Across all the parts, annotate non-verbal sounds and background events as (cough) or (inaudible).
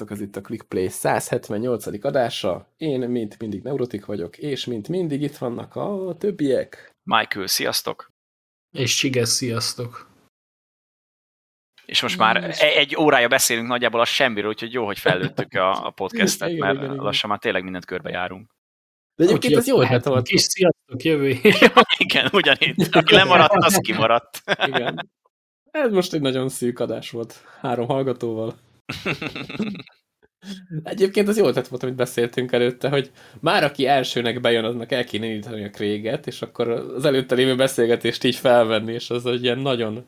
Sziasztok, ez itt a ClickPlay 178. adása. Én, mint mindig neurotik vagyok, és mint mindig itt vannak a többiek. Michael, sziasztok! És Csiges, sziasztok! És most már e- egy órája beszélünk nagyjából a semmiről, úgyhogy jó, hogy fellőttük a, a podcastet, Igen, mert igen, igen. lassan már tényleg mindent körbejárunk. De egyébként az jó ötlet volt. És sziasztok, jövő (laughs) Igen, ugyanitt. Aki lemaradt, az kimaradt. Igen. Ez most egy nagyon szűk adás volt. Három hallgatóval. (laughs) Egyébként az jó ötlet volt, amit beszéltünk előtte, hogy már aki elsőnek bejön, aznak el kéne indítani a kréget, és akkor az előtte lévő beszélgetést így felvenni, és az egy ilyen nagyon,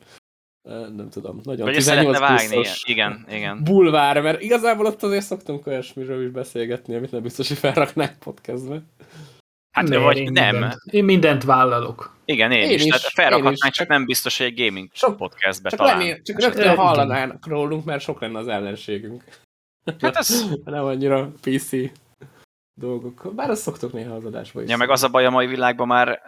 eh, nem tudom, nagyon Vagy szeretne vágni. pluszos Igen, igen. bulvár, mert igazából ott azért szoktunk olyasmiről is beszélgetni, amit nem biztos, hogy felraknák podcastbe. Hát Nem, vagy én nem. Mindent, én mindent vállalok. Igen, én, Én is. is, Tehát felrakhatnánk, csak csak- nem biztos, hogy egy gaming Sok- podcastbe Csak, talán. lenni, csak rögtön hallanának rólunk, mert sok lenne az ellenségünk. Hát ez, Nem annyira PC dolgok. Bár azt szoktuk néha az adásba is. ja, meg az a baj a mai világban már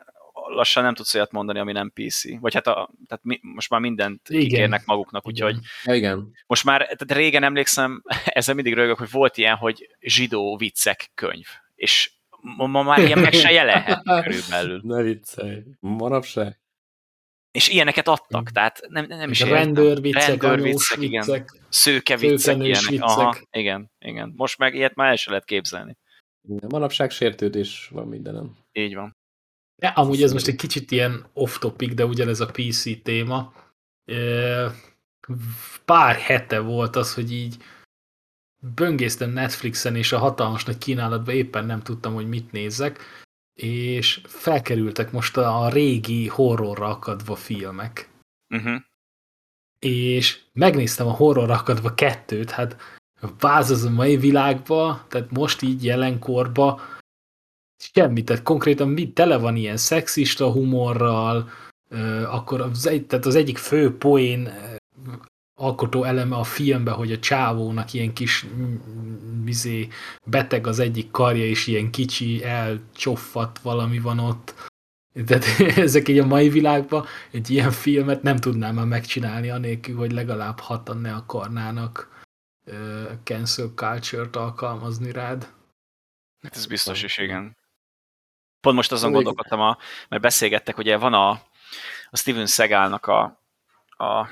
lassan nem tudsz olyat mondani, ami nem PC. Vagy hát a, tehát mi, most már mindent Igen. kikérnek maguknak, Igen. úgyhogy Ja, igen. most már, tehát régen emlékszem, (laughs) ezzel mindig rögök, hogy volt ilyen, hogy zsidó viccek könyv. És ma, ma már ilyen meg se jelenhet (laughs) körülbelül. Ne viccelj. Manapság. És ilyeneket adtak, tehát nem, nem is értem. rendőrviccek, Rendőrviccek, igen. viccek. Szőke viccek, ilyenek. viccek. Aha, igen, igen. Most meg ilyet már el sem lehet képzelni. Igen, Manapság sértődés van mindenem. Így van. Ja, amúgy ez most egy kicsit ilyen off-topic, de ugyanez a PC téma. Pár hete volt az, hogy így böngésztem Netflixen, és a hatalmas nagy kínálatban éppen nem tudtam, hogy mit nézzek, és felkerültek most a, régi horrorra akadva filmek. Uh-huh. és megnéztem a horror akadva kettőt, hát váz az a mai világba, tehát most így jelenkorba semmi, tehát konkrétan mi, tele van ilyen szexista humorral, akkor az, egy, tehát az egyik fő poén alkotó eleme a filmben, hogy a csávónak ilyen kis mm, izé, beteg az egyik karja, és ilyen kicsi, elcsoffadt valami van ott. Tehát (laughs) ezek így a mai világban egy ilyen filmet nem tudnám már megcsinálni, anélkül, hogy legalább hatan ne akarnának ö, cancel culture-t alkalmazni rád. Hát ez biztos is, igen. Pont most azon Még- gondolkodtam, a, mert beszélgettek, ugye van a, a Steven Seagalnak a, a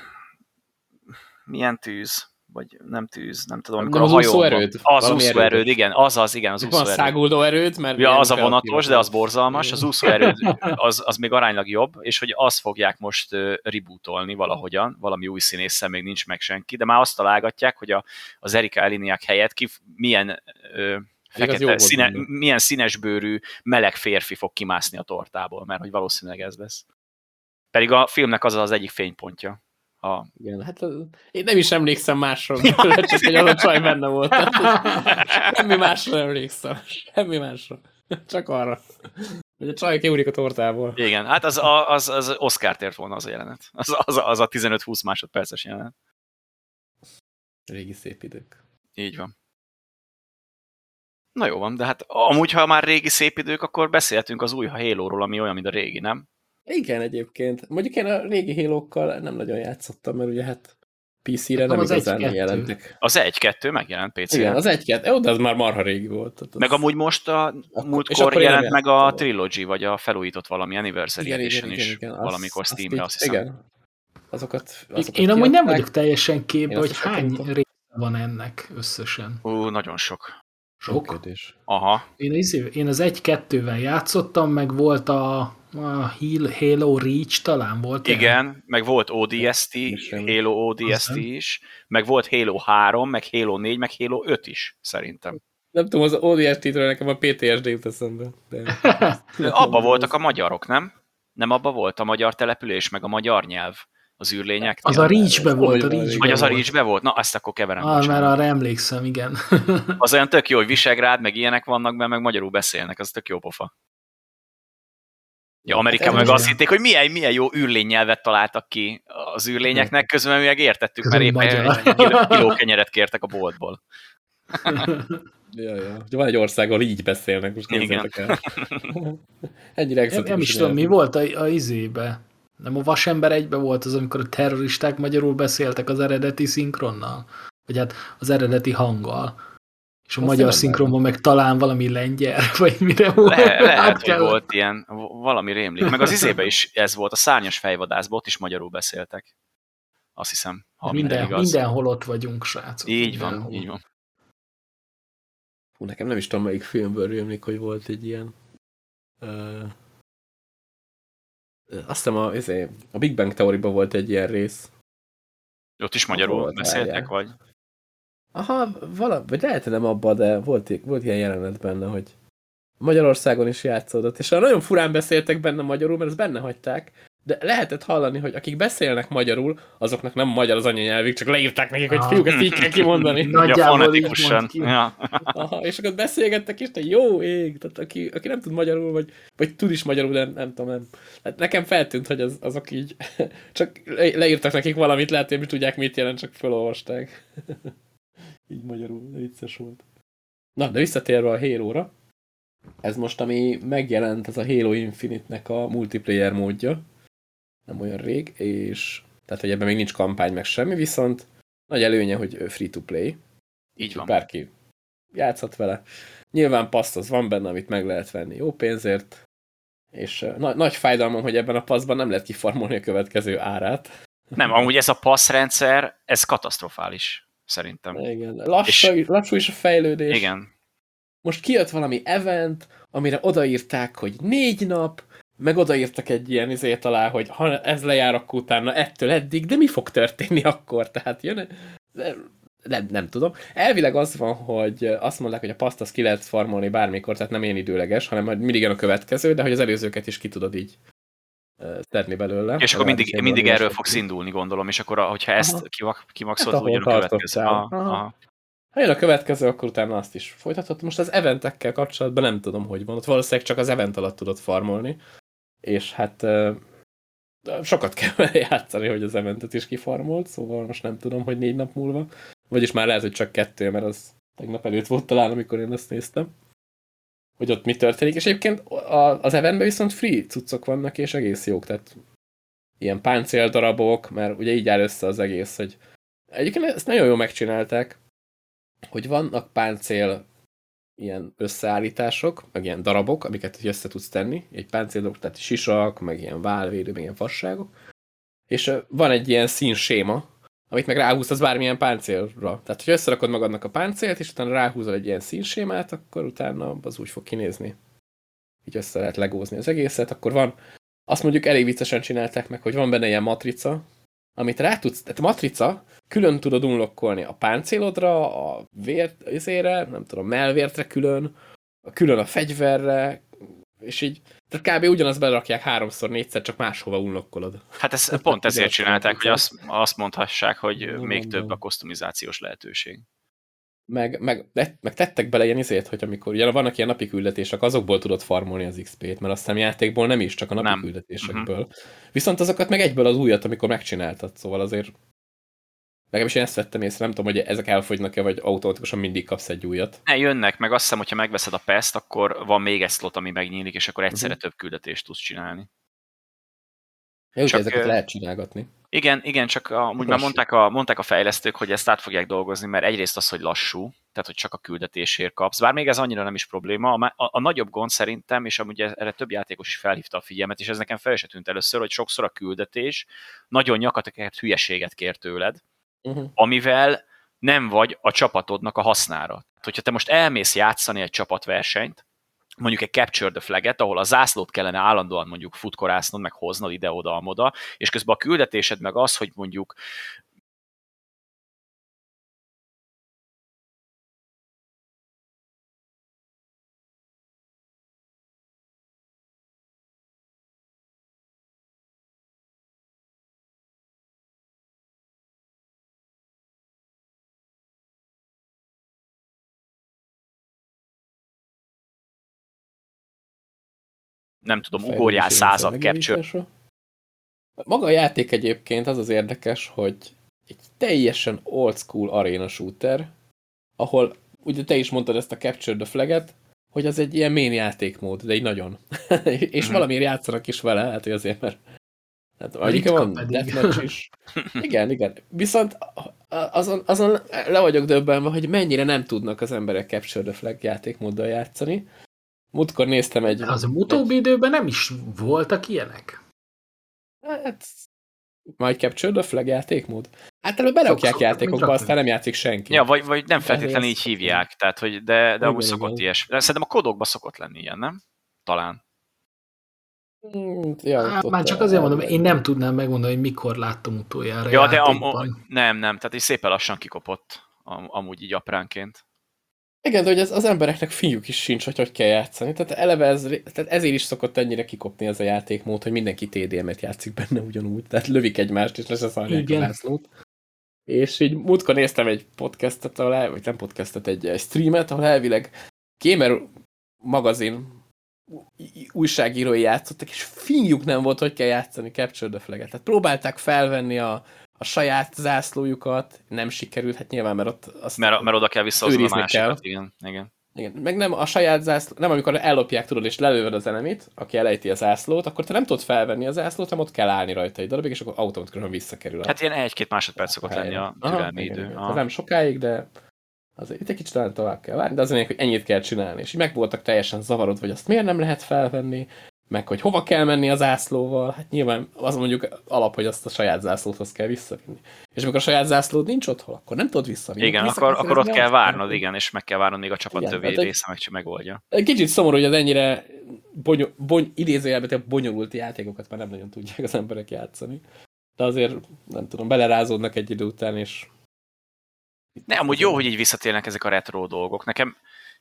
milyen tűz, vagy nem tűz, nem tudom, amikor Nem, a az van. úszóerőd. Az Valami úszóerőd, erőd. igen, az az, igen, az Van úszóerőd. száguldó erőd, mert... Ja, az a vonatos, de az borzalmas, az úszóerőd az, az még aránylag jobb, és hogy azt fogják most uh, rebootolni valahogyan, valami új színésszel még nincs meg senki, de már azt találgatják, hogy a, az Erika Eliniak helyett ki, milyen uh, fekete, színe, benne. milyen színesbőrű meleg férfi fog kimászni a tortából, mert hogy valószínűleg ez lesz. Pedig a filmnek az az egyik fénypontja. A, Igen, hát én nem is emlékszem másról, (laughs) csak hogy az a csaj benne volt. Tehát, (laughs) semmi másra nem emlékszem. Semmi másra. Csak arra. Hogy a csaj kiúrik a tortából. igen, hát az, az, az Oscar ért volna az a jelenet. Az, az, az a 15-20 másodperces jelenet. Régi szép idők. Így van. Na jó van, de hát amúgy, ha már régi szép idők, akkor beszélhetünk az új Halo-ról, ami olyan, mint a régi, nem? Igen, egyébként. Mondjuk én a régi hélókkal nem nagyon játszottam, mert ugye hát PC-re nem az igazán egy-kettő. jelentek. Az 1-2 megjelent PC-re. Igen, az egy-két. Jó, de az már marha régi volt. Az... Meg amúgy most a Akkor- és múltkor jelent meg a játszottam. Trilogy, vagy a felújított valami Anniversary igen, igen, Edition igen, is igen. Azt- valamikor azt Steamre, azt hiszem. Igen. Azokat, azokat Én amúgy nem vagyok teljesen képbe, hogy hány része van ennek összesen. Ú, nagyon sok. Sok? Kérdés. Aha, Én, izé- én az 1-2-vel játszottam, meg volt a, a Halo Reach talán volt. igen, meg volt ODST. Halo ODST Aztán. is, meg volt Halo 3, meg Halo 4, meg Halo 5 is, szerintem. Nem tudom, az ODST-től nekem a PTSD jut eszembe. De... Abba voltak a magyarok, nem? Nem abba volt a magyar település, meg a magyar nyelv az űrlények. Az a Reach-be Hogy volt, a van, Reach-be Vagy az a. Reach-be volt? Na, ezt akkor keverem. Ah, már arra emlékszem, igen. (laughs) Az olyan tök jó, hogy Visegrád, meg ilyenek vannak benne, meg magyarul beszélnek, az tök jó pofa. Ja, Amerikában Hát meg azt hitték, hogy milyen, milyen jó űrlény nyelvet találtak ki az űrlényeknek, közben mi meg értettük, mert éppen kiló, kiló kenyeret kértek a boltból. (laughs) Ja, ja. Ugye van egy ország, ahol így beszélnek, most képzeljétek el. (laughs) Ennyire Nem, exotikus nem is tudom, mi volt a, a izébe. Nem a Vasember egybe volt az, amikor a terroristák magyarul beszéltek az eredeti szinkronnal? Vagy hát az eredeti hanggal. És a Azt magyar szinkronban meg talán valami lengyel, (laughs) vagy mire volt. Le, lehet, át hogy kell- volt ilyen, valami rémlik. Meg az izébe is ez volt, a szárnyas fejvadászból ott is magyarul beszéltek. Azt hiszem, ha minden, Minden, igaz. mindenhol ott vagyunk, srácok. Így van, mindenhol. így van. Hú, nekem nem is tudom, melyik filmből rémlik, hogy volt egy ilyen. Uh, azt hiszem a, izé, a Big Bang Theory-ban volt egy ilyen rész. Ott is magyarul volt, beszéltek, vagy? Aha, vala, vagy lehet, nem abba, de volt, volt ilyen jelenet benne, hogy Magyarországon is játszódott, és nagyon furán beszéltek benne magyarul, mert ezt benne hagyták, de lehetett hallani, hogy akik beszélnek magyarul, azoknak nem magyar az anyanyelvük, csak leírták nekik, hogy fiúk, ezt így kell kimondani. (laughs) Nagyjából ja, így fonetikusan. ki. Ja. Aha, és akkor beszélgettek, és te jó ég, tehát aki, aki nem tud magyarul, vagy, vagy tud is magyarul, de nem tudom, nem. Hát nekem feltűnt, hogy az, azok így (laughs) csak le, leírtak nekik valamit, lehet, hogy tudják, mit jelent, csak felolvasták. (laughs) így magyarul, vicces volt. Na, de visszatérve a Halo-ra, ez most, ami megjelent, ez a Halo Infinite-nek a multiplayer módja, nem olyan rég, és tehát, hogy ebben még nincs kampány, meg semmi, viszont nagy előnye, hogy free-to-play, Így van. bárki játszhat vele. Nyilván passz az van benne, amit meg lehet venni jó pénzért, és na nagy fájdalmam, hogy ebben a passzban nem lehet kifarmolni a következő árát. Nem, amúgy ez a passzrendszer, ez katasztrofális, szerintem. Igen, lassú, és... lassú is a fejlődés. Igen. Most kijött valami event, amire odaírták, hogy négy nap, meg odaírtak egy ilyen izét alá, hogy ha ez lejár, akkor utána ettől eddig, de mi fog történni (laughs) akkor? Tehát jön... Nem, nem tudom. Elvileg az van, hogy azt mondják, hogy a paszt azt ki lehet farmolni bármikor, tehát nem ilyen időleges, hanem mindig jön a következő, de hogy az előzőket is ki tudod így szedni belőle. És akkor mindig, mindig erről fogsz indulni, gondolom, és akkor, hogyha ezt Aha. kimak- kimaxolod, Hát, hát, ahol ugyan a következő. Aha. aha. Ha jön a következő, akkor utána azt is folytatod. Most az eventekkel kapcsolatban nem tudom, hogy van. Ott valószínűleg csak az event alatt tudod farmolni. És hát sokat kell vele játszani, hogy az eventet is kifarmolt, szóval most nem tudom, hogy négy nap múlva. Vagyis már lehet, hogy csak kettő, mert az tegnap előtt volt talán, amikor én ezt néztem. Hogy ott mi történik. És egyébként az eventben viszont free cuccok vannak, és egész jók. Tehát ilyen páncéldarabok, mert ugye így áll össze az egész, hogy Egyébként ezt nagyon jól megcsinálták, hogy vannak páncél ilyen összeállítások, meg ilyen darabok, amiket össze tudsz tenni, egy páncéldarab, tehát sisak, meg ilyen válvédő, meg ilyen fasságok, és van egy ilyen színséma, amit meg ráhúzhatsz bármilyen páncélra. Tehát, hogy összerakod magadnak a páncélt, és utána ráhúzol egy ilyen színsémát, akkor utána az úgy fog kinézni. Így össze lehet legózni az egészet, akkor van, azt mondjuk elég viccesen csinálták meg, hogy van benne ilyen matrica, amit rá tudsz, tehát matrica, külön tudod unlokkolni a páncélodra, a vért, izére, nem tudom, melvértre külön, külön a fegyverre, és így, tehát kb. ugyanazt berakják háromszor, négyszer, csak máshova unlokkolod. Hát ezt pont (laughs) ezért csinálták, hogy azt azt, mondhassák, hogy még több a kosztumizációs lehetőség. Meg, meg, meg tettek bele ilyen izét, hogy amikor ugye vannak ilyen napi küldetések, azokból tudod farmolni az XP-t, mert aztán játékból nem is, csak a napi Nem. küldetésekből. Viszont azokat meg egyből az újat, amikor megcsináltad, szóval azért legalábbis én ezt vettem észre, nem tudom, hogy ezek elfogynak-e, vagy automatikusan mindig kapsz egy újat. Ne, jönnek, meg azt hiszem, hogyha megveszed a pest, akkor van még egy slot, ami megnyílik, és akkor egyszerre Mhm. több küldetést tudsz csinálni. Jó, Csak, ezeket lehet csinálgatni. Igen, igen, csak amúgy már Lassú. mondták a, mondták a fejlesztők, hogy ezt át fogják dolgozni, mert egyrészt az, hogy lassú, tehát hogy csak a küldetésért kapsz, bár még ez annyira nem is probléma. A, a, a nagyobb gond szerintem, és amúgy erre több játékos is felhívta a figyelmet, és ez nekem fel se tűnt először, hogy sokszor a küldetés nagyon nyakatekert hülyeséget kér tőled, Uh-huh. amivel nem vagy a csapatodnak a hasznára. Tehát, hogyha te most elmész játszani egy csapatversenyt, mondjuk egy Capture the Flag-et, ahol a zászlót kellene állandóan mondjuk futkorásznod, meg hoznod ide-oda, amoda, és közben a küldetésed meg az, hogy mondjuk nem tudom, ugorjál százat capture. Maga a játék egyébként az az érdekes, hogy egy teljesen old school arena shooter, ahol ugye te is mondtad ezt a Capture the Flag-et, hogy az egy ilyen main játékmód, de egy nagyon. (laughs) és Mhm. valamiért játszanak is vele, hát hogy azért, mert Hát egyik van deathmatch is. (laughs) Igen, igen. Viszont azon, azon le vagyok döbbenve, hogy mennyire nem tudnak az emberek Capture the Flag játékmóddal játszani. Múltkor néztem egy... Az utóbbi egy... időben nem is voltak ilyenek? Hát... Majd Capture the Flag játékmód? Hát előbb berakják játékokba, aztán nem játszik senki. Ja, vagy, vagy nem feltétlenül így hívják, tehát, hogy de, de amúgy szokott ilyes. De szerintem a kodokban szokott lenni ilyen, nem? Talán. Hmm, ja, Há, már csak azért mondom, én nem tudnám megmondani, hogy mikor láttam utoljára Ja, de am, nem, nem, tehát így szépen lassan kikopott am, amúgy így apránként. Igen, de hogy ez, az embereknek fiúk is sincs, hogy hogy kell játszani. Tehát eleve ez, tehát ezért is szokott ennyire kikopni ez a játékmód, hogy mindenki TDM-et játszik benne ugyanúgy. Tehát lövik egymást, és lesz a lászlót. És így múltkor néztem egy podcastet, ahol el, vagy nem podcastet, egy, egy streamet, ahol elvileg Gamer magazin újságírói játszottak, és finjuk nem volt, hogy kell játszani Capture the Flag-et. Tehát próbálták felvenni a, a saját zászlójukat, nem sikerült, hát nyilván, mert ott azt mert, mert oda kell visszahozni a másikat, kell. igen, igen. Igen, meg nem a saját zászló, nem amikor ellopják, tudod, és lelőved az enemit, aki elejti a zászlót, akkor te nem tudod felvenni a zászlót, hanem ott kell állni rajta egy darabig, és akkor automatikusan visszakerül. Hát ilyen egy-két másodperc szokott lenni a türelmi idő. Ez nem sokáig, de azért itt egy kicsit talán tovább kell várni, de az hogy ennyit kell csinálni. És így meg voltak teljesen zavarod, hogy azt miért nem lehet felvenni, meg hogy hova kell menni az zászlóval, hát nyilván az mondjuk alap, hogy azt a saját zászlóthoz kell visszavinni. És amikor a saját zászlód nincs otthon, akkor nem tudod visszavinni. Igen, Vissza akkor, akkor ott kell várnod, igen, és meg kell várnod még a csapat többi része, meg csak megoldja. Kicsit szomorú, hogy az ennyire bony, bony, idézőjelben bonyolult játékokat már nem nagyon tudják az emberek játszani. De azért, nem tudom, belerázódnak egy idő után, és... Ne, amúgy jó, hogy így visszatérnek ezek a retro dolgok. Nekem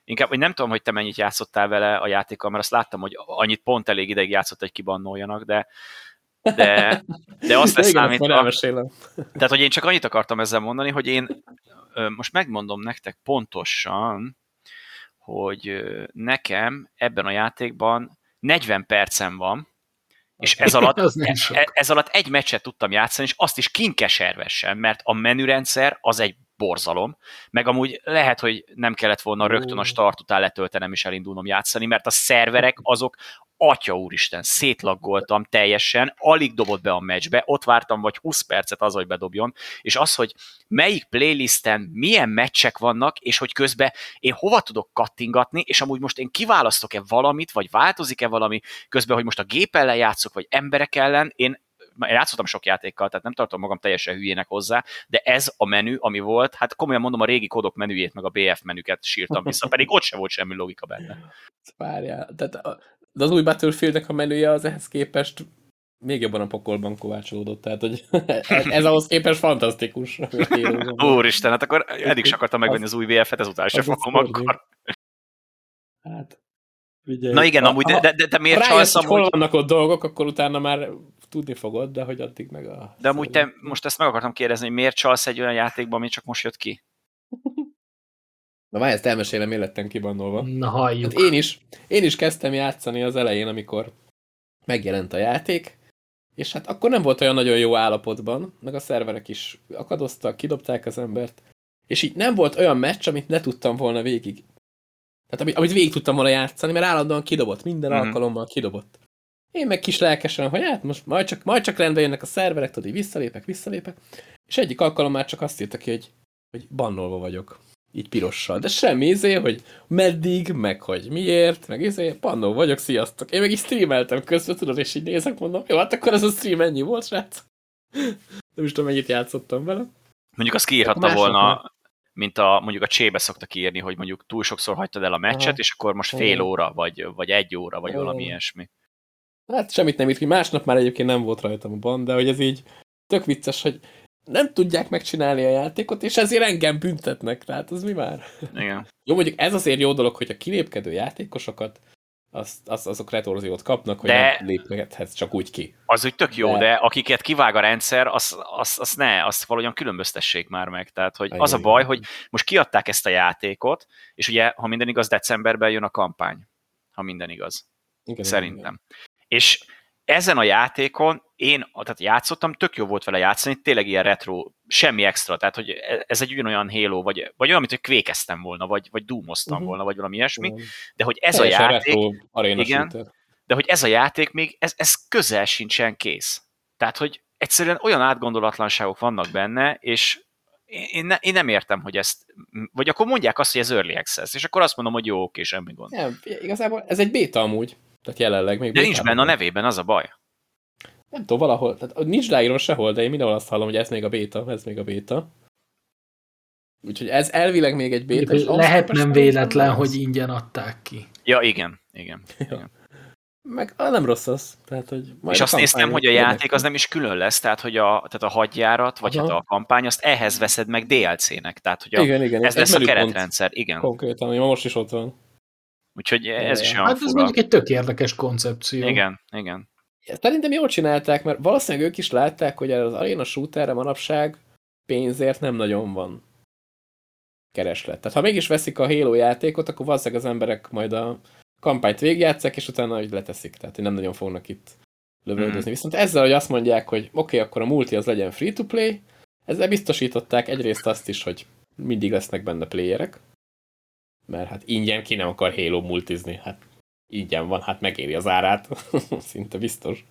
Inkább, hogy nem tudom, hogy te mennyit játszottál vele a játékkal, mert azt láttam, hogy annyit pont elég ideig játszott, hogy kibannoljanak, de de, de azt (laughs) lesz számítva. (laughs) Tehát, hogy én csak annyit akartam ezzel mondani, hogy én most megmondom nektek pontosan, hogy nekem ebben a játékban 40 percem van, és ez (laughs) alatt, e, ez alatt egy meccset tudtam játszani, és azt is kinkeservesen, mert a menürendszer az egy borzalom, meg amúgy lehet, hogy nem kellett volna rögtön a start után letöltenem és elindulnom játszani, mert a szerverek azok atya úristen, szétlaggoltam teljesen, alig dobott be a meccsbe, ott vártam vagy 20 percet az, hogy bedobjon, és az, hogy melyik playlisten milyen meccsek vannak, és hogy közben én hova tudok kattingatni, és amúgy most én kiválasztok-e valamit, vagy változik-e valami közben, hogy most a gép ellen játszok, vagy emberek ellen, én játszottam sok játékkal, tehát nem tartom magam teljesen hülyének hozzá, de ez a menü, ami volt, hát komolyan mondom, a régi kodok menüjét, meg a BF menüket sírtam vissza, pedig ott sem volt semmi logika benne. (laughs) Várjál, tehát a, de az új Battlefieldnek a menüje az ehhez képest még jobban a pokolban kovácsolódott, tehát hogy (laughs) ez ahhoz képest fantasztikus. (laughs) Úristen, hát akkor eddig is akartam megvenni az új VF-et, ezután sem fogom akkor. Hát, Ugye, Na igen, a, amúgy, de, de, de, de miért csalsz amúgy? hol vannak ott dolgok, akkor utána már tudni fogod, de hogy addig meg a... De amúgy te most ezt meg akartam kérdezni, hogy miért csalsz egy olyan játékban, ami csak most jött ki? (laughs) Na várj, ezt elmesélem, miért lettem kibannolva. Na halljuk. Hát én is, én is kezdtem játszani az elején, amikor megjelent a játék, és hát akkor nem volt olyan nagyon jó állapotban, meg a szerverek is akadoztak, kidobták az embert, és így nem volt olyan meccs, amit ne tudtam volna végig. Tehát amit, amit végig tudtam volna játszani, mert állandóan kidobott, minden uh-huh. alkalommal kidobott. Én meg kis lelkesen, hogy hát most majd csak, majd csak rendbe jönnek a szerverek, tudod, így visszalépek, visszalépek. És egyik alkalommal csak azt írta ki, hogy, hogy bannolva vagyok. Így pirossal. De semmi izé, hogy meddig, meg hogy miért, meg izé, bannolva vagyok, sziasztok. Én meg is streameltem közben, tudod, és így nézek, mondom, jó, hát akkor ez a stream ennyi volt, srác. (laughs) Nem is tudom, mennyit játszottam vele. Mondjuk azt kiírhatta volna, mint a, mondjuk a csébe szoktak írni, hogy mondjuk túl sokszor hagytad el a meccset, Aha. és akkor most fél óra, vagy, vagy egy óra, vagy Aha. valami ilyesmi. Hát semmit nem írt ki. Másnap már egyébként nem volt rajtam a ban, de hogy ez így tök vicces, hogy nem tudják megcsinálni a játékot, és ezért engem büntetnek. Tehát az mi már? Igen. Jó, mondjuk ez azért jó dolog, hogy a kilépkedő játékosokat az, az, azok retorziót kapnak, hogy de nem léphetsz csak úgy ki. Az úgy tök jó, de, de akiket kivág a rendszer, az, az, az ne, azt valahogyan különböztessék már meg. Tehát, hogy az a baj, hogy most kiadták ezt a játékot, és ugye, ha minden igaz, decemberben jön a kampány. Ha minden igaz. Igen, Szerintem. Igen. És ezen a játékon én tehát játszottam, tök jó volt vele játszani, tényleg ilyen retro, semmi extra, tehát hogy e, ez egy ugyanolyan Halo, vagy, vagy olyan, mint hogy kvékeztem volna, vagy, vagy doomoztam uh-huh. volna, vagy valami ilyesmi, de hogy ez Teljesen a játék, igen, de hogy ez a játék még, ez, ez közel sincsen kész. Tehát, hogy egyszerűen olyan átgondolatlanságok vannak benne, és én, ne, én nem értem, hogy ezt, vagy akkor mondják azt, hogy ez early access, és akkor azt mondom, hogy jó, oké, semmi gond. Nem, igazából ez egy béta amúgy, tehát jelenleg még De nincs benne a nevében, az a baj. Nem tudom, valahol, tehát nincs ráírva sehol, de én mindenhol azt hallom, hogy ez még a béta, ez még a béta. Úgyhogy ez elvileg még egy béta. És Lehet nem véletlen, hogy ingyen adták ki. Ja, igen, igen. Ja. igen. Meg ah, nem rossz az. Tehát, hogy majd és azt néztem, hogy a játék az nem is külön lesz, tehát hogy a, tehát a hadjárat, vagy hát a kampány, azt ehhez veszed meg DLC-nek. Tehát, hogy a, igen, igen, ez lesz a keretrendszer. Igen. Konkrétan, ami most is ott van. Úgyhogy ez is olyan Hát ez mondjuk egy tök érdekes koncepció. Igen, igen. Szerintem jól csinálták, mert valószínűleg ők is látták, hogy az arena shooterre manapság pénzért nem nagyon van kereslet. Tehát ha mégis veszik a Halo játékot, akkor valószínűleg az emberek majd a kampányt végigjátszák, és utána hogy leteszik. Tehát, hogy nem nagyon fognak itt lövöldözni. Mm. Viszont ezzel, hogy azt mondják, hogy oké, okay, akkor a multi az legyen free-to-play, ezzel biztosították egyrészt azt is, hogy mindig lesznek benne playerek, mert hát ingyen ki nem akar Halo multizni, hát ingyen van, hát megéri az árát, (laughs) szinte biztos.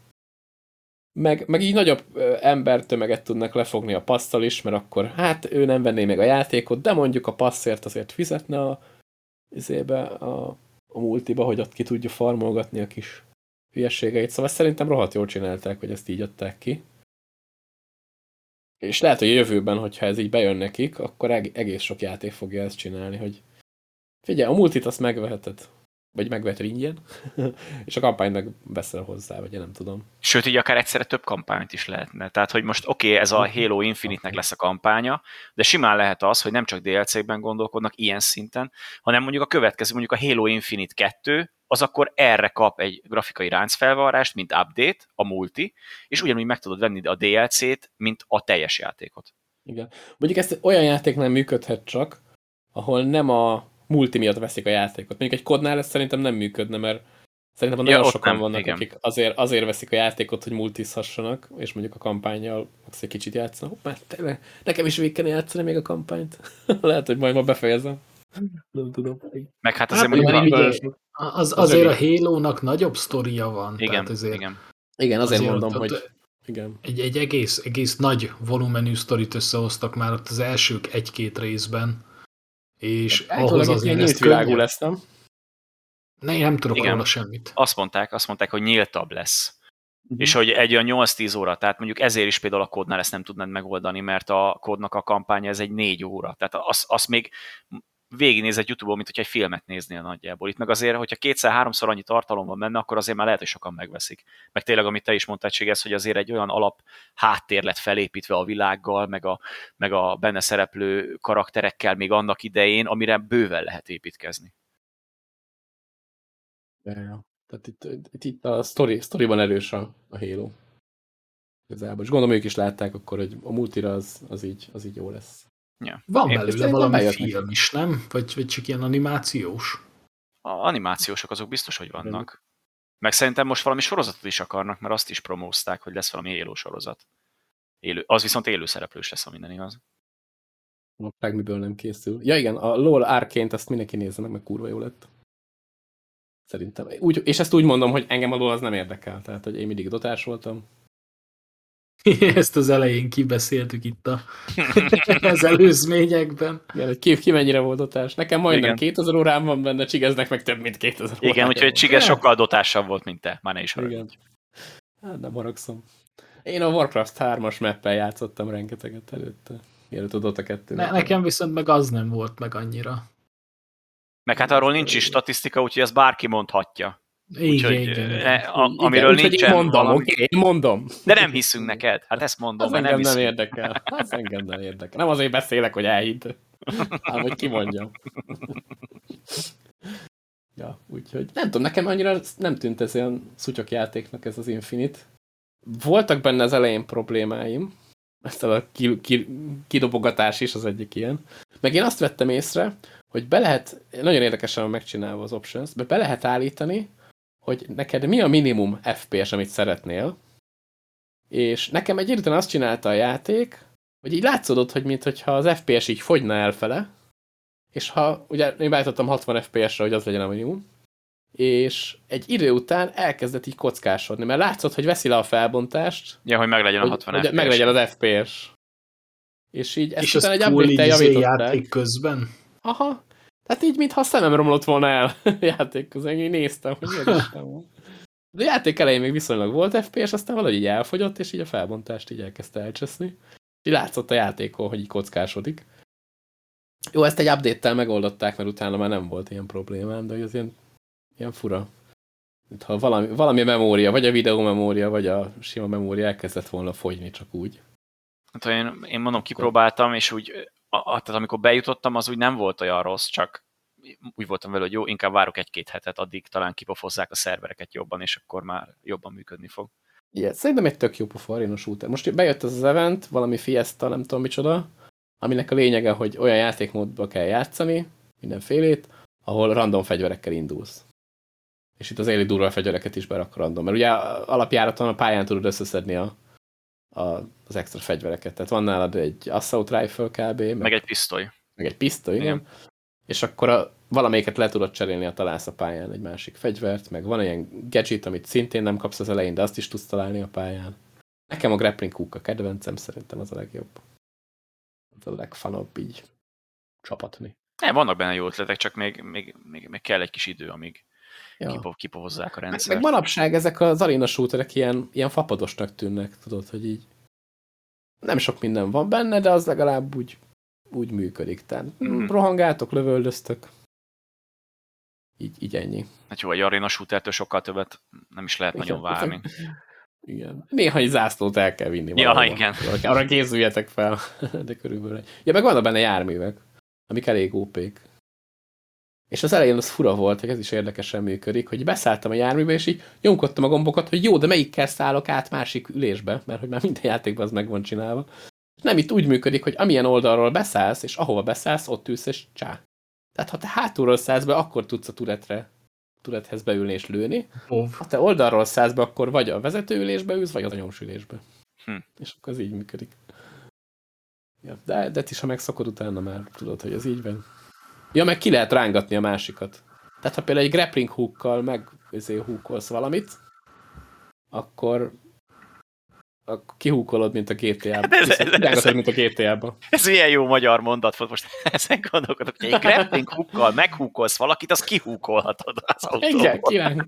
Meg, meg így nagyobb embertömeget tudnak lefogni a passzal is, mert akkor hát ő nem venné meg a játékot, de mondjuk a passzért azért fizetne a, a, a multiba, hogy ott ki tudja farmolgatni a kis hülyességeit. Szóval szerintem rohadt jól csinálták, hogy ezt így adták ki. És lehet, hogy a jövőben, hogyha ez így bejön nekik, akkor egész sok játék fogja ezt csinálni, hogy figyelj, a multit azt megveheted vagy megveheted ingyen, (laughs) és a kampánynak veszel hozzá, vagy én nem tudom. Sőt, így akár egyszerre több kampányt is lehetne. Tehát, hogy most oké, okay, ez a Halo Infinite-nek lesz a kampánya, de simán lehet az, hogy nem csak DLC-ben gondolkodnak ilyen szinten, hanem mondjuk a következő, mondjuk a Halo Infinite 2, az akkor erre kap egy grafikai ráncfelvarrást, mint update, a multi, és ugyanúgy meg tudod venni a DLC-t, mint a teljes játékot. Igen. Mondjuk ezt olyan játék nem működhet csak, ahol nem a multi miatt veszik a játékot. Mondjuk egy kodnál ez szerintem nem működne, mert szerintem nagyon ja, sokan nem, vannak, igen. akik azért, azért veszik a játékot, hogy multizhassanak, és mondjuk a kampányjal max egy kicsit játszanak. Mert tényleg, nekem is végig játszani még a kampányt. (laughs) Lehet, hogy majd ma befejezem. Nem tudom. Meg hát azért hát, mondjuk... Ugye, az, azért a Halo-nak nagyobb sztoria van. Igen, tehát azért, igen. Igen, azért, azért mondom, ott, hogy... Igen. Egy, egy egész, egész nagy volumenű sztorit összehoztak már ott az elsők egy-két részben és hát, ahhoz az nyílt világú lesz, nem? Ne, én nem tudok Igen. róla semmit. Azt mondták, azt mondták, hogy nyíltabb lesz. Uh-huh. És hogy egy olyan 8-10 óra, tehát mondjuk ezért is például a kódnál ezt nem tudnád megoldani, mert a kódnak a kampánya ez egy 4 óra. Tehát azt az még végignézed YouTube-on, mint hogy egy filmet néznél nagyjából. Itt meg azért, hogyha kétszer-háromszor annyi tartalom van benne, akkor azért már lehet, hogy sokan megveszik. Meg tényleg, amit te is mondtad, ez, hogy azért egy olyan alap háttér lett felépítve a világgal, meg a, meg a benne szereplő karakterekkel még annak idején, amire bőven lehet építkezni. Ja, ja. Tehát itt, itt, itt a story, storyban erős a, a Halo. Igazából. És gondolom ők is látták akkor, hogy a multira az, az, így, az így jó lesz. Ja. Van Én belőle valami film is, nem? Vagy, vagy csak ilyen animációs? A animációsok azok biztos, hogy vannak. Meg szerintem most valami sorozatot is akarnak, mert azt is promózták, hogy lesz valami élő sorozat. Élő, az viszont élő szereplős lesz, ha minden igaz. Meg miből nem készül. Ja igen, a LOL árként ezt mindenki nézze meg, meg kurva jó lett. Szerintem. Úgy, és ezt úgy mondom, hogy engem a LOL az nem érdekel. Tehát, hogy én mindig dotás voltam. (laughs) Ezt az elején kibeszéltük itt a, (laughs) az előzményekben. Igen, hogy ki, ki mennyire volt dotás. Nekem majdnem Igen. 2000 órám van benne, Csigeznek meg több, mint 2000 órám. Igen, úgyhogy Csigez sokkal dotásabb volt, mint te. Már ne is Igen. Hát nem haragszom. Én a Warcraft 3-as mappel játszottam rengeteget előtte. Mielőtt a Dota 2 ne, Nekem viszont meg az nem volt meg annyira. Meg hát arról nincs is statisztika, úgyhogy ezt bárki mondhatja. Igen, Úgyhogy, igen. A, amiről igen, nincsen... Én mondom, valami... oké, én mondom. De nem hiszünk neked. Hát ezt mondom, az mert nem hiszünk. nem érdekel. Az engem nem érdekel. Nem azért beszélek, hogy elhidd. Hát, hogy kimondjam. ja, úgyhogy nem tudom, nekem annyira nem tűnt ez olyan szutyok játéknak ez az Infinite. Voltak benne az elején problémáim, ezt a ki, ki, kidobogatás is az egyik ilyen. Meg én azt vettem észre, hogy be lehet, nagyon érdekesen megcsinálva az options, be, be lehet állítani, hogy neked mi a minimum FPS, amit szeretnél, és nekem egy időben azt csinálta a játék, hogy így látszódott, hogy mintha az FPS így fogyna elfele, és ha, ugye én beállítottam 60 FPS-re, hogy az legyen a minimum, és egy idő után elkezdett így kockásodni, mert látszott, hogy veszi le a felbontást, Ja, hogy meglegyen a 60 hogy FPS. meglegyen az FPS. És így ezt És utána ez egy cool update-tel izé javították. játék közben. Aha. Tehát így, mintha a szemem romlott volna el (laughs) a játék közben. Én néztem, hogy nem van. De a játék elején még viszonylag volt FPS, aztán valahogy így elfogyott, és így a felbontást így elkezdte elcseszni. Így látszott a játékon, hogy így kockásodik. Jó, ezt egy update-tel megoldották, mert utána már nem volt ilyen problémám, de ez ilyen, ilyen fura. Mint ha valami, valami memória, vagy a videó memória, vagy a sima memória elkezdett volna fogyni csak úgy. Hát, én, én mondom, kipróbáltam, és úgy, a, tehát amikor bejutottam, az úgy nem volt olyan rossz, csak úgy voltam vele, hogy jó, inkább várok egy-két hetet, addig talán kipofozzák a szervereket jobban, és akkor már jobban működni fog. Igen, szerintem egy tök jó pofa arena shooter. Most bejött ez az event, valami Fiesta, nem tudom micsoda, aminek a lényege, hogy olyan játékmódba kell játszani, mindenfélét, ahol random fegyverekkel indulsz. És itt az éli durva fegyvereket is berak random, mert ugye alapjáraton a pályán tudod összeszedni a, a, az extra fegyvereket. Tehát van nálad egy assault rifle kb. Meg, Meg egy pisztoly. meg egy pisztoly, igen. Igen. És akkor a, valamelyiket le tudod cserélni, ha találsz a pályán egy másik fegyvert, meg van ilyen gadget, amit szintén nem kapsz az elején, de azt is tudsz találni a pályán. Nekem a grappling hook a kedvencem, szerintem az a legjobb. Az a legfanabb így csapatni. Nem, vannak benne jó ötletek, csak még, még, még, még kell egy kis idő, amíg Ja. kipo, kipohozzák a Meg, rendszert. meg manapság ezek az arena shooterek ilyen, ilyen fapadosnak tűnnek, tudod, hogy így nem sok minden van benne, de az legalább úgy, úgy működik. Tehát mm. rohangáltok, lövöldöztök. Így, így ennyi. Hát jó, egy arena shootertől sokkal többet nem is lehet nagyon Igen. várni. (laughs) Igen. Néha egy zászlót el kell vinni Ja, valahova. igen. Arra készüljetek fel, (laughs) de körülbelül. Ja, meg vannak benne járművek, amik elég ópék. És az elején az fura volt, hogy ez is érdekesen működik, hogy beszálltam a járműbe, és így nyomkodtam a gombokat, hogy jó, de melyikkel szállok át másik ülésbe, mert hogy már minden játékban az meg van csinálva. Nem itt úgy működik, hogy amilyen oldalról beszállsz, és ahova beszállsz, ott ülsz, és csá. Tehát ha te hátulról szállsz be, akkor tudsz a turetre, turethez beülni és lőni. Pov. Ha te oldalról szállsz be, akkor vagy a vezetőülésbe ülsz, vagy az a nyomsülésbe. Hm. És akkor ez így működik. Ja, de, de is, ha megszokod utána már tudod, hogy ez így van. Ja, meg ki lehet rángatni a másikat. Tehát ha például egy grappling hookkal meg hookolsz valamit, akkor kihúkolod, mint a GTA-ban. (laughs) Ez- ez- ez- Rángatod, mint a GTA-ban. Ez ilyen jó magyar mondat volt, most (laughs) ezen gondolkodok, hogy egy grappling hookkal meghúkolsz valakit, azt kihúkolhatod az autóból. Igen, kiránk.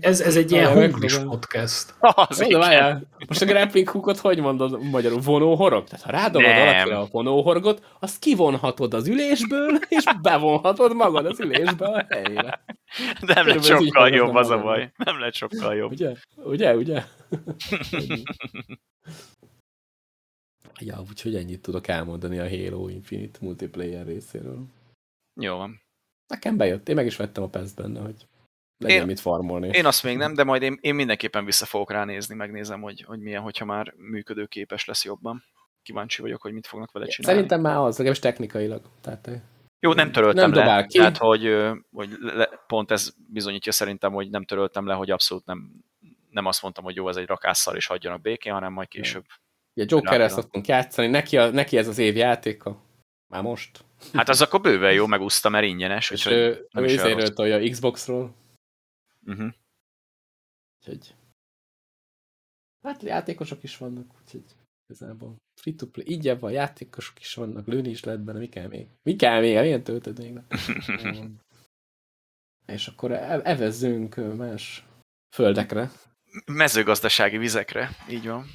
Ez, ez egy ilyen hungris podcast. Az igen. most a grappling hookot hogy mondod magyarul? Vonóhorog? Tehát ha rádolod Nem. valakire a vonóhorgot, azt kivonhatod az ülésből, és bevonhatod magad az ülésbe a helyére. Nem lett sokkal jobb, az a baj. Nem lett sokkal jobb. Ugye? Ugye? Ugye? Ja, úgyhogy ennyit tudok elmondani a Halo Infinite multiplayer részéről. Jó van. Nekem bejött, én meg is vettem a pest benne, hogy legyen Én- mit farmolni. Én azt még nem, de majd én, én mindenképpen vissza fogok ránézni, megnézem, hogy, hogy milyen, hogyha már működőképes lesz jobban. Kíváncsi vagyok, hogy mit fognak vele csinálni. Szerintem már az, legalábbis technikailag. Tehát eh, Jó, nem töröltem nem le, ki. tehát hogy, hogy le, pont ez bizonyítja szerintem, hogy nem töröltem le, hogy abszolút nem, nem azt mondtam, hogy jó, ez egy rakásszal és hagyjanak békén, hanem majd később. ugye Jokerrel szoktunk játszani, neki, a, neki ez az év játéka. Már most. Hát az akkor bőven jó, megúszta, mert ingyenes, És ő, nem ő is tolja Xboxról, uh-huh. úgyhogy hát játékosok is vannak, úgyhogy igazából free to play, így van, játékosok is vannak, lőni is lehet benne, mi kell még? Mi kell még? Milyen töltöd még? le? (laughs) És akkor e- evezzünk más földekre. Mezőgazdasági vizekre, így van.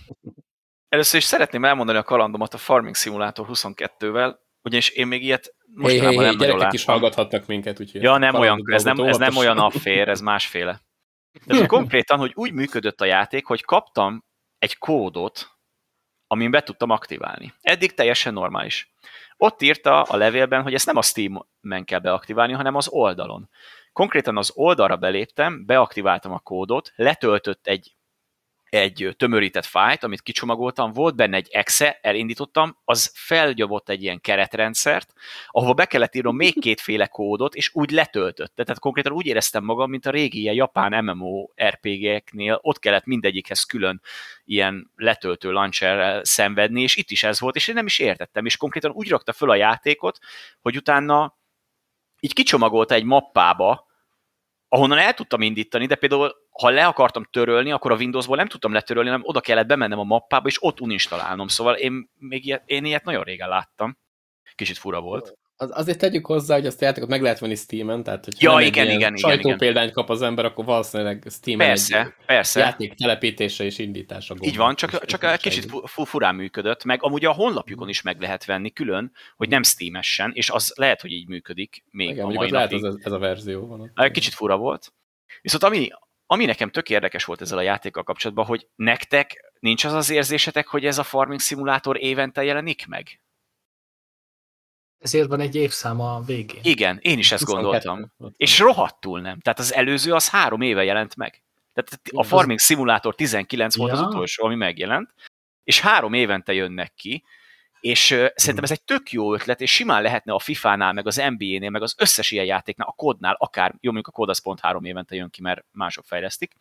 Először is szeretném elmondani a kalandomat a Farming Simulator 22-vel, ugyanis én még ilyet Hé, hé, mostanában hé, nem gyerekek is hallgathatnak minket, úgyhogy... Ja, nem olyan, ez nem, ez nem olyan affér, ez másféle. De ez (laughs) konkrétan, hogy úgy működött a játék, hogy kaptam egy kódot, amin be tudtam aktiválni. Eddig teljesen normális. Ott írta a levélben, hogy ezt nem a Steam-en kell beaktiválni, hanem az oldalon. Konkrétan az oldalra beléptem, beaktiváltam a kódot, letöltött egy egy tömörített fájt, amit kicsomagoltam, volt benne egy exe, elindítottam, az felgyobott egy ilyen keretrendszert, ahova be kellett írnom még (laughs) kétféle kódot, és úgy letöltötte. Tehát konkrétan úgy éreztem magam, mint a régi ilyen japán MMO RPG-eknél, ott kellett mindegyikhez külön ilyen letöltő launcherrel szenvedni, és itt is ez volt, és én nem is értettem, és konkrétan úgy rakta föl a játékot, hogy utána így kicsomagolta egy mappába, ahonnan el tudtam indítani, de például ha le akartam törölni, akkor a Windowsból nem tudtam letörölni, hanem oda kellett bemennem a mappába, és ott uninstalálnom. Szóval én még ilyet, én ilyet nagyon régen láttam. Kicsit fura volt. Az, azért tegyük hozzá, hogy azt a játékot meg lehet venni Steam-en, tehát hogy Ja, igen, igen, igen, sajtópéldányt kap az ember, akkor valószínűleg Steam-en Persze, egy persze. játék telepítése és indítása gomb. Így van, csak, csak egy kicsit furán működött, meg amúgy a honlapjukon is meg lehet venni külön, hogy nem Steam-esen, és az lehet, hogy így működik még Igen, a mai az lehet napig. ez, a verzió van. ott. Kicsit fura volt. Viszont ami, ami nekem tök érdekes volt ezzel a játékkal kapcsolatban, hogy nektek nincs az az érzésetek, hogy ez a farming szimulátor évente jelenik meg? Ezért van egy évszám a végén. Igen, én is ezt 22. gondoltam. És rohadtul nem. Tehát az előző az három éve jelent meg. Tehát a Farming Simulator 19 volt az Ja. utolsó, ami megjelent, és három évente jönnek ki, és uh, szerintem ez egy tök jó ötlet, és simán lehetne a FIFA-nál, meg az NBA-nél, meg az összes ilyen játéknál, a kodnál, akár, jó mondjuk a kod az pont három évente jön ki, mert mások fejlesztik,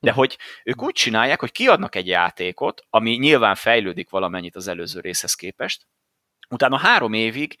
de hogy ők úgy csinálják, hogy kiadnak egy játékot, ami nyilván fejlődik valamennyit az előző részhez képest, utána három évig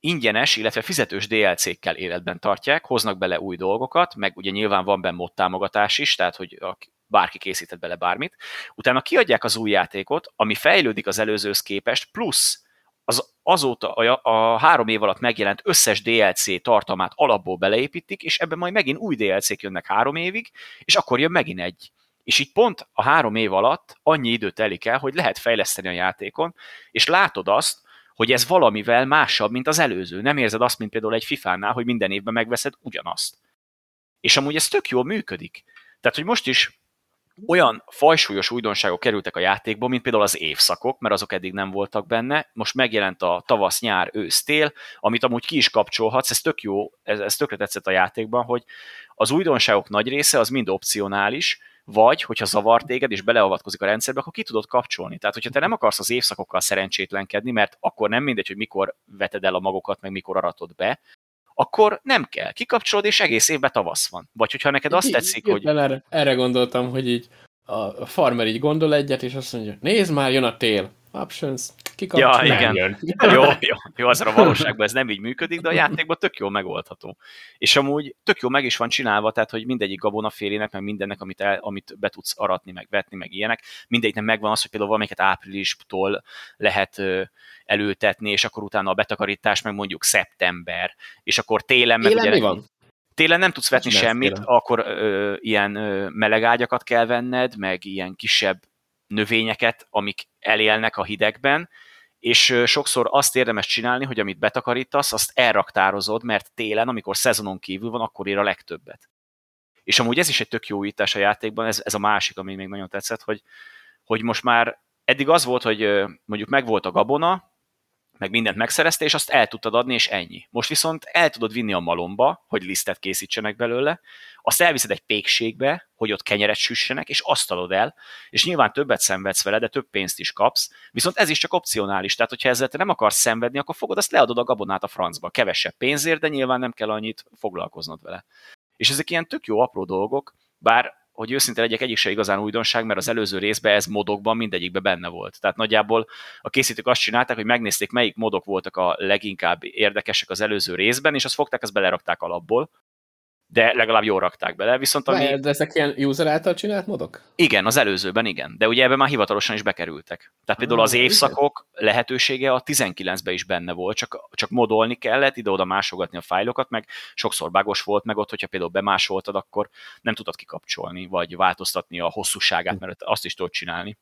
ingyenes, illetve fizetős DLC-kkel életben tartják, hoznak bele új dolgokat, meg ugye nyilván van benne mod támogatás is, tehát hogy bárki készített bele bármit. Utána kiadják az új játékot, ami fejlődik az előzőhöz képest, plusz az azóta a, a három év alatt megjelent összes DLC tartalmát alapból beleépítik, és ebben majd megint új DLC-k jönnek három évig, és akkor jön megint egy. És így pont a három év alatt annyi idő telik el, hogy lehet fejleszteni a játékon, és látod azt, hogy ez valamivel másabb, mint az előző. Nem érzed azt, mint például egy FIFA-nál, hogy minden évben megveszed ugyanazt. És amúgy ez tök jól működik. Tehát, hogy most is olyan fajsúlyos újdonságok kerültek a játékba, mint például az évszakok, mert azok eddig nem voltak benne. Most megjelent a tavasz, nyár, ősz, amit amúgy ki is kapcsolhatsz, ez tök jó, ez, ez tökre tetszett a játékban, hogy az újdonságok nagy része az mind opcionális, vagy, hogyha zavar téged és beleavatkozik a rendszerbe, akkor ki tudod kapcsolni. Tehát, hogyha te nem akarsz az évszakokkal szerencsétlenkedni, mert akkor nem mindegy, hogy mikor veted el a magokat, meg mikor aratod be, akkor nem kell. Kikapcsolod, és egész évben tavasz van. Vagy hogyha neked azt tetszik, hogy Erre, erre gondoltam, hogy így a farmer így gondol egyet, és azt mondja, nézd már, jön a tél. Options, kikapcsol, Ja, igen. jön. jó, jó, jó, azért a valóságban ez nem így működik, de a játékban tök jól megoldható. És amúgy tök jó meg is van csinálva, tehát hogy mindegyik gabonafélének, meg mindennek, amit, el, amit be tudsz aratni, meg vetni, meg ilyenek, mindegyiknek megvan az, hogy például valamelyiket áprilistól lehet előtetni, és akkor utána a betakarítás meg mondjuk szeptember, és akkor télen meg Élen ugye mi van? télen nem tudsz vetni semmit, télen? akkor ö, ilyen ö, meleg ágyakat kell venned, meg ilyen kisebb növényeket, amik elélnek a hidegben, és sokszor azt érdemes csinálni, hogy amit betakarítasz, azt elraktározod, mert télen, amikor szezonon kívül van, akkor ér a legtöbbet. És amúgy ez is egy tök jó újítás a játékban, ez, ez a másik, ami még nagyon tetszett, hogy, hogy most már eddig az volt, hogy mondjuk megvolt a gabona, meg mindent megszerezte, és azt el tudtad adni, és ennyi. Most viszont el tudod vinni a malomba, hogy lisztet készítsenek belőle, azt elviszed egy pékségbe, hogy ott kenyeret süssenek, és azt adod el, és nyilván többet szenvedsz vele, de több pénzt is kapsz, viszont ez is csak opcionális, tehát hogyha ezzel te nem akarsz szenvedni, akkor fogod, azt leadod a gabonát a francba, kevesebb pénzért, de nyilván nem kell annyit foglalkoznod vele. És ezek ilyen tök jó apró dolgok, bár hogy őszinte legyek, egyik se igazán újdonság, mert az előző részben ez modokban mindegyikben benne volt. Tehát nagyjából a készítők azt csinálták, hogy megnézték, melyik modok voltak a leginkább érdekesek az előző részben, és azt fogták, azt belerakták alapból, de legalább jól rakták bele. Viszont ami... De ezek ilyen user által csinált modok? Igen, az előzőben igen, de ugye ebben már hivatalosan is bekerültek. Tehát például Ah, az évszakok lehetősége a 19-ben is benne volt, csak, csak modolni kellett, ide-oda másogatni a fájlokat, meg sokszor bágos volt meg ott, hogyha például bemásoltad, akkor nem tudtad kikapcsolni, vagy változtatni a hosszúságát, mert azt is tudod csinálni.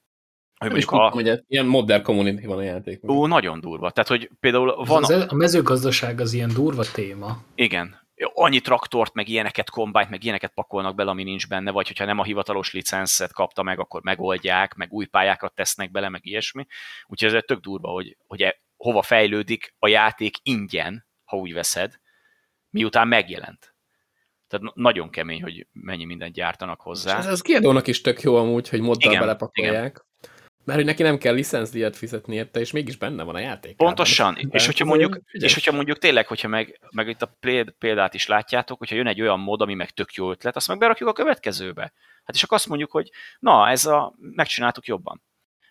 Hogy mondjuk a, hogy ilyen modern community van a játék. ó, nagyon durva. Tehát, hogy például Van van, az, a mezőgazdaság az ilyen durva téma. igen, annyi traktort, meg ilyeneket, kombájt, meg ilyeneket pakolnak bele, ami nincs benne, vagy hogyha nem a hivatalos licenszet kapta meg, akkor megoldják, meg új pályákat tesznek bele, meg ilyesmi. Úgyhogy ez tök durva, hogy, hogy e- hova fejlődik a játék ingyen, ha úgy veszed, miután megjelent. Tehát na- nagyon kemény, hogy mennyi mindent gyártanak És hozzá. ez, ez kiadónak is tök jó amúgy, hogy moddal Igen, belepakolják. Mert hogy neki nem kell licencdíjat fizetni érte, és mégis benne van a játék. Pontosan, és hogyha, mondjuk, és hogyha mondjuk tényleg, hogyha meg, meg itt a péld- példát is látjátok, hogyha jön egy olyan mod, ami meg tök jó ötlet, azt meg berakjuk a következőbe. Hát és akkor azt mondjuk, hogy na, ez a, megcsináltuk jobban.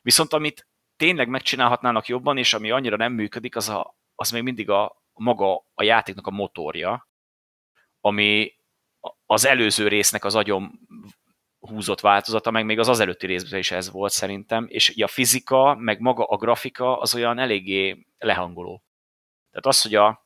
Viszont amit tényleg megcsinálhatnának jobban, és ami annyira nem működik, az, a, az még mindig a maga a játéknak a motorja, ami, az előző résznek az agyon húzott változata, meg még az az előtti részben is ez volt szerintem, és a fizika, meg maga a grafika az olyan eléggé lehangoló. Tehát az, hogy a,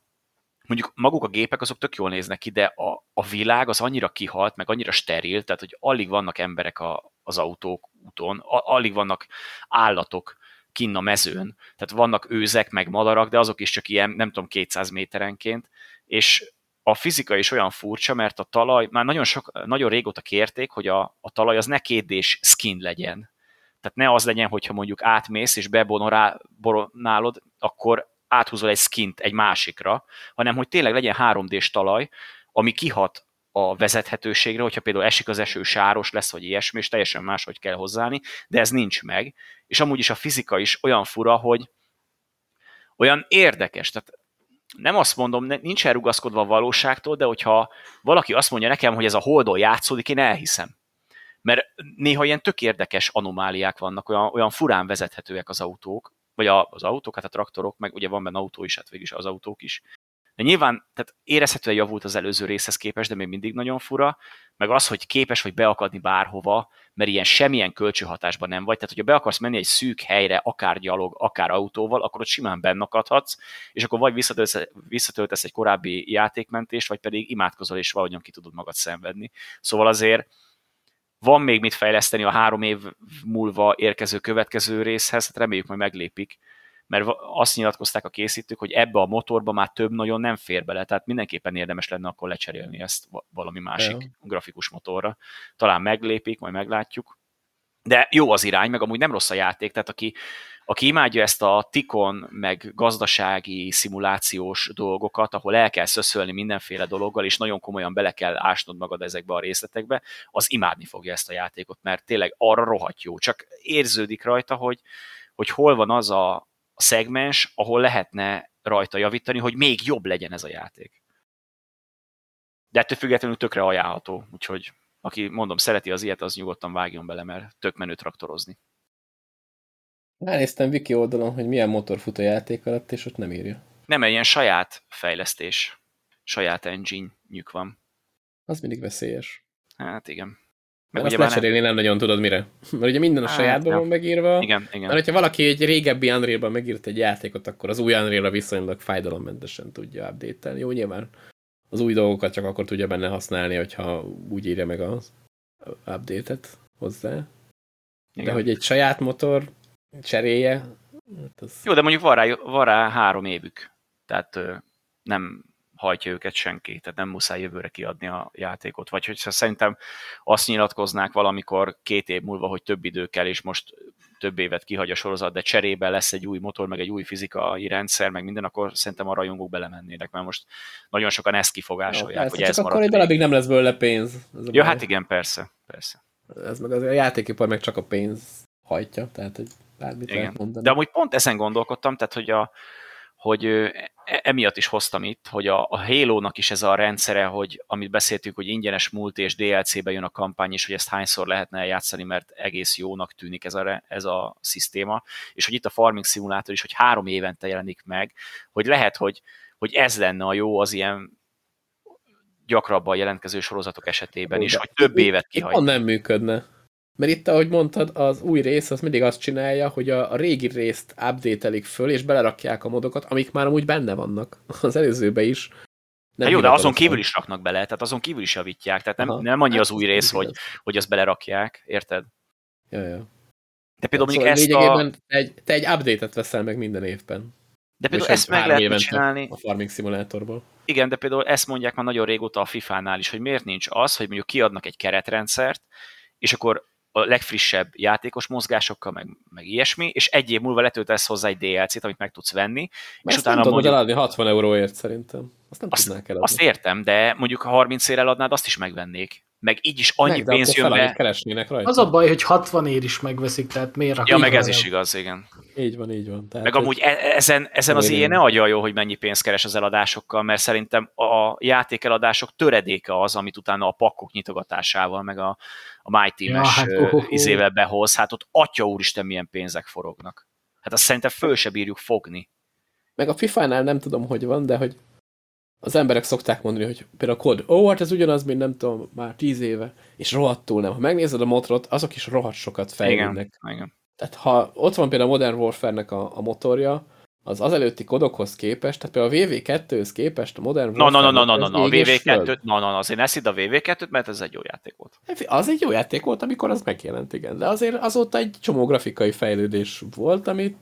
mondjuk maguk a gépek azok tök jól néznek ki, de a, a világ az annyira kihalt, meg annyira steril, tehát hogy alig vannak emberek a, az autók úton, a, alig vannak állatok kinn a mezőn, tehát vannak őzek, meg madarak, de azok is csak ilyen, nem tudom, 200 méterenként, és a fizika is olyan furcsa, mert a talaj, már nagyon, sok, nagyon régóta kérték, hogy a, a talaj az ne kétdés skin legyen. Tehát ne az legyen, hogyha mondjuk átmész és beboronálod, akkor áthúzol egy skint egy másikra, hanem hogy tényleg legyen 3D-s talaj, ami kihat a vezethetőségre, hogyha például esik az eső, sáros lesz, vagy ilyesmi, és teljesen máshogy kell hozzáállni, de ez nincs meg. És amúgy is a fizika is olyan fura, hogy olyan érdekes. Tehát nem azt mondom, nincs elrugaszkodva a valóságtól, de hogyha valaki azt mondja nekem, hogy ez a holdon játszódik, én elhiszem. Mert néha ilyen tök érdekes anomáliák vannak, olyan, olyan furán vezethetőek az autók, vagy az autók, hát a traktorok, meg ugye van benne autó is, hát végig az autók is. De nyilván tehát érezhetően javult az előző részhez képest, de még mindig nagyon fura, meg az, hogy képes vagy beakadni bárhova, mert ilyen semmilyen kölcsönhatásban nem vagy. Tehát, hogyha be akarsz menni egy szűk helyre, akár gyalog, akár autóval, akkor ott simán bennakadhatsz, és akkor vagy visszatöltesz, visszatöltesz egy korábbi játékmentést, vagy pedig imádkozol, és valahogyan ki tudod magad szenvedni. Szóval azért van még mit fejleszteni a három év múlva érkező következő részhez, hát reméljük majd meglépik, mert azt nyilatkozták a készítők, hogy ebbe a motorba már több nagyon nem fér bele, tehát mindenképpen érdemes lenne akkor lecserélni ezt valami másik ja. grafikus motorra. Talán meglépik, majd meglátjuk. De jó az irány, meg amúgy nem rossz a játék, tehát aki, aki imádja ezt a tikon, meg gazdasági, szimulációs dolgokat, ahol el kell szöszölni mindenféle dologgal, és nagyon komolyan bele kell ásnod magad ezekbe a részletekbe, az imádni fogja ezt a játékot, mert tényleg arra rohadt jó. Csak érződik rajta, hogy, hogy hol van az a, a szegmens, ahol lehetne rajta javítani, hogy még jobb legyen ez a játék. De ettől függetlenül tökre ajánlható, úgyhogy aki mondom, szereti az ilyet, az nyugodtan vágjon bele, mert tök menő traktorozni. Ránéztem Wiki oldalon, hogy milyen motor fut a játék alatt, és ott nem írja. Nem, egy ilyen saját fejlesztés, saját engine nyük van. Az mindig veszélyes. Hát igen. Meg azt lecserélni nem... nem nagyon tudod mire. Mert ugye minden a hát, sajátban ja. van megírva. Igen, igen. Mert hogyha valaki egy régebbi Unreal-ban megírt egy játékot, akkor az új Unreal-ra viszonylag fájdalommentesen tudja update-elni. Jó, nyilván az új dolgokat csak akkor tudja benne használni, hogyha úgy írja meg az update-et hozzá. Igen. De hogy egy saját motor cserélje. Hát az... Jó, de mondjuk van rá, van rá három évük. Tehát nem hajtja őket senki, tehát nem muszáj jövőre kiadni a játékot. Vagy hogyha szerintem azt nyilatkoznák valamikor két év múlva, hogy több idő kell, és most több évet kihagy a sorozat, de cserébe lesz egy új motor, meg egy új fizikai rendszer, meg minden, akkor szerintem a rajongók belemennének, mert most nagyon sokan ezt kifogásolják, Jó, hogy ez akkor egy darabig nem lesz belőle pénz. Ez ja, hát igen, persze, persze. Ez meg az a játékipar meg csak a pénz hajtja, tehát hogy bármit igen. lehet mondani. De amúgy pont ezen gondolkodtam, tehát hogy a, hogy e, emiatt is hoztam itt, hogy a, a Halo-nak is ez a rendszere, hogy amit beszéltünk, hogy ingyenes múlt és DLC-be jön a kampány, és hogy ezt hányszor lehetne eljátszani, mert egész jónak tűnik ez a, ez a szisztéma, és hogy itt a Farming Simulator is, hogy három évente jelenik meg, hogy lehet, hogy, hogy ez lenne a jó az ilyen gyakrabban jelentkező sorozatok esetében is, hogy több évet kihagy. nem működne. Mert itt, ahogy mondtad, az új rész az mindig azt csinálja, hogy a, a régi részt update föl, és belerakják a modokat, amik már amúgy benne vannak (laughs) az előzőbe is. Nem hát jó, de azon kívül is raknak bele, tehát azon kívül is javítják, tehát nem, Aha, nem annyi az hát új rész, hogy, hogy azt belerakják, érted? Ja, ja. De például szóval ezt a... Te egy, te egy update-et veszel meg minden évben. De például ezt meg lehet csinálni. A Farming Simulatorból. Igen, de például ezt mondják már nagyon régóta a FIFA-nál is, hogy miért nincs az, hogy mondjuk kiadnak egy keretrendszert, és akkor a legfrissebb játékos mozgásokkal, meg, meg ilyesmi, és egy év múlva letöltesz hozzá egy DLC-t, amit meg tudsz venni. és utána nem mondjuk, eladni 60 euróért szerintem. Azt nem azt, tudnák eladni. Azt értem, de mondjuk ha 30 ér eladnád, azt is megvennék. Meg így is annyi meg, pénz jön be. keresnének rajta. Az a baj, hogy 60 ér is megveszik, tehát miért Ja, meg ez is igaz, igen. Így van, így van. Tehát meg amúgy e- ezen, ezen az ilyen ne adja jó, hogy mennyi pénzt keres az eladásokkal, mert szerintem a játékeladások töredéke az, amit utána a pakkok nyitogatásával, meg a, a My Team-es ja, hát, uh, izével behoz, hát ott atya úristen milyen pénzek forognak. Hát azt szerintem föl se bírjuk fogni. Meg a FIFA-nál nem tudom, hogy van, de hogy az emberek szokták mondani, hogy például a kod, ó, hát ez ugyanaz, mint nem tudom, már tíz éve, és rohadtul nem. Ha megnézed a motorot, azok is rohadt sokat fejlődnek. Igen, igen. Tehát ha ott van például a Modern Warfare-nek a, a motorja, az az előtti kodokhoz képest, tehát például a VV2-höz képest a Modern No, no, Warfare... no, no, no, no, no, a VV2, no, no, no, azért ne szidd a VV2-t, mert ez egy jó játék volt. Az egy jó játék volt, amikor az megjelent, igen. De azért azóta egy csomó grafikai fejlődés volt, amit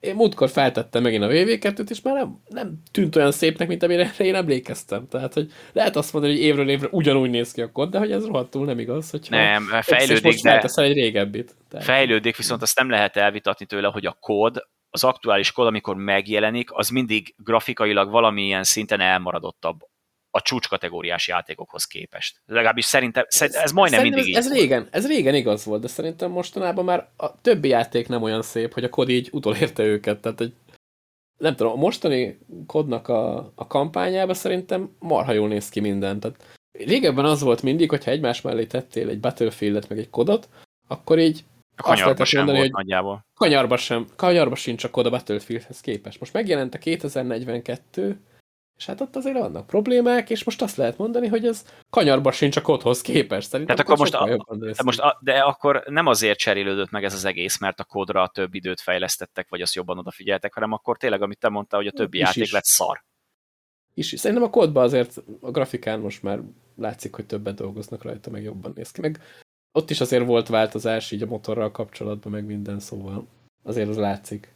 én múltkor feltettem megint a VV2-t, és már nem, nem tűnt olyan szépnek, mint amire (laughs) én emlékeztem. Tehát, hogy lehet azt mondani, hogy évről évre ugyanúgy néz ki a kod, de hogy ez rohadtul nem igaz, hogyha Nem, fejlődik, most de egy régebbit. Tehát, fejlődik, viszont azt nem lehet elvitatni tőle, hogy a kód, az aktuális kód, amikor megjelenik, az mindig grafikailag valamilyen szinten elmaradottabb a csúcskategóriás játékokhoz képest. Legalábbis szerintem, szerintem ez majdnem Szerintem mindig ez, ez régen, ez régen igaz volt, de szerintem mostanában már a többi játék nem olyan szép, hogy a kod így utolérte őket. Tehát, hogy nem tudom, a mostani kodnak a, a kampányában szerintem marha jól néz ki minden. Tehát régebben az volt mindig, hogyha egymás mellé tettél egy Battlefieldet meg egy kodot, akkor így A kanyarba sem mondani, volt hogy nagyjából. kanyarba sem, kanyarba sincs a kod a Battlefieldhez képest. Most megjelent a 2042, és hát ott azért vannak problémák, és most azt lehet mondani, hogy ez kanyarba sincs a kodhoz képest. Szerintem Tehát akkor most, a, de, most a, de akkor nem azért cserélődött meg ez az egész, mert a kódra több időt fejlesztettek, vagy azt jobban odafigyeltek, hanem akkor tényleg, amit te mondtál, hogy a többi Is játék is. lett szar. is. Szerintem a kódban azért a grafikán most már látszik, hogy többet dolgoznak rajta, meg jobban néz ki. Meg ott is azért volt változás így a motorral kapcsolatban, meg minden, szóval azért az látszik.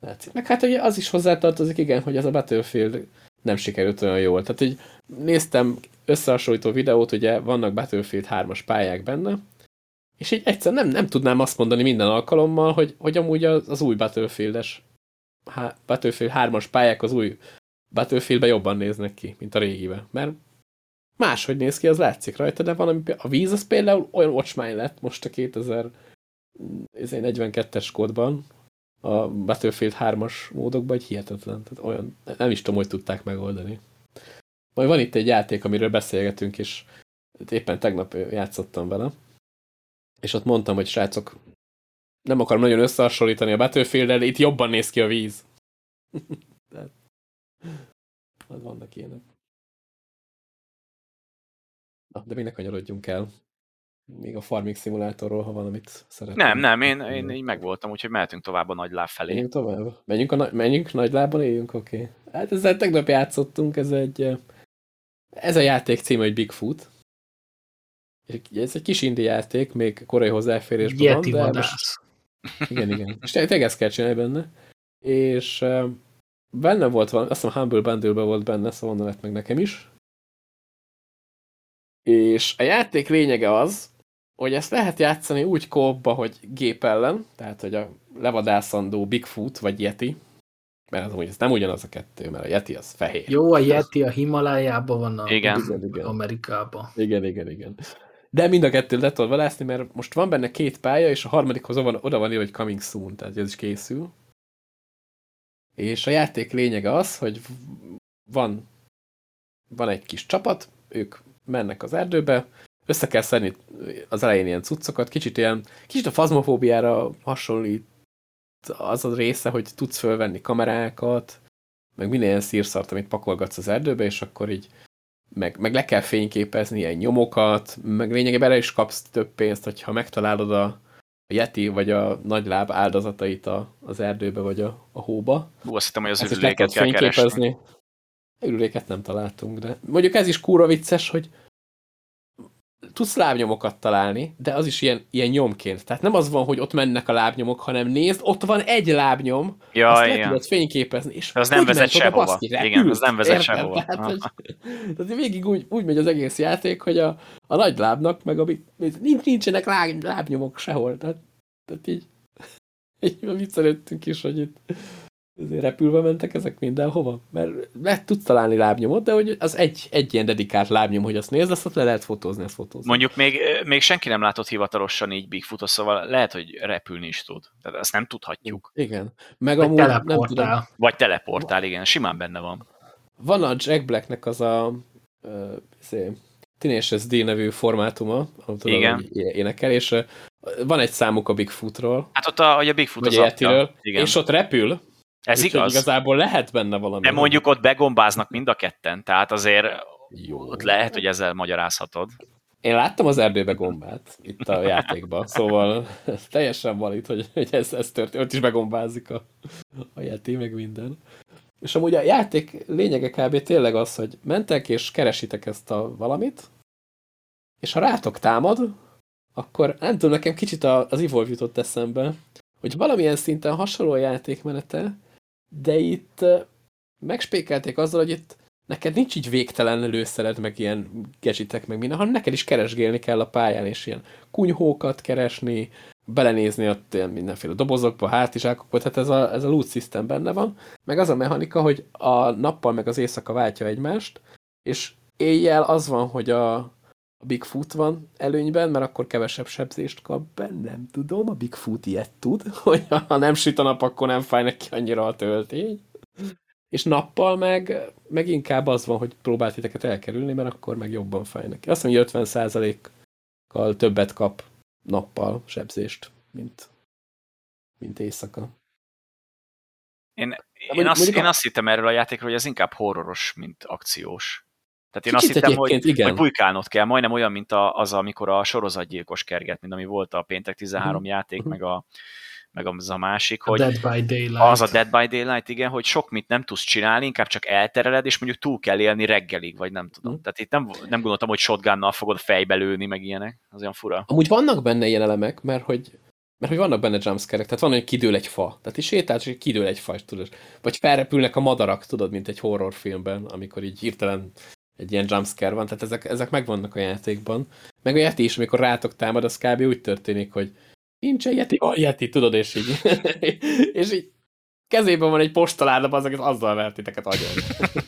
látszik. Meg hát ugye az is hozzátartozik, igen, hogy ez a Battlefield nem sikerült olyan jól. Tehát így néztem összehasonlító videót, ugye vannak Battlefield 3-as pályák benne, és így egyszer nem, nem tudnám azt mondani minden alkalommal, hogy, hogy amúgy az, az új Battlefield-es Battlefield 3-as pályák az új Battlefieldben jobban néznek ki, mint a régiben. Mert máshogy néz ki, az látszik rajta, de valami, a víz az például olyan ocsmány lett most a 2042-es kódban, a Battlefield 3-as módokban, hogy hihetetlen. Tehát olyan, nem is tudom, hogy tudták megoldani. Majd van itt egy játék, amiről beszélgetünk, és éppen tegnap játszottam vele, és ott mondtam, hogy srácok, nem akarom nagyon összehasonlítani a battlefield itt jobban néz ki a víz. (laughs) Tehát, az vannak ilyenek. Na, de még ne kanyarodjunk el. Még a farming szimulátorról, ha valamit szeretnél. Nem, nem, én, én így megvoltam, úgyhogy mehetünk tovább a nagy láb felé. Menjünk tovább? Menjünk, a, na- menjünk nagy lábon éljünk? Oké. Okay. Hát ezzel tegnap játszottunk, ez egy... eh, Ez a játék címe, hogy Bigfoot. Ez egy kis indie játék, még korai hozzáférésben Yeti van, de most vadász. igen, igen. És tényleg ezt kell csinálni benne. És uh, benne volt valami, azt hiszem Humble bundle volt benne, szóval onnan lett meg nekem is. És a játék lényege az, hogy ezt lehet játszani úgy kópba, hogy gép ellen, tehát hogy a levadászandó Bigfoot vagy Yeti, mert az úgy, ez nem ugyanaz a kettő, mert a Yeti az fehér. Jó, a Yeti a Himalájában van, a Igen. Igen, igen. Amerikában. Igen, igen, igen. De mind a kettőt le tudod vadászni, mert most van benne két pálya, és a harmadikhoz oda van, oda van írva, hogy coming soon, tehát ez is készül. És a játék lényege az, hogy van, van egy kis csapat, ők mennek az erdőbe, össze kell szedni az elején ilyen cuccokat, kicsit ilyen, kicsit a fazmofóbiára hasonlít az a része, hogy tudsz fölvenni kamerákat, meg minden ilyen szírszart, amit pakolgatsz az erdőbe, és akkor így meg, meg le kell fényképezni ilyen nyomokat, meg lényegében erre is kapsz több pénzt, hogyha megtalálod a, a Yeti vagy a nagyláb áldozatait a, az erdőbe vagy a, a hóba. Hú, azt hittem, hogy az Ezt ürüléket kell keresni. fényképezni. Ürüléket nem találtunk, de mondjuk ez is kúra vicces, hogy tudsz lábnyomokat találni, de az is ilyen, ilyen nyomként. Tehát nem az van, hogy ott mennek a lábnyomok, hanem nézd, ott van egy lábnyom, Ja, azt le igen. tudod fényképezni, és Az nem vezet sehova. baszki, Igen, repült, az nem vezet érted? sehova. Tehát, hogy, (laughs) tehát végig úgy, úgy megy az egész játék, hogy a, a nagy lábnak, meg a, nincs, nincsenek láb, lábnyomok sehol. Tehát, tehát így, (laughs) így viccelődtünk is, hogy itt repülve mentek ezek mindenhova, mert le tudsz találni lábnyomot, de hogy az egy, egy ilyen dedikált lábnyom, hogy azt nézd, azt ott le lehet fotózni, ezt fotózni. Mondjuk még, még senki nem látott hivatalosan így Bigfootot, szóval lehet, hogy repülni is tud. Tehát azt nem tudhatjuk. Igen. Meg Vagy amúgy, nem tudom, teleportál. Vagy teleportál, igen, simán benne van. van a Jack Blacknek az a uh, Tenacious D nevű formátuma, amit tudom, Igen. énekel, és van egy számuk a Bigfootról, Hát ott a, hogy a Bigfoot az a apja. Igen. és ott repül, Ez Úgyhogy igaz. Igazából lehet benne valami. De mondjuk ott begombáznak mind a ketten, tehát azért Jó. ott lehet, hogy ezzel magyarázhatod. Én láttam az erdőbe gombát itt a játékban, szóval (laughs) teljesen valid, hogy, hogy ez, ez történt. Ott is begombázik a, a játék, meg minden. És amúgy a játék lényege kb. tényleg az, hogy mentek és keresitek ezt a valamit, és ha rátok támad, akkor nem tudom, nekem kicsit az Evolve jutott eszembe, hogy valamilyen szinten hasonló a játékmenete, de itt megspékelték azzal, hogy itt neked nincs így végtelen lőszered, meg ilyen gadgetek, meg minden, hanem neked is keresgélni kell a pályán, és ilyen kunyhókat keresni, belenézni ott ilyen mindenféle dobozokba, hátizsákokba, tehát ez a, ez a loot system benne van, meg az a mechanika, hogy a nappal meg az éjszaka váltja egymást, és éjjel az van, hogy a, a Bigfoot van előnyben, mert akkor kevesebb sebzést kap be, nem tudom, a Bigfoot ilyet tud, (laughs) hogy ha nem süt a nap, akkor nem fáj neki annyira a töltény. És nappal meg, meg inkább az van, hogy próbált titeket elkerülni, mert akkor meg jobban fáj neki. Azt mondja, hogy 50%-kal többet kap nappal sebzést, mint, mint éjszaka. Én, mondjuk- én, azt, mondjuk a- én azt hittem erről a játékról, hogy ez inkább horroros, mint akciós. Tehát én Kicsit azt hittem, hogy, igen. hogy bujkálnod kell, majdnem olyan, mint a, az, amikor a sorozatgyilkos kerget, mint ami volt a péntek 13 Mhm. játék, Mhm. meg, a, meg az a másik, A hogy Dead by Daylight. az a Dead by Daylight, igen, hogy sok mit nem tudsz csinálni, inkább csak eltereled, és mondjuk túl kell élni reggelig, vagy nem tudom. Mhm. Tehát itt nem, nem gondoltam, hogy shotgunnal fogod fejbe lőni, meg ilyenek. Az olyan fura. Amúgy vannak benne ilyen elemek, mert hogy, mert hogy vannak benne jumpscare tehát van, hogy kidől egy fa. Tehát is sétálsz, és kidől egy fa, és tudod. Vagy felrepülnek a madarak, tudod, mint egy horrorfilmben, amikor így hirtelen egy ilyen jumpscare van, tehát ezek, ezek megvannak a játékban. Meg a Yeti is, amikor rátok támad, az kb. úgy történik, hogy nincs egy Yeti, van Yeti, tudod, és így, (laughs) és így kezében van egy postaláda, az azzal vert titeket agyon.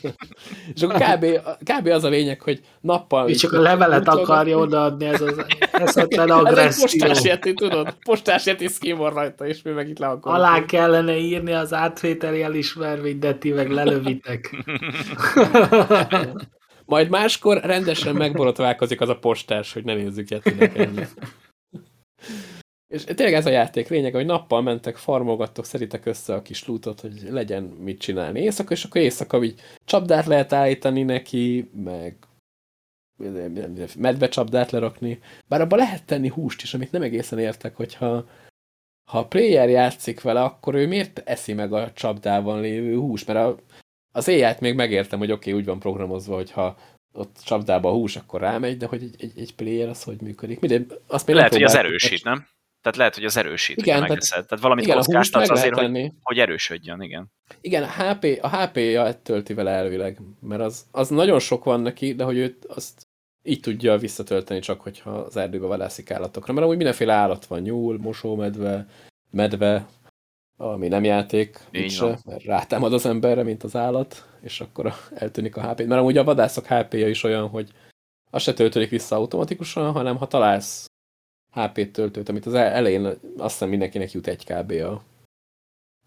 (laughs) és akkor kb, kb. az a lényeg, hogy nappal... És csak a levelet akarja odaadni, ez az eszetlen Ez (laughs) egy agresszió. postás Yeti, tudod? Postás Yeti skin van rajta, és mi meg itt le akarunk. Alá kellene írni az átvételi elismervényt, de ti meg lelövitek. Majd máskor rendesen megborotválkozik az a postás, hogy ne nézzük Yetinek. És tényleg ez a játék lényeg, hogy nappal mentek, farmolgattok, szeritek össze a kis lootot, hogy legyen mit csinálni éjszaka, és akkor éjszaka így csapdát lehet állítani neki, meg medve csapdát lerakni. Bár abban lehet tenni húst is, amit nem egészen értek, hogyha ha a player játszik vele, akkor ő miért eszi meg a csapdában lévő húst? Mert a, az éjjelt még megértem, hogy oké, okay, úgy van programozva, hogy ha ott csapdában a hús, akkor rámegy, de hogy egy, egy, egy player az hogy működik? Minden, azt még Lehet, hogy az erősít, nem? Tehát lehet, hogy az erősít, Igen, tehát- megeszed. Tehát valamit Igen, kockáztatsz azért, hogy, hogy erősödjön, igen. Igen, a, HP, a HP-ja tölti vele elvileg, mert az, az nagyon sok van neki, de hogy őt azt így tudja visszatölteni csak, hogyha az erdőbe vadászik állatokra. Mert amúgy mindenféle állat van, nyúl, mosómedve, medve, ami nem játék, úgyse, mert rátámad az emberre, mint az állat, és akkor eltűnik a HP. Mert amúgy a vadászok HP-ja is olyan, hogy az se töltődik vissza automatikusan, hanem ha találsz HP töltőt, amit az el- elején azt hiszem mindenkinek jut egy kb. a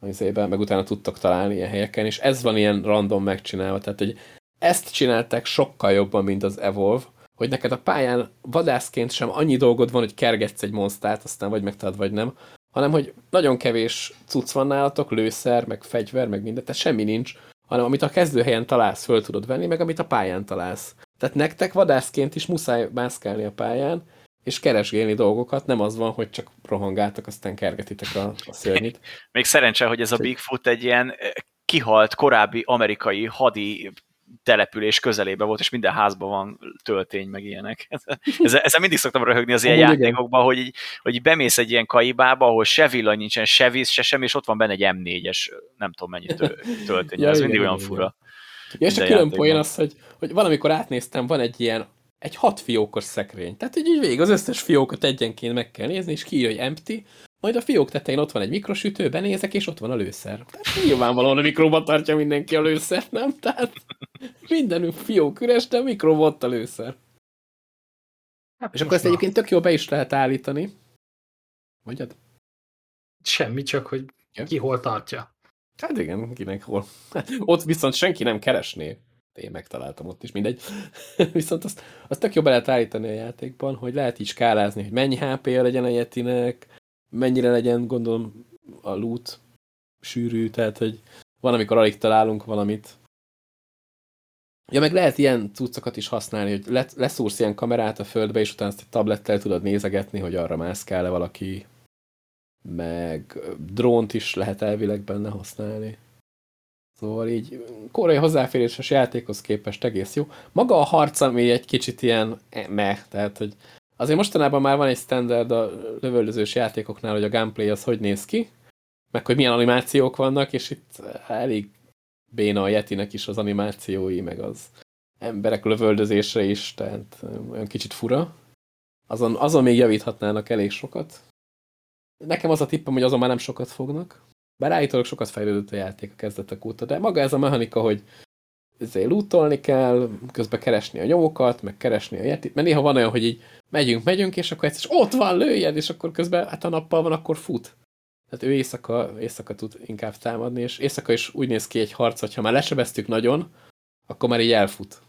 az évben, meg utána tudtak találni ilyen helyeken, és ez van ilyen random megcsinálva, tehát hogy ezt csinálták sokkal jobban, mint az Evolve, hogy neked a pályán vadászként sem annyi dolgod van, hogy kergetsz egy monstát, aztán vagy megtalad, vagy nem, hanem hogy nagyon kevés cucc van nálatok, lőszer, meg fegyver, meg minden, tehát semmi nincs, hanem amit a kezdőhelyen találsz, föl tudod venni, meg amit a pályán találsz. Tehát nektek vadászként is muszáj mászkálni a pályán, és keresgélni dolgokat, nem az van, hogy csak rohangáltak, aztán kergetitek a, a szörnyit. (laughs) Még szerencse, hogy ez a Bigfoot egy ilyen eh, kihalt korábbi amerikai hadi település közelébe volt, és minden házban van töltény, meg ilyenek. (laughs) (laughs) Ezzel, ezzel mindig szoktam röhögni az ilyen Amúgy igen. játékokban, hogy, így, hogy így bemész egy ilyen kaibába, ahol se villany nincsen, se víz, se semmi, és ott van benne egy M4-es, nem tudom mennyi tö- (laughs) töltény. Ja, ez igen, mindig olyan igen, fura. Ja, és a külön poén az, hogy, hogy valamikor átnéztem, van egy ilyen, egy hat fiókos szekrény. Tehát így, így végig az összes fiókot egyenként meg kell nézni, és kiírja, hogy empty, majd a fiók tetején ott van egy mikrosütő, benézek, és ott van a lőszer. Tehát nyilvánvalóan a mikróban tartja mindenki a lőszert, nem? Tehát minden fiók üres, de a mikróban ott a lőszer. Hát És akkor ezt egyébként tök jól be is lehet állítani. Mondjad? Semmi, csak hogy Ja. ki hol tartja. Hát igen, kinek hol. Hát, ott viszont senki nem keresné. Én megtaláltam ott is, mindegy. (laughs) viszont azt, azt tök jobb lehet állítani a játékban, hogy lehet így skálázni, hogy mennyi HP-ja legyen a Yetinek, mennyire legyen, gondolom, a loot sűrű, tehát, hogy van, amikor alig találunk valamit. Ja, meg lehet ilyen cuccokat is használni, hogy le, leszúrsz ilyen kamerát a földbe, és utána ezt egy tablettel tudod nézegetni, hogy arra mászkál-e valaki. Meg drónt is lehet elvileg benne használni. Szóval így korai hozzáféréses játékhoz képest egész jó. Maga a harc, ami egy kicsit ilyen meh, tehát hogy azért mostanában már van egy standard a lövöldözős játékoknál, hogy a gameplay az hogy néz ki, meg hogy milyen animációk vannak, és itt elég béna a Yetinek is az animációi, meg az emberek lövöldözésre is, tehát olyan kicsit fura. Azon, azon még javíthatnának elég sokat. Nekem az a tippem, hogy azon már nem sokat fognak. Bár állítólag sokat fejlődött a játék a kezdetek óta, de maga ez a mechanika, hogy lootolni kell, közben keresni a nyomokat, meg keresni a jetit, mert néha van olyan, hogy így megyünk, megyünk, és akkor egyszer, ott van, lőjed, és akkor közben, hát a nappal van, akkor fut. Tehát ő éjszaka, éjszaka tud inkább támadni, és éjszaka is úgy néz ki egy harc, hogy ha már lesebeztük nagyon, akkor már így elfut.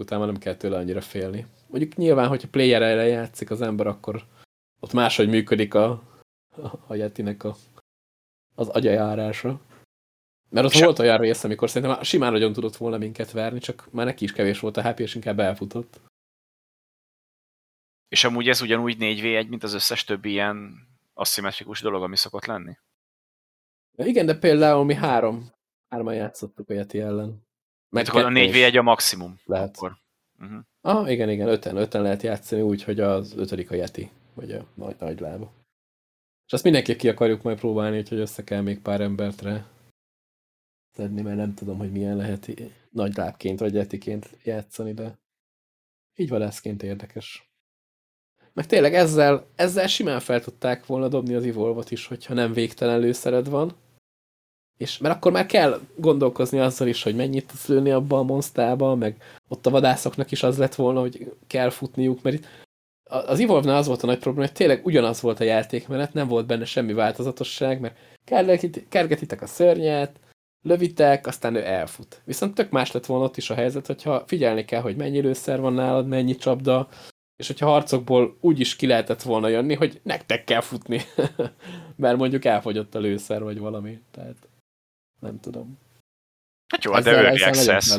Utána nem kell tőle annyira félni. Mondjuk nyilván, hogyha player játszik az ember, akkor ott máshogy működik a, a, a Yetinek a az agyajárása. Mert ott Sem. volt olyan rész, amikor szerintem simán nagyon tudott volna minket verni, csak már neki is kevés volt a happy, és inkább elfutott. És amúgy ez ugyanúgy 4v1, mint az összes többi ilyen aszimmetrikus dolog, ami szokott lenni? Igen, de például mi három, hárman játszottuk a Yeti ellen. Mert akkor a 4v1 a maximum. Lehet. Akkor. Uh -huh. Ah, igen, igen, öten, öten lehet játszani úgy, hogy az ötödik a Yeti, vagy a nagy, nagy lába. És azt mindenképp ki akarjuk majd próbálni, hogy össze kell még pár embert rá szedni, mert nem tudom, hogy milyen lehet nagy lábként vagy etiként játszani, de így vadászként érdekes. Meg tényleg ezzel, ezzel simán fel tudták volna dobni az evolve is, hogyha nem végtelen lőszered van. És, mert akkor már kell gondolkozni azzal is, hogy mennyit tudsz lőni abba a monsztába, meg ott a vadászoknak is az lett volna, hogy kell futniuk, mert itt az Evolve-nál az volt a nagy probléma, hogy tényleg ugyanaz volt a játékmenet, nem volt benne semmi változatosság, mert kergetitek a szörnyet, lövitek, aztán ő elfut. Viszont tök más lett volna ott is a helyzet, hogyha figyelni kell, hogy mennyi lőszer van nálad, mennyi csapda, és hogyha harcokból úgy is ki lehetett volna jönni, hogy nektek kell futni, (laughs) mert mondjuk elfogyott a lőszer, vagy valami. Tehát nem tudom. Hát jó, ezzel, de early access.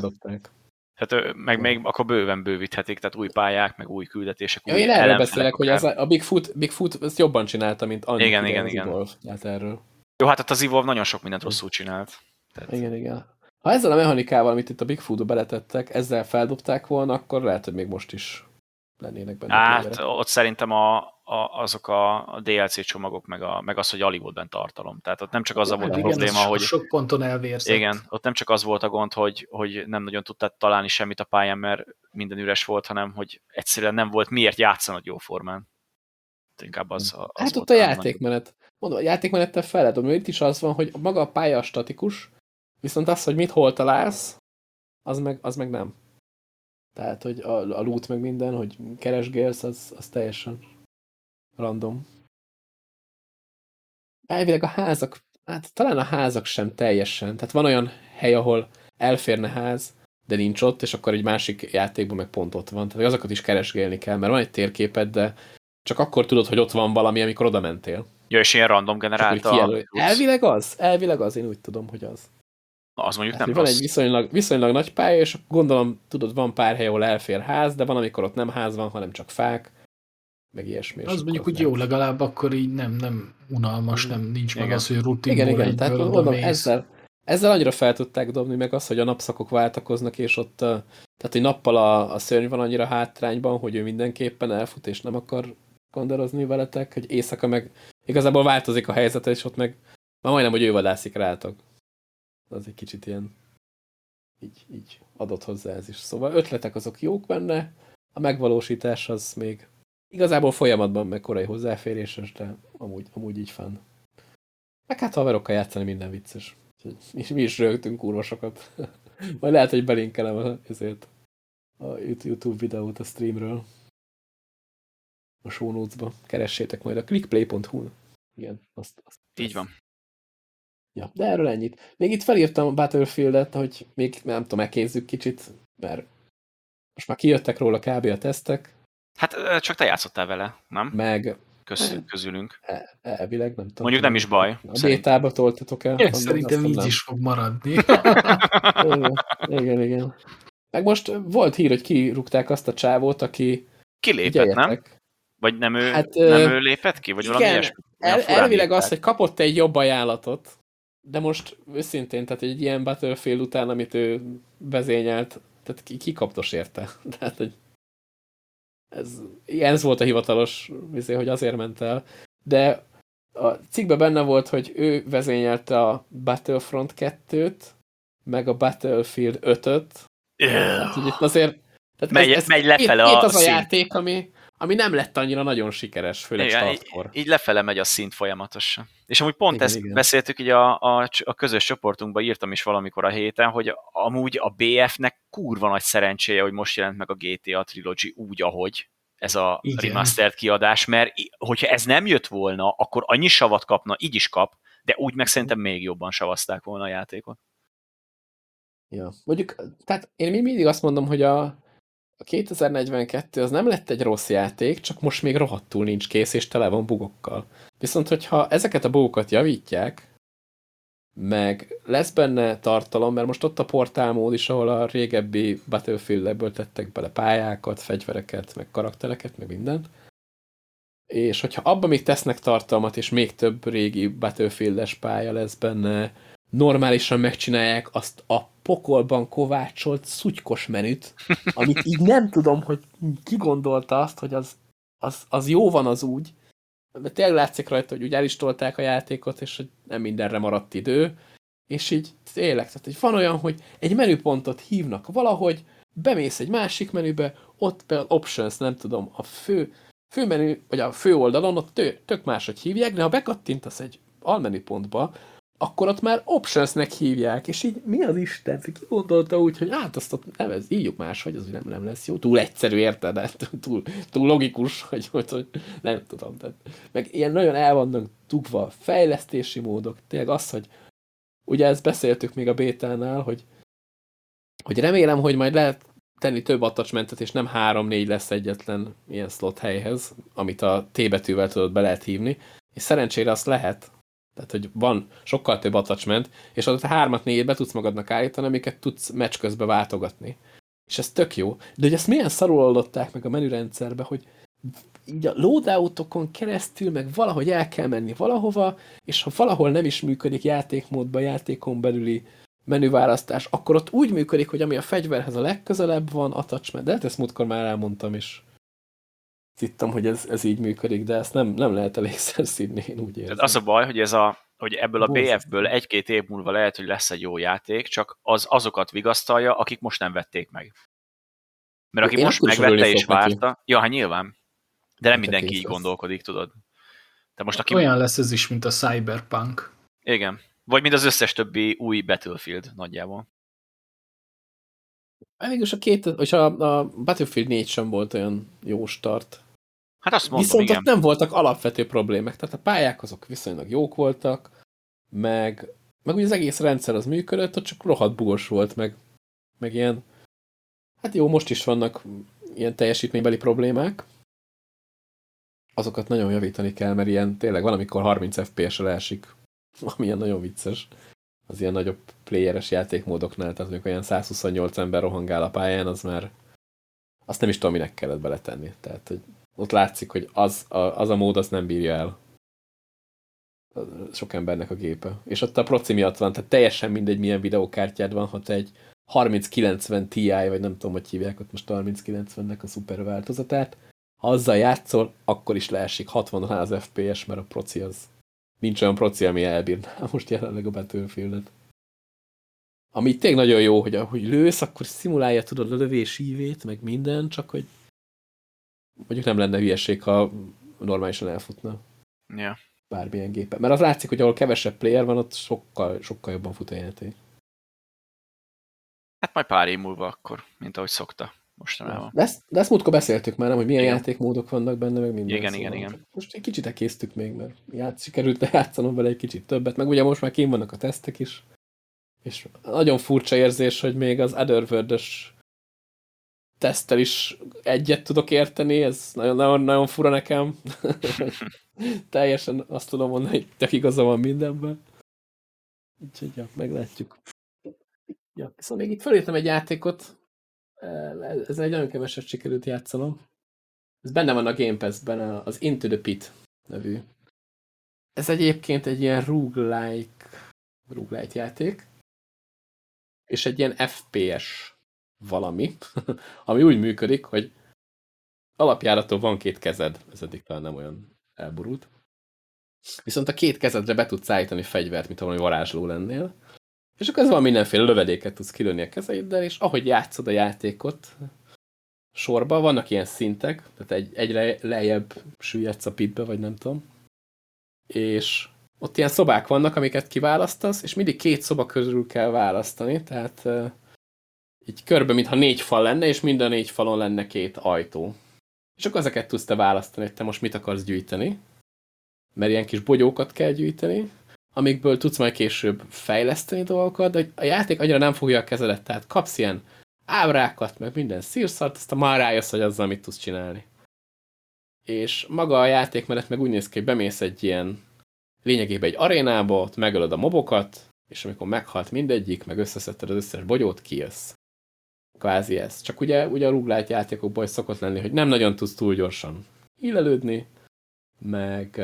Tehát meg még akkor bőven bővíthetik, tehát új pályák, meg új küldetések. Ja, új én erről beszélek, hogy az a, Bigfoot, Bigfoot ezt jobban csinálta, mint annyi. Igen, igen, igen. Evolve. Hát erről. Jó, hát ott az Evolve nagyon sok mindent rosszul csinált. Tehát... Igen, igen. Ha ezzel a mechanikával, amit itt a Bigfootba beletettek, ezzel feldobták volna, akkor lehet, hogy még most is lennének benne. Hát playerek. ott szerintem a, a, azok a, DLC csomagok, meg, a, meg az, hogy alig volt bent tartalom. Tehát ott nem csak az a volt a probléma, hogy... Sok ponton elvérzett. Igen, ott nem csak az volt a gond, hogy, hogy nem nagyon tudtad találni semmit a pályán, mert minden üres volt, hanem hogy egyszerűen nem volt miért játszanod jó formán. Inkább az, az Hát ott a játékmenet. Mondom, a játékmenettel feledom, itt is az van, hogy maga a pálya statikus, viszont az, hogy mit hol találsz, az meg, az meg nem. Tehát, hogy a, a loot meg minden, hogy keresgélsz, az, az teljesen random. Elvileg a házak, hát talán a házak sem teljesen. Tehát van olyan hely, ahol elférne ház, de nincs ott, és akkor egy másik játékban meg pont ott van. Tehát azokat is keresgélni kell, mert van egy térképed, de csak akkor tudod, hogy ott van valami, amikor oda mentél. Ja, és ilyen random generálta. Elvileg az, elvileg az, én úgy tudom, hogy az. Az mondjuk hát, nem Van rossz. egy viszonylag, viszonylag nagy pálya, és gondolom, tudod, van pár hely, ahol elfér ház, de van, amikor ott nem ház van, hanem csak fák, meg ilyesmi. Az mondjuk, hogy jó, legalább akkor így nem, nem unalmas, nem nincs igen. meg az, hogy rutin. Igen, igen, tehát mondom, ezzel, ezzel annyira fel tudták dobni meg az, hogy a napszakok váltakoznak, és ott, tehát egy nappal a, a szörny van annyira hátrányban, hogy ő mindenképpen elfut, és nem akar konderozni veletek, hogy éjszaka meg igazából változik a helyzet, és ott meg már majdnem, hogy ő vadászik rátok. Az egy kicsit ilyen így, így adott hozzá ez is. Szóval ötletek azok jók benne, a megvalósítás az még igazából folyamatban meg korai hozzáféréses, de amúgy, amúgy így fan. Meg hát haverokkal játszani minden vicces. És mi is rögtünk kurva sokat. (laughs) Majd lehet, hogy belinkelem ezért a YouTube videót a streamről a show notes-ba. Keressétek majd a clickplay.hu-n. Igen, azt, azt. Így van. Ja, de erről ennyit. Még itt felírtam a Battlefield-et, hogy még nem tudom, megkézzük kicsit, mert most már kijöttek róla kb. a tesztek. Hát csak te játszottál vele, nem? Meg, köz, közülünk. E- Elvileg nem tudom. Mondjuk nem is baj. A bétába toltatok el. Ja, Mondom, szerintem így is fog maradni. (laughs) Igen, igen, igen. Meg most volt hír, hogy kirúgták azt a csávót, aki Kilépett, nem? Vagy nem ő, Hát, nem ő lépett ki? Vagy valami igen, ilyesmi? Olyan El, elvileg lépett. az, hogy kapott egy jobb ajánlatot, de most őszintén, tehát egy ilyen Battlefield után, amit ő vezényelt, tehát ki, ki kaptos érte. (laughs) Tehát, hogy ez, ez volt a hivatalos, izé, hogy azért ment el. De a cikkben benne volt, hogy ő vezényelte a Battlefront 2-t, meg a Battlefield 5-öt. Tehát, hogy itt azért... Tehát Megy- megy lefele két, a az a szint. játék, ami, ami nem lett annyira nagyon sikeres, főleg Igen, startkor. így lefele megy a szint folyamatosan. És amúgy pont Igen, ezt igen. beszéltük, így a, a, a közös csoportunkban írtam is valamikor a héten, hogy amúgy a BF-nek kurva nagy szerencséje, hogy most jelent meg a GTA Trilogy úgy, ahogy ez a Igen. Remastered kiadás, mert hogyha ez nem jött volna, akkor annyi savat kapna, így is kap, de úgy meg szerintem még jobban savazták volna a játékot. Ja. Mondjuk, tehát én még mindig azt mondom, hogy a, a 2042 az nem lett egy rossz játék, csak most még rohadtul nincs kész, és tele van bugokkal. Viszont, hogyha ezeket a bugokat javítják, meg lesz benne tartalom, mert most ott a portálmód is, ahol a régebbi Battlefield-ekből tettek bele pályákat, fegyvereket, meg karaktereket, meg mindent. És hogyha abban még tesznek tartalmat, és még több régi Battlefield-es pálya lesz benne, normálisan megcsinálják azt a pokolban kovácsolt szutykos menüt, amit így nem tudom, hogy ki gondolta azt, hogy az, az, az jó van az úgy, mert tényleg látszik rajta, hogy úgy el is tolták a játékot, és hogy nem mindenre maradt idő, és így tényleg, tehát hogy van olyan, hogy egy menüpontot hívnak valahogy, bemész egy másik menübe, ott például options, nem tudom, a fő, főmenü, vagy a fő oldalon ott tök máshogy hívják, de ha bekattintasz egy almenüpontba, akkor ott már optionsnek hívják, és így mi az Isten? Ki gondolta úgy, hogy hát azt ott nevez, írjuk máshogy, az nem, nem lesz jó. Túl egyszerű, érted? De túl, túl logikus, hogy, hogy, hogy nem tudom. Tehát, meg ilyen nagyon el vannak dugva fejlesztési módok. Tényleg az, hogy ugye ezt beszéltük még a bétánál, hogy, hogy remélem, hogy majd lehet tenni több attachmentet, és nem három-négy lesz egyetlen ilyen slot helyhez, amit a T betűvel tudod be lehet hívni, és szerencsére azt lehet, tehát, hogy van sokkal több attachment, és ott hármat négyet be tudsz magadnak állítani, amiket tudsz meccs közben váltogatni. És ez tök jó. De hogy ezt milyen szarul oldották meg a menürendszerbe, hogy így a loadoutokon keresztül, meg valahogy el kell menni valahova, és ha valahol nem is működik játékmódban, játékon belüli menüválasztás, akkor ott úgy működik, hogy ami a fegyverhez a legközelebb van, attachment. De hát ezt múltkor már elmondtam, és hittem, hogy ez, ez így működik, de ezt nem, nem lehet elégszer (laughs) színni, én úgy érzem. Tehát az a baj, hogy, ez a, hogy ebből a. BF-ből egy-két év múlva lehet, hogy lesz egy jó játék, csak az azokat vigasztalja, akik most nem vették meg. Mert aki Én most megvette és fogok neki. várta, ja, hát nyilván. De nem Hát, mindenki így gondolkodik, tudod. De most aki... Olyan lesz ez is, mint a Cyberpunk. Igen. Vagy mint az összes többi új Battlefield nagyjából. Végülis a két, és a, a Battlefield 4 sem volt olyan jó start. Hát azt mondom, Viszont igen. ott nem voltak alapvető problémák. Tehát a pályák azok viszonylag jók voltak, meg, meg ugye az egész rendszer az működött, ott csak rohadt bugos volt, meg, meg ilyen, hát jó, most is vannak ilyen teljesítménybeli problémák. Azokat nagyon javítani kell, mert ilyen tényleg valamikor 30 FPS-re esik, (laughs) ami ilyen nagyon vicces. Az ilyen nagyobb playeres játékmódoknál, tehát amikor olyan 128 ember rohangál a pályán, az már azt nem is tudom, minek kellett beletenni. Tehát, hogy ott látszik, hogy az a, az a mód azt nem bírja el sok embernek a gépe. És ott a proci miatt van, tehát teljesen mindegy, milyen videókártyád van, ha te egy 3090 Ti, vagy nem tudom, hogy hívják ott most 3090-nek a szuper változatát, ha azzal játszol, akkor is leesik 60 az FPS, mert a proci az nincs olyan proci, ami elbírná (laughs) most jelenleg a Battlefield-et. Ami tényleg nagyon jó, hogy ahogy lősz, akkor szimulálja tudod a lövés ívét, meg minden, csak hogy mondjuk nem lenne hülyeség, ha normálisan elfutna Ja. bármilyen gépen. Mert az látszik, hogy ahol kevesebb player van, ott sokkal, sokkal jobban fut a játék. Hát majd pár év múlva akkor, mint ahogy szokta mostanában. De ezt, de ezt múltkor beszéltük már, nem, hogy milyen Igen. játékmódok vannak benne, meg minden. Igen, igen, igen. Most egy kicsit elkésztük még, mert játsz, sikerült (laughs) játszanom vele egy kicsit többet, meg ugye most már kín vannak a tesztek is, és nagyon furcsa érzés, hogy még az otherworld tesztel is egyet tudok érteni, ez nagyon, nagyon, nagyon fura nekem. (laughs) Teljesen azt tudom mondani, hogy tök igaza van mindenben. Úgyhogy ja, meglátjuk. Ja, szóval még itt felírtam egy játékot, ez egy nagyon keveset sikerült játszanom. Ez benne van a Game Pass-ben, az Into the Pit nevű. Ez egyébként egy ilyen roguelike, roguelite játék, és egy ilyen FPS valami, (laughs) ami úgy működik, hogy alapjáraton van két kezed, ez eddig talán nem olyan elborult. Viszont a két kezedre be tudsz állítani fegyvert, mint valami varázsló lennél, és akkor ez van mindenféle lövedéket tudsz kilőni a kezeiddel, és ahogy játszod a játékot sorba, vannak ilyen szintek, tehát egy, egyre lejjebb süllyedsz a pitbe, vagy nem tudom. És ott ilyen szobák vannak, amiket kiválasztasz, és mindig két szoba közül kell választani, tehát így körbe, mintha négy fal lenne, és mind a négy falon lenne két ajtó. És akkor ezeket tudsz te választani, hogy te most mit akarsz gyűjteni. Mert ilyen kis bogyókat kell gyűjteni, amikből tudsz majd később fejleszteni dolgokat, de a játék annyira nem fogja a kezedet, tehát kapsz ilyen ábrákat, meg minden szírszart, aztán már rájössz, hogy azzal mit tudsz csinálni. És maga a játék mellett meg úgy néz ki, hogy bemész egy ilyen lényegében egy arénába, ott megölöd a mobokat, és amikor meghalt mindegyik, meg összeszedted az összes bogyót, kijössz. Kvázi ez. Csak ugye, ugye a rúglát játékokból is szokott lenni, hogy nem nagyon tudsz túl gyorsan hílelődni, meg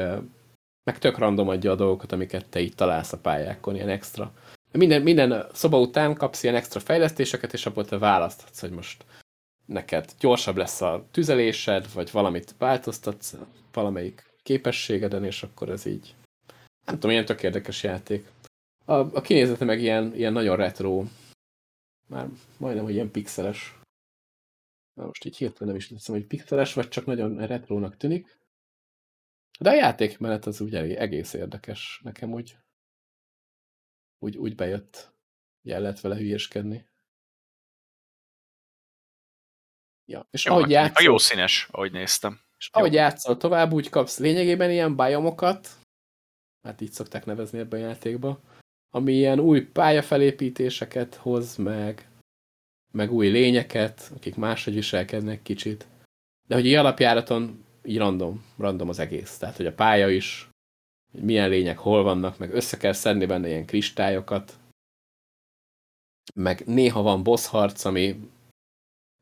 meg tök random adja a dolgokat, amiket te itt találsz a pályákon, ilyen extra. Minden, minden szoba után kapsz ilyen extra fejlesztéseket, és abból te választhatsz, hogy most neked gyorsabb lesz a tüzelésed, vagy valamit változtatsz valamelyik képességeden, és akkor ez így. Nem tudom, ilyen tök érdekes játék. A, a kinézete meg ilyen, ilyen nagyon retro, már majdnem, hogy ilyen pixeles. Na most így hirtelen nem is hiszem, hogy pixeles, vagy csak nagyon retrónak tűnik. De a játék mellett az úgy egész érdekes. Nekem úgy, úgy, úgy bejött. Ugye el lehet vele hülyeskedni. Ja. És jó, ahogy játszol, a jó színes, ahogy néztem. És jó. ahogy játszol tovább, úgy kapsz lényegében ilyen biomokat, hát így szokták nevezni ebben a játékban, ami ilyen új pályafelépítéseket hoz meg, meg új lényeket, akik máshogy viselkednek kicsit. De hogy így alapjáraton így random, random az egész. Tehát, hogy a pálya is, hogy milyen lények hol vannak, meg össze kell szedni benne ilyen kristályokat. Meg néha van boss harc, ami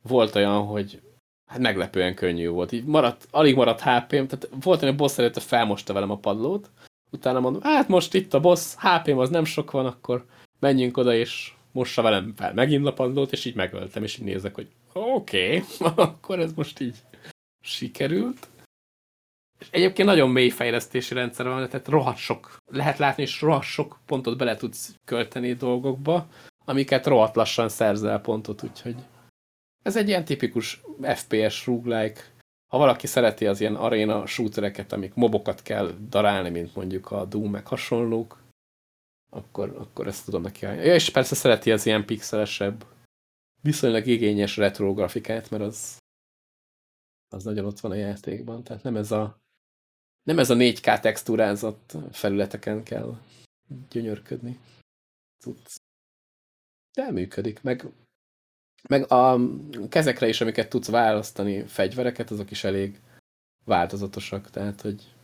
volt olyan, hogy hát meglepően könnyű volt. Így maradt, alig maradt HP-m, tehát volt olyan boss előtte felmosta velem a padlót, utána mondom, hát most itt a boss, HP-m az nem sok van, akkor menjünk oda, és mossa velem fel megint a padlót, és így megöltem, és így nézek, hogy oké, okay, (laughs) akkor ez most így sikerült. És egyébként nagyon mély fejlesztési rendszer van, tehát rohadt sok, lehet látni, és rohadt sok pontot bele tudsz költeni dolgokba, amiket rohadt lassan szerzel pontot, úgyhogy ez egy ilyen tipikus FPS roguelike. Ha valaki szereti az ilyen aréna shootereket, amik mobokat kell darálni, mint mondjuk a Doom meg hasonlók, akkor, akkor ezt tudom neki ajánlani. Ja, és persze szereti az ilyen pixelesebb, viszonylag igényes retro grafikát, mert az, az nagyon ott van a játékban. Tehát nem ez a nem ez a 4K textúrázott felületeken kell gyönyörködni. Tudsz. De működik. Meg, meg a kezekre is, amiket tudsz választani fegyvereket, azok is elég változatosak. Tehát, hogy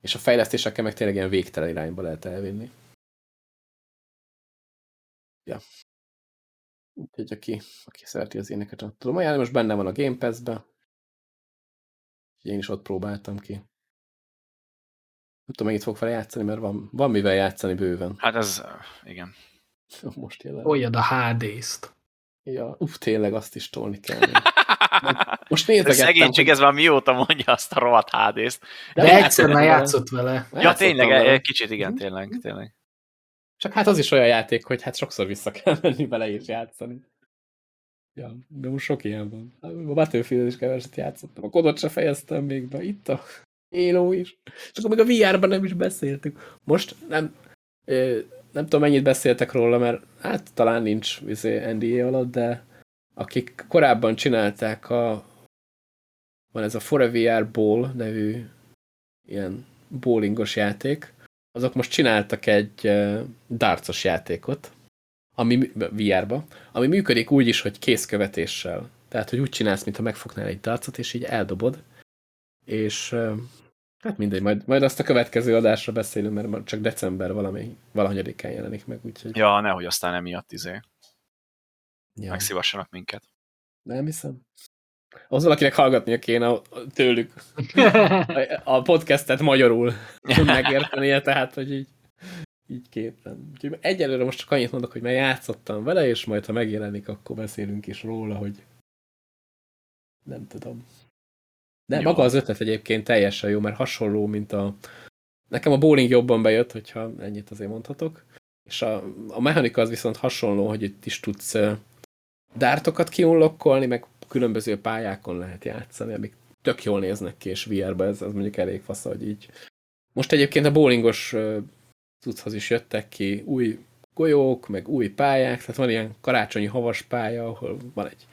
és a fejlesztésekkel meg tényleg ilyen végtelen irányba lehet elvinni. Ja. Úgyhogy aki, aki szereti az éneket, tudom ajánlani, most benne van a Game Pass-be, én is ott próbáltam ki. Nem tudom, mennyit fog fel játszani, mert van, van mivel játszani bőven. Hát ez, igen. (laughs) Most jelen. Olyad a HD-t. Ja, uff, tényleg azt is tolni kell. Most (laughs) nézd Szegénység, hogy... ez már mióta mondja azt a rohadt HD-t. De, De egyszer már játszott vele. Ja, tényleg, vele. kicsit igen, tényleg, tényleg. Csak hát az is olyan játék, hogy hát sokszor vissza kell (laughs) menni vele és játszani. Ja, de most sok ilyen van. A Battlefield is keveset játszottam. A kodot se fejeztem még be. Itt a Halo is. És akkor még a VR-ban nem is beszéltük. Most nem, nem tudom mennyit beszéltek róla, mert hát talán nincs izé, NDA alatt, de akik korábban csinálták a van ez a For a VR Ball nevű ilyen bowlingos játék, azok most csináltak egy dartsos játékot, ami VR-ba, ami működik úgy is, hogy kézkövetéssel. Tehát, hogy úgy csinálsz, mintha megfognál egy darcot, és így eldobod, és hát mindegy, majd, majd azt a következő adásra beszélünk, mert csak december valami, valahanyadikán jelenik meg, úgyhogy... Ja, nehogy aztán emiatt izé. Ja. Megszívassanak minket. Nem hiszem. Az valakinek hallgatnia kéne tőlük a podcastet magyarul megértenie, tehát, hogy így, így képen. Úgyhogy egyelőre most csak annyit mondok, hogy már játszottam vele, és majd ha megjelenik, akkor beszélünk is róla, hogy nem tudom. De jó. maga az ötlet egyébként teljesen jó, mert hasonló, mint a... Nekem a bowling jobban bejött, hogyha ennyit azért mondhatok. És a, a mechanika az viszont hasonló, hogy itt is tudsz dártokat kiunlokkolni, meg különböző pályákon lehet játszani, amik tök jól néznek ki, és VR-ba ez, ez mondjuk elég fasz, hogy így. Most egyébként a bowlingos cucchoz is jöttek ki új golyók, meg új pályák, tehát van ilyen karácsonyi havas pálya, ahol van egy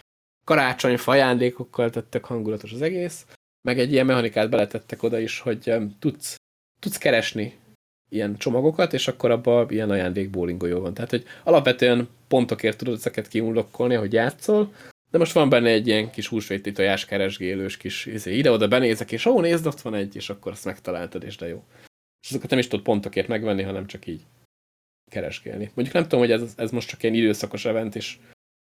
karácsony ajándékokkal tettek hangulatos az egész, meg egy ilyen mechanikát beletettek oda is, hogy tudsz, tudsz keresni ilyen csomagokat, és akkor abban ilyen ajándék bowlingolyó van. Tehát, hogy alapvetően pontokért tudod ezeket kiunlokkolni, hogy játszol, de most van benne egy ilyen kis húsvéti tojás keresgélős kis izé, ide-oda benézek, és ó, nézd, ott van egy, és akkor azt megtaláltad, és de jó. És azokat nem is tudod pontokért megvenni, hanem csak így keresgélni. Mondjuk nem tudom, hogy ez, ez most csak ilyen időszakos event, és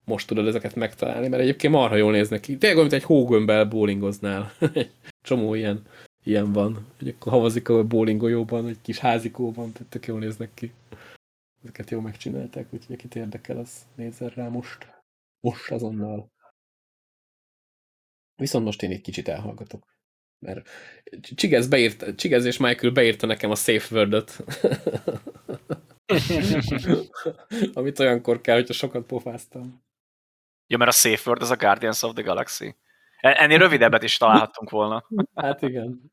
most tudod ezeket megtalálni, mert egyébként marha jól néznek ki. Tényleg, mint egy hógömbbel bowlingoznál. (laughs) Csomó ilyen, ilyen van. Hogy akkor havazik a bowlingolyóban, egy kis házikóban, tehát tök jól néznek ki. Ezeket jól megcsinálták, úgyhogy akit érdekel, az nézzen rá most. Most azonnal. Viszont most én egy kicsit elhallgatok. Mert Csigez, beírt, Csigez és Michael beírta nekem a safe word (laughs) (laughs) Amit olyankor kell, hogyha sokat pofáztam. Ja, mert a safe word az a Guardians of the Galaxy. Ennél rövidebbet is találhattunk volna. (laughs) Hát igen.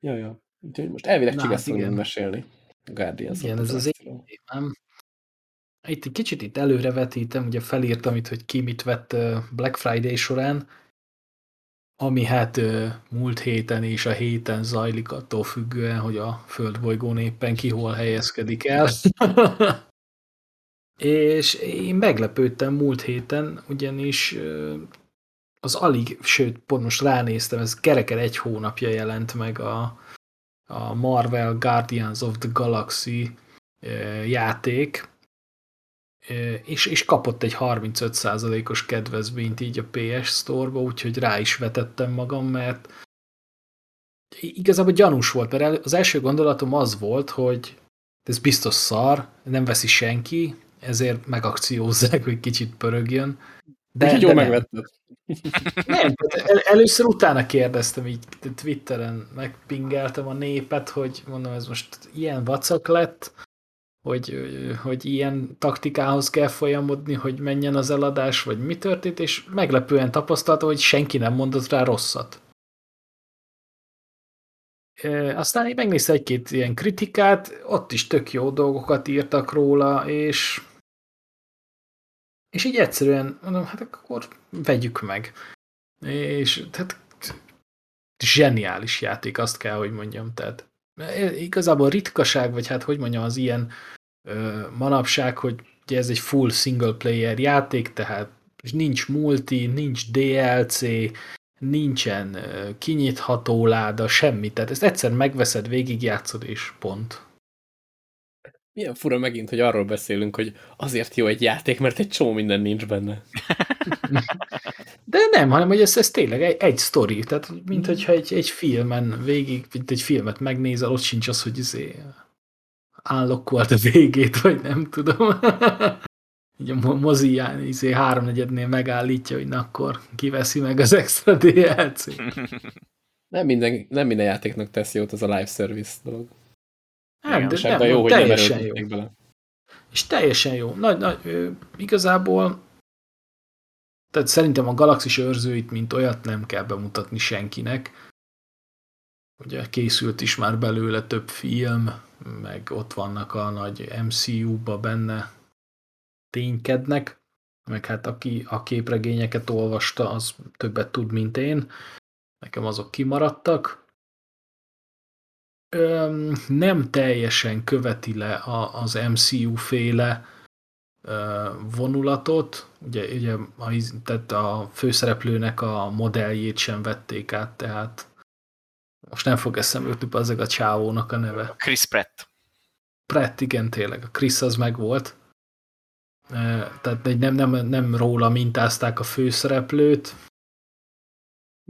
Ja, ja. Úgyhogy most elvileg Csigez fogom mesélni. A Guardians igen, of the ez az én Itt egy kicsit itt előrevetítem, ugye felírtam itt, hogy ki mit vett Black Friday során, ami hát múlt héten és a héten zajlik attól függően, hogy a földbolygón éppen ki hol helyezkedik el. (laughs) és én meglepődtem múlt héten, ugyanis az alig, sőt, pont most ránéztem, ez kereken egy hónapja jelent meg a, a Marvel Guardians of the Galaxy játék, és, és kapott egy 35%-os kedvezményt így a PS Store-ba, úgyhogy rá is vetettem magam, mert igazából gyanús volt, mert az első gondolatom az volt, hogy ez biztos szar, nem veszi senki, ezért megakciózzák, hogy kicsit pörögjön. De, jó de megvetted. (laughs) Nem, el, először utána kérdeztem, így Twitteren megpingeltem a népet, hogy mondom, ez most ilyen vacak lett, hogy, hogy ilyen taktikához kell folyamodni, hogy menjen az eladás, vagy mi történt, és meglepően tapasztalta, hogy senki nem mondott rá rosszat. Aztán én megnézte egy-két ilyen kritikát, ott is tök jó dolgokat írtak róla, és és így egyszerűen mondom, hát akkor vegyük meg. És tehát zseniális játék, azt kell, hogy mondjam. Tehát igazából ritkaság, vagy hát hogy mondjam, az ilyen ö, manapság, hogy ugye ez egy full single player játék, tehát nincs multi, nincs DLC, nincsen kinyitható láda, semmi. Tehát ezt egyszer megveszed, végigjátszod, és pont. Milyen fura megint, hogy arról beszélünk, hogy azért jó egy játék, mert egy csomó minden nincs benne. De nem, hanem hogy ez, ez tényleg egy, egy sztori, tehát mint hogyha egy, egy filmen végig, mint egy filmet megnézel, ott sincs az, hogy izé állokkolt a végét, vagy nem tudom. (laughs) Így a mozi izé háromnegyednél megállítja, hogy na akkor kiveszi meg az extra DLC. (laughs) Nem minden, nem minden játéknak tesz jót az a live service dolog. Nem, de nem, jó, hogy teljesen jó. Bele. És teljesen jó. Nagy, nagy, igazából tehát szerintem a galaxis őrzőit, mint olyat nem kell bemutatni senkinek. Ugye készült is már belőle több film, meg ott vannak a nagy MCU-ba benne ténykednek, meg hát aki a képregényeket olvasta, az többet tud, mint én. Nekem azok kimaradtak nem teljesen követi le az MCU féle vonulatot, ugye, ugye a, tehát a főszereplőnek a modelljét sem vették át, tehát most nem fog eszembe jutni ezek a csávónak a neve. Chris Pratt. Pratt, igen, tényleg. A Chris az meg volt. Tehát nem, nem, nem róla mintázták a főszereplőt.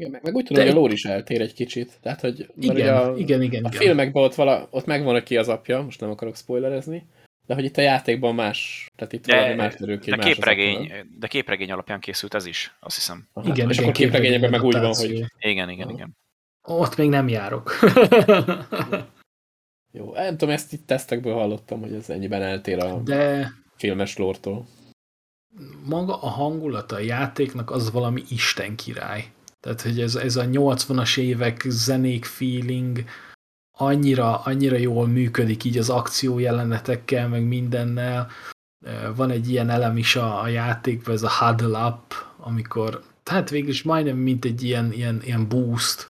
Igen, meg, meg úgy tudom, De... hogy a lór is eltér egy kicsit. Tehát, hogy igen, a, igen, igen, a igen. filmekben ott, vala, ott megvan, aki az apja, most nem akarok spoilerezni, de hogy itt a játékban más, tehát itt de, valami más derül ki, de, képregény, de képregény alapján készült ez is, azt hiszem. Aha, igen, és igen, akkor képregényekben meg úgy van, hogy... Igen, igen, Aha. igen. Ott még nem járok. (laughs) Jó, nem tudom, ezt itt tesztekből hallottam, hogy ez ennyiben eltér a de... filmes lórtól. Maga a hangulata a játéknak az valami isten király. Tehát, hogy ez, ez a 80-as évek zenék feeling, annyira, annyira jól működik így az akció jelenetekkel, meg mindennel. Van egy ilyen elem is a, a játékban, ez a huddle up, amikor, hát végül is majdnem mint egy ilyen, ilyen, ilyen boost,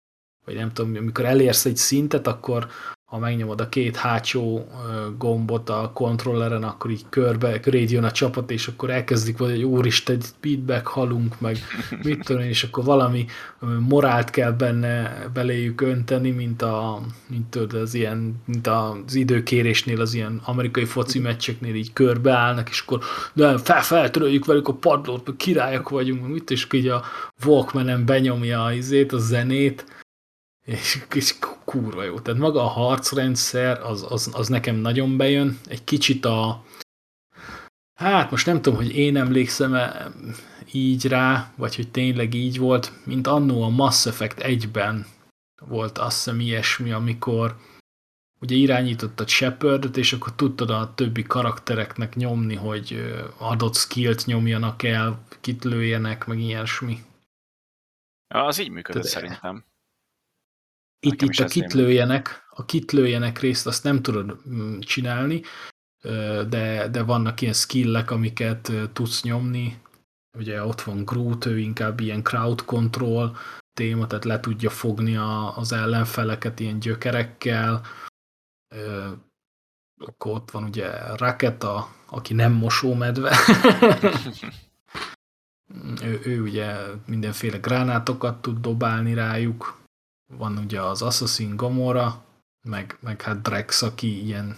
vagy nem tudom, amikor elérsz egy szintet, akkor ha megnyomod a két hátsó gombot a kontrolleren, akkor így körbe, köréd jön a csapat, és akkor elkezdik vagy, hogy úristen, feedback halunk, meg mit tudom és akkor valami morált kell benne beléjük önteni, mint, a, mint tudod, az ilyen, mint az időkérésnél, az ilyen amerikai foci meccseknél így körbeállnak, és akkor de fel, feltöröljük velük a padlót, királyok vagyunk, mit, és így a Walkmanen benyomja az izét, a zenét, és, és kurva jó. Tehát maga a harcrendszer, az, az, az nekem nagyon bejön. Egy kicsit a... Hát most nem tudom, hogy én emlékszem-e így rá, vagy hogy tényleg így volt, mint annó a Mass Effect 1-ben volt azt hiszem ilyesmi, amikor ugye irányítottad Shepardot, és akkor tudtad a többi karaktereknek nyomni, hogy adott skillt nyomjanak el, kit lőjenek, meg ilyesmi. Az így működött Tehát, szerintem. Itt, itt a kitlőjenek, a kitlőjenek részt azt nem tudod mm, csinálni, de, de vannak ilyen skillek, amiket tudsz nyomni. Ugye ott van Groot, ő inkább ilyen crowd control téma, tehát le tudja fogni a, az ellenfeleket ilyen gyökerekkel. Akkor ott van ugye Raketa, aki nem mosómedve. (laughs) ő, ő ugye mindenféle gránátokat tud dobálni rájuk van ugye az Assassin Gomorra, meg, meg hát Drex, aki ilyen,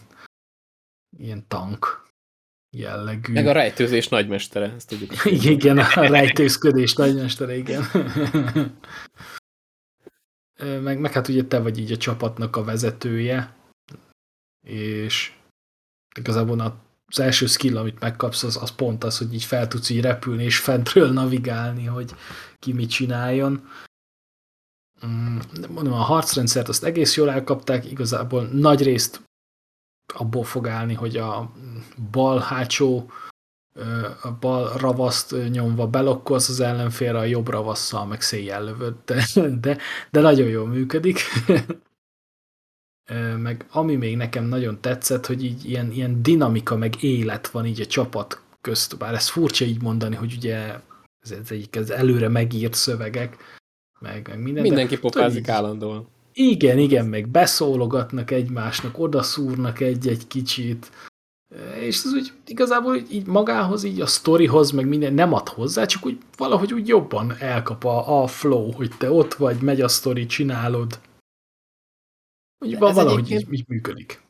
ilyen tank jellegű. Meg a rejtőzés nagymestere, ezt tudjuk. (laughs) igen, a rejtőzködés nagymestere, igen. meg, meg hát ugye te vagy így a csapatnak a vezetője, és igazából az első skill, amit megkapsz, az, az pont az, hogy így fel tudsz így repülni, és fentről navigálni, hogy ki mit csináljon. Mm, mondom, a harcrendszert azt egész jól elkapták, igazából nagy részt abból fog állni, hogy a bal hátsó, a bal ravaszt nyomva belokkolsz az ellenfélre, a jobb ravasszal meg széjjel lövöd, de, de, de nagyon jól működik. (laughs) meg ami még nekem nagyon tetszett, hogy így ilyen, ilyen dinamika, meg élet van így a csapat közt, bár ez furcsa így mondani, hogy ugye ez, ez, egy, ez előre megírt szövegek, meg, meg minden. Mindenki popázik állandóan. Igen, igen, meg beszólogatnak egymásnak, odaszúrnak egy-egy kicsit, és ez úgy igazából így magához, így a sztorihoz, meg minden nem ad hozzá, csak úgy valahogy úgy jobban elkap a, a flow, hogy te ott vagy, megy a sztori, csinálod. Úgy valahogy így, így működik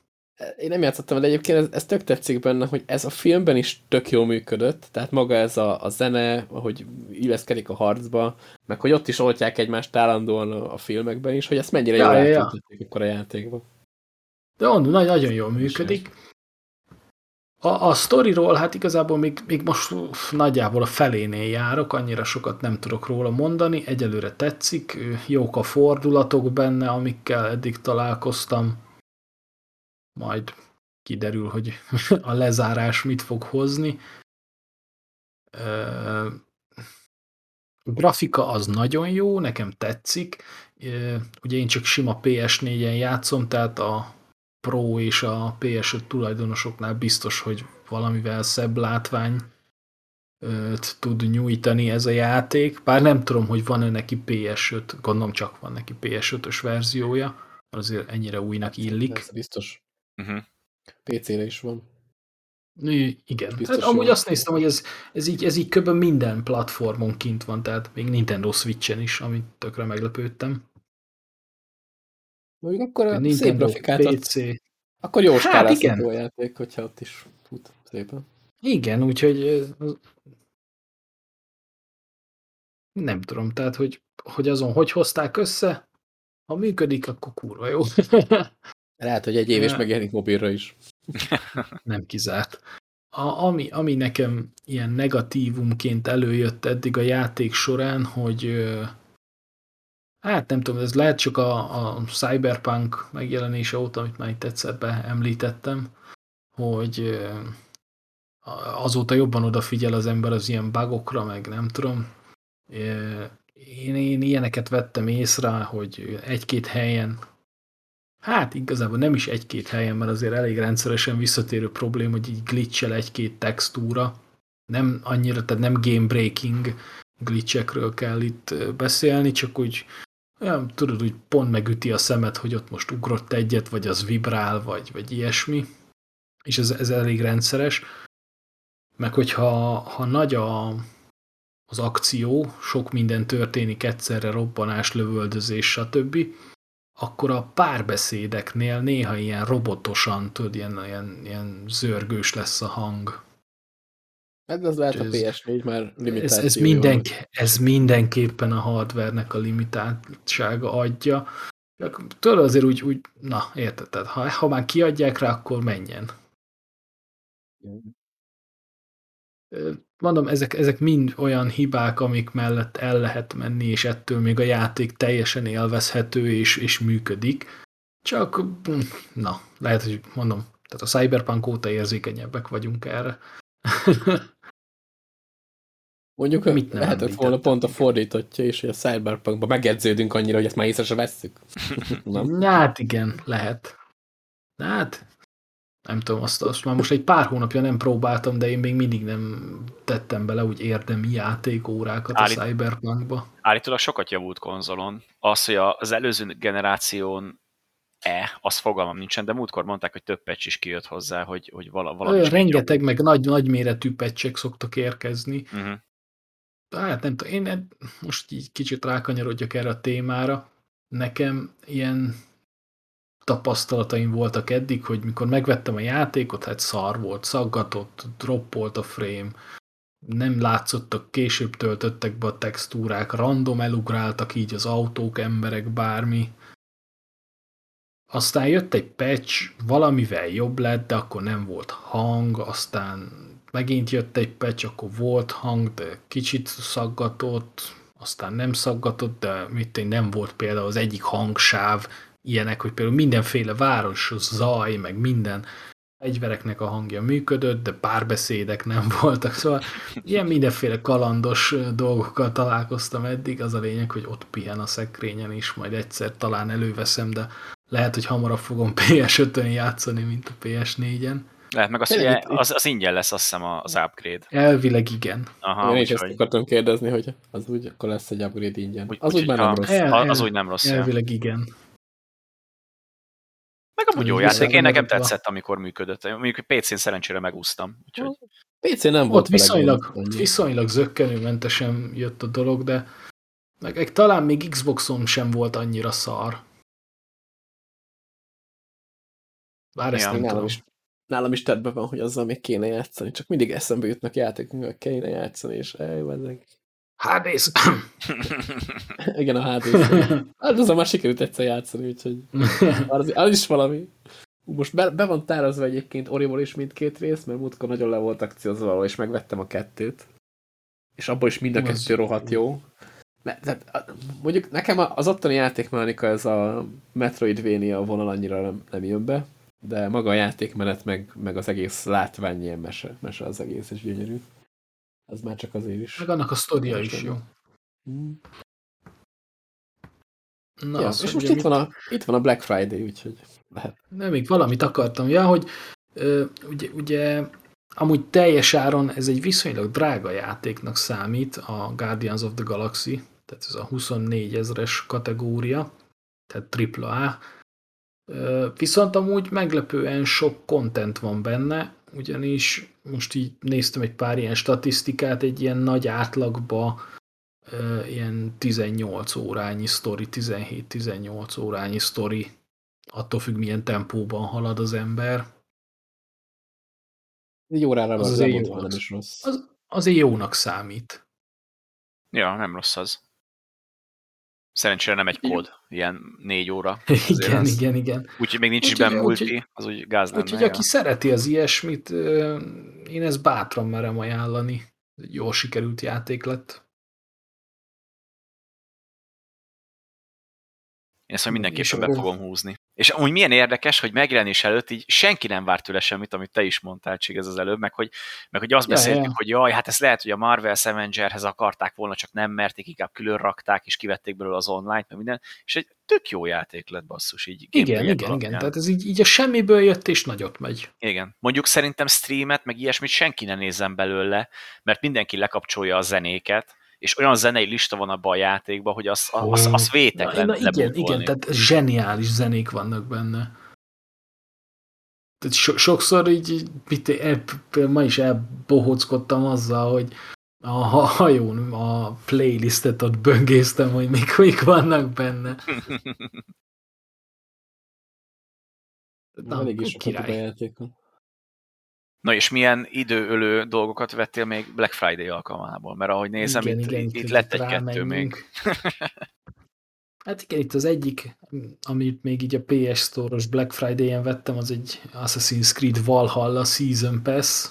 én nem játszottam, de egyébként ez, ez tök tetszik benne, hogy ez a filmben is tök jól működött, tehát maga ez a, a zene, ahogy illeszkedik a harcba, meg hogy ott is oltják egymást állandóan a, a filmekben is, hogy ezt mennyire ja, jól ja, ja. akkor a játékban. De on, nagyon jól működik. A, a sztoriról, hát igazából még, még most uf, nagyjából a felénél járok, annyira sokat nem tudok róla mondani, egyelőre tetszik, jók a fordulatok benne, amikkel eddig találkoztam majd kiderül, hogy (laughs) a lezárás mit fog hozni. A grafika az nagyon jó, nekem tetszik. Ugye én csak sima PS4-en játszom, tehát a Pro és a PS5 tulajdonosoknál biztos, hogy valamivel szebb látvány tud nyújtani ez a játék. Bár nem tudom, hogy van-e neki PS5, gondolom csak van neki PS5-ös verziója, azért ennyire újnak illik. Ez biztos. Uh-huh. PC-re is van. I- Igen. Biztos hát, amúgy azt néztem, hogy ez, ez így, ez így kb. minden platformon kint van, tehát még Nintendo Switch-en is, amit tökre meglepődtem. Mondjuk akkor a szép Nintendo, grafikát, ad, PC. akkor jó Hát igen. a játék, hogyha ott is fut szépen. Igen, úgyhogy nem tudom, tehát, hogy, hogy azon hogy hozták össze, ha működik, akkor kurva jó. (laughs) Lehet, hogy egy év Ja. megjelenik mobilra is. (laughs) nem kizárt. A, ami, ami nekem ilyen negatívumként előjött eddig a játék során, hogy hát nem tudom, ez lehet csak a, a Cyberpunk megjelenése óta, amit már itt egyszer említettem, hogy azóta jobban odafigyel az ember az ilyen bugokra, meg nem tudom. Én, én ilyeneket vettem észre, hogy egy-két helyen Hát igazából nem is egy-két helyen, mert azért elég rendszeresen visszatérő probléma, hogy így glitchel egy-két textúra. Nem annyira, tehát nem game breaking glitchekről kell itt beszélni, csak úgy olyan, tudod, úgy pont megüti a szemet, hogy ott most ugrott egyet, vagy az vibrál, vagy, vagy ilyesmi. És ez, ez elég rendszeres. Meg hogyha ha nagy a, az akció, sok minden történik egyszerre, robbanás, lövöldözés, stb., akkor a párbeszédeknél néha ilyen robotosan, tudod, ilyen, ilyen, ilyen zörgős lesz a hang. Hát ez lehet a Ez- PS4 már Ez, limitáció. ez, minden, ez mindenképpen a hardvernek a limitáltsága adja. Tudod, azért úgy, úgy na, érted, tehát ha, ha már kiadják rá, akkor menjen. Mondom, ezek, ezek mind olyan hibák, amik mellett el lehet menni, és ettől még a játék teljesen élvezhető és, és működik. Csak, mm, na, lehet, hogy mondom, tehát a Cyberpunk óta érzékenyebbek vagyunk erre. (laughs) Mondjuk Mit nem lehetett említettem volna pont a fordítottja is, hogy a Cyberpunkba megedződünk annyira, hogy ezt már észre se vesszük. (laughs) Nem? Hát igen, lehet. Hát, nem tudom, azt, azt már most egy pár hónapja nem próbáltam, de én még mindig nem tettem bele úgy érdemi játékórákat Állít- a Cyberpunkba. Állítólag sokat javult konzolon. Az, hogy az előző generáción E, az fogalmam nincsen, de múltkor mondták, hogy több patch is kijött hozzá, hogy, hogy vala, valami rengeteg, meg nagy, nagy méretű pecsek szoktak érkezni. Uh-huh. Hát nem tudom, én most így kicsit rákanyarodjak erre a témára. Nekem ilyen tapasztalataim voltak eddig, hogy mikor megvettem a játékot, hát szar volt, szaggatott, droppolt a frame, nem látszottak, később töltöttek be a textúrák, random elugráltak így az autók, emberek, bármi. Aztán jött egy patch, valamivel jobb lett, de akkor nem volt hang, aztán megint jött egy patch, akkor volt hang, de kicsit szaggatott, aztán nem szaggatott, de mit én nem volt például az egyik hangsáv, ilyenek, hogy például mindenféle város zaj, meg minden egyvereknek a hangja működött, de párbeszédek nem (laughs) voltak, szóval ilyen mindenféle kalandos dolgokkal találkoztam eddig, az a lényeg, hogy ott pihen a szekrényen is, majd egyszer talán előveszem, de lehet, hogy hamarabb fogom (laughs) PS5-ön játszani, mint a PS4-en. Lehet, meg az, ugye, az, az ingyen lesz, azt hiszem, az upgrade. Elvileg igen. Aha, Én is ezt akartam kérdezni, hogy az úgy, akkor lesz egy upgrade ingyen. úgy, Az úgy, úgy már nem rossz. El- a- az el- úgy nem rossz. Elvileg igen. Meg amúgy jó játék, én nekem tetszett, amikor működött. Mondjuk PC-n szerencsére megúsztam. Úgyhogy PC nem volt Ott viszonylag, viszonylag zöggenőmentesen jött a dolog, de meg, meg talán még Xboxon sem volt annyira szar. Bár ezt Ja. nem nálam tudom. is, nálam is tettben van, hogy azzal még kéne játszani. Csak mindig eszembe jutnak játékok, amivel kéne játszani, és elvezek. Hades! (laughs) Igen, a Hades. Hát azzal már sikerült egyszer játszani, úgyhogy (laughs) az, az is valami. Most be, be van tárazva egyébként Oriból is mindkét rész, mert múltkor nagyon le volt akciózva, és megvettem a kettőt. És abból is mind a kettő rohadt jó. Ne, tehát, mondjuk nekem az ottani játékmechanika, ez a Metroidvania vonal annyira nem, nem jön be, de maga a játékmenet, meg, meg az egész látvány ilyen mese, mese az egész, és gyönyörű. Az már csak azért is. Meg annak a sztoria is jó. Mm. Na, Ja, azt és most itt mit- van, a, itt van a Black Friday, úgyhogy lehet. Nem, még valamit akartam. Ja, hogy ö, ugye, ugye amúgy teljes áron ez egy viszonylag drága játéknak számít, a Guardians of the Galaxy, tehát ez a 24 ezres kategória, tehát AAA, Viszont amúgy meglepően sok content van benne, ugyanis most így néztem egy pár ilyen statisztikát, egy ilyen nagy átlagba ilyen 18 órányi sztori, 17-18 órányi sztori, attól függ milyen tempóban halad az ember. Egy órára az az, az, jónak, nem is rossz. Az, azért jónak számít. Ja, nem rossz az. Szerencsére nem egy kód, ilyen négy óra. (laughs) Igen, az... igen, igen. Úgyhogy még nincs úgy, is benne multi, az úgy gáz lenne. Úgyhogy aki szereti az ilyesmit, én ezt bátran merem ajánlani. Egy jól sikerült játék lett. Én ezt mindenképpen be fogom húzni. És amúgy milyen érdekes, hogy megjelenés előtt így senki nem várt tőle semmit, amit te is mondtál, Csig, ez az előbb, meg hogy, meg hogy azt beszéltük, ja, ja. hogy jaj, hát ez lehet, hogy a Marvel Avengerhez akarták volna, csak nem merték, inkább külön rakták, és kivették belőle az online meg minden, és egy tök jó játék lett basszus, így Igen, igen, alapján. igen, tehát ez így, így a semmiből jött, és nagyot megy. Igen. Mondjuk szerintem streamet, meg ilyesmit senki ne nézzen belőle, mert mindenki lekapcsolja a zenéket, és olyan zenei lista van abban a játékban, hogy az, az, az vétek na, na, Igen, igen, tehát zseniális zenék vannak benne. Tehát so, sokszor így, mit, el, ma is elbohockodtam azzal, hogy a hajón a playlistet ott böngésztem, hogy mik, mik vannak benne. (laughs) Na, elég is a játékon. Na és milyen időölő dolgokat vettél még Black Friday alkalmából? Mert ahogy nézem, igen, itt, igen, itt, itt lett egy-kettő még. hát igen, itt az egyik, amit még így a PS Store-os Black Friday-en vettem, az egy Assassin's Creed Valhalla Season Pass,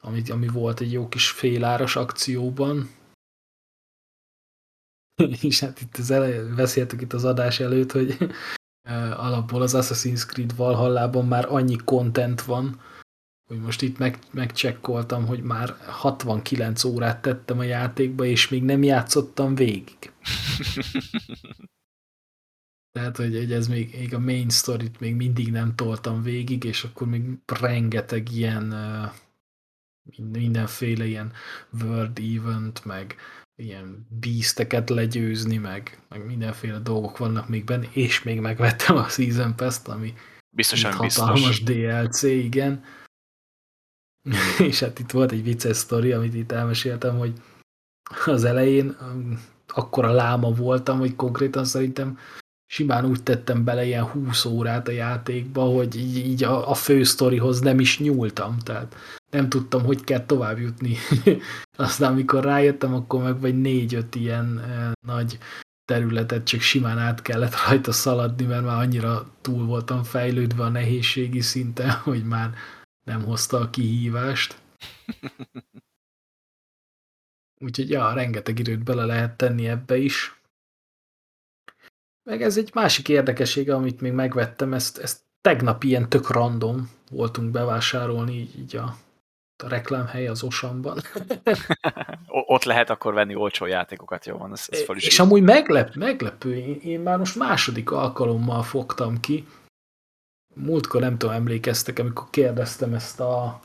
amit, ami volt egy jó kis féláras akcióban. (laughs) és hát itt az ele, beszéltük itt az adás előtt, hogy alapból az Assassin's Creed Valhallában már annyi content van, hogy most itt meg, megcsekkoltam, hogy már 69 órát tettem a játékba, és még nem játszottam végig. (laughs) Tehát, hogy, hogy ez még, még a main story-t még mindig nem toltam végig, és akkor még rengeteg ilyen mindenféle ilyen world event, meg ilyen beasteket legyőzni, meg, meg mindenféle dolgok vannak még benne, és még megvettem a Season Pass-t, ami Biztosan hatalmas biztos. DLC, igen (laughs) és hát itt volt egy vicces sztori, amit itt elmeséltem, hogy az elején um, akkora láma voltam, hogy konkrétan szerintem simán úgy tettem bele ilyen 20 órát a játékba, hogy így, így a, a fő sztorihoz nem is nyúltam, tehát nem tudtam, hogy kell tovább jutni. (laughs) Aztán amikor rájöttem, akkor meg vagy négy-öt ilyen eh, nagy területet csak simán át kellett (laughs) rajta szaladni, mert már annyira túl voltam fejlődve a nehézségi szinten, (laughs) hogy már nem hozta a kihívást. Úgyhogy ja, rengeteg időt bele lehet tenni ebbe is. Meg ez egy másik érdekessége, amit még megvettem, ezt, ezt tegnap ilyen tök random voltunk bevásárolni így, így a, a reklámhely az Osamban. (laughs) Ott lehet akkor venni olcsó játékokat, jó van, ez, ez És is amúgy meglep, meglepő, én, én már most második alkalommal fogtam ki, múltkor nem tudom, emlékeztek, amikor kérdeztem ezt a,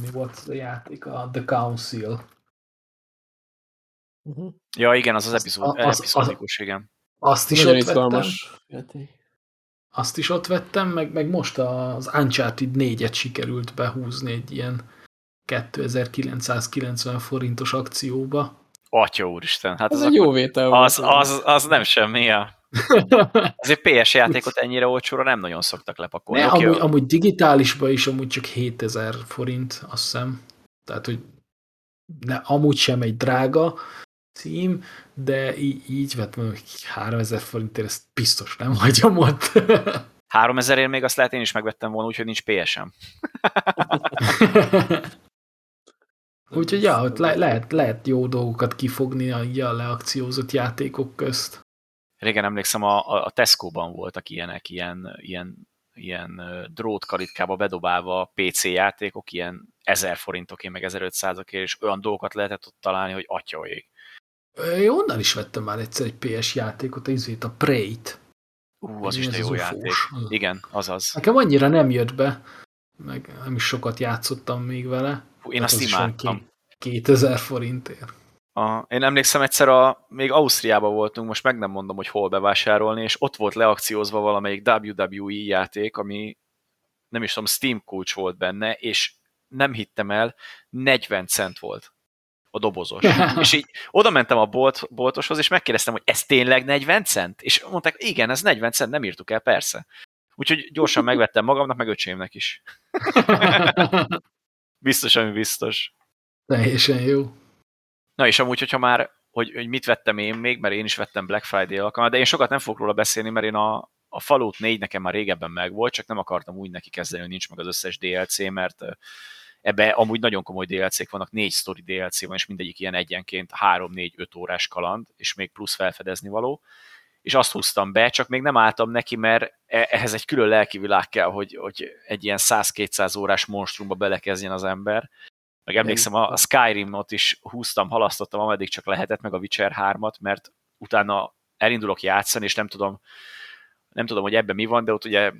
mi volt a játék, a The Council. Uh-huh. Ja, igen, az az, epizód, az, epizódikus, az, igen. Azt is Nagyon ott vettem. Játék. Azt is ott vettem, meg, meg most az Uncharted 4-et sikerült behúzni egy ilyen 2990 forintos akcióba. Atya úristen, hát az, az egy jó vétel az, az, az, az nem semmi. Ja. (laughs) Azért PS játékot ennyire olcsóra nem nagyon szoktak lepakolni. Ne, amúgy, amúgy digitálisban is amúgy csak 7000 forint, azt hiszem. Tehát, hogy ne, amúgy sem egy drága cím, de így, így vettem, hogy 3000 forintért ezt biztos nem hagyom ott. (laughs) 3000 ért még azt lehet én is megvettem volna, úgyhogy nincs PS-em. (laughs) úgyhogy ja, ott le, lehet, lehet jó dolgokat kifogni a, a leakciózott játékok közt régen emlékszem, a, a Tesco-ban voltak ilyenek, ilyen, ilyen, ilyen drótkalitkába bedobálva PC játékok, ilyen 1000 forintokért, meg 1500 és olyan dolgokat lehetett ott találni, hogy atyaig. Én onnan is vettem már egyszer egy PS játékot, izét, a Prey-t. Ú, az is egy jó játék. Igen, azaz. Nekem annyira nem jött be, meg nem is sokat játszottam még vele. Hú, én azt imádtam. 2000 forintért. A, én emlékszem egyszer, a, még Ausztriában voltunk, most meg nem mondom, hogy hol bevásárolni, és ott volt leakciózva valamelyik WWE játék, ami nem is tudom, Steam kulcs volt benne, és nem hittem el, 40 cent volt a dobozos. (laughs) és így oda mentem a bolt, boltoshoz, és megkérdeztem, hogy ez tényleg 40 cent? És mondták, igen, ez 40 cent, nem írtuk el, persze. Úgyhogy gyorsan megvettem magamnak, meg öcsémnek is. (laughs) biztos, ami biztos. Teljesen jó. Na és amúgy, hogyha már, hogy, hogy mit vettem én még, mert én is vettem Black Friday alkalmat, de én sokat nem fogok róla beszélni, mert én a, a Fallout 4 nekem már régebben megvolt, csak nem akartam úgy neki kezdeni, hogy nincs meg az összes DLC, mert ebbe amúgy nagyon komoly DLC-k vannak, négy story DLC van, és mindegyik ilyen egyenként 3-4-5 órás kaland, és még plusz felfedezni való és azt húztam be, csak még nem álltam neki, mert e-, ehhez egy külön lelki világ kell, hogy, hogy egy ilyen 100-200 órás monstrumba belekezdjen az ember. Meg emlékszem, a Skyrimot is húztam, halasztottam, ameddig csak lehetett, meg a Witcher 3-at, mert utána elindulok játszani, és nem tudom, nem tudom, hogy ebben mi van, de ott ugye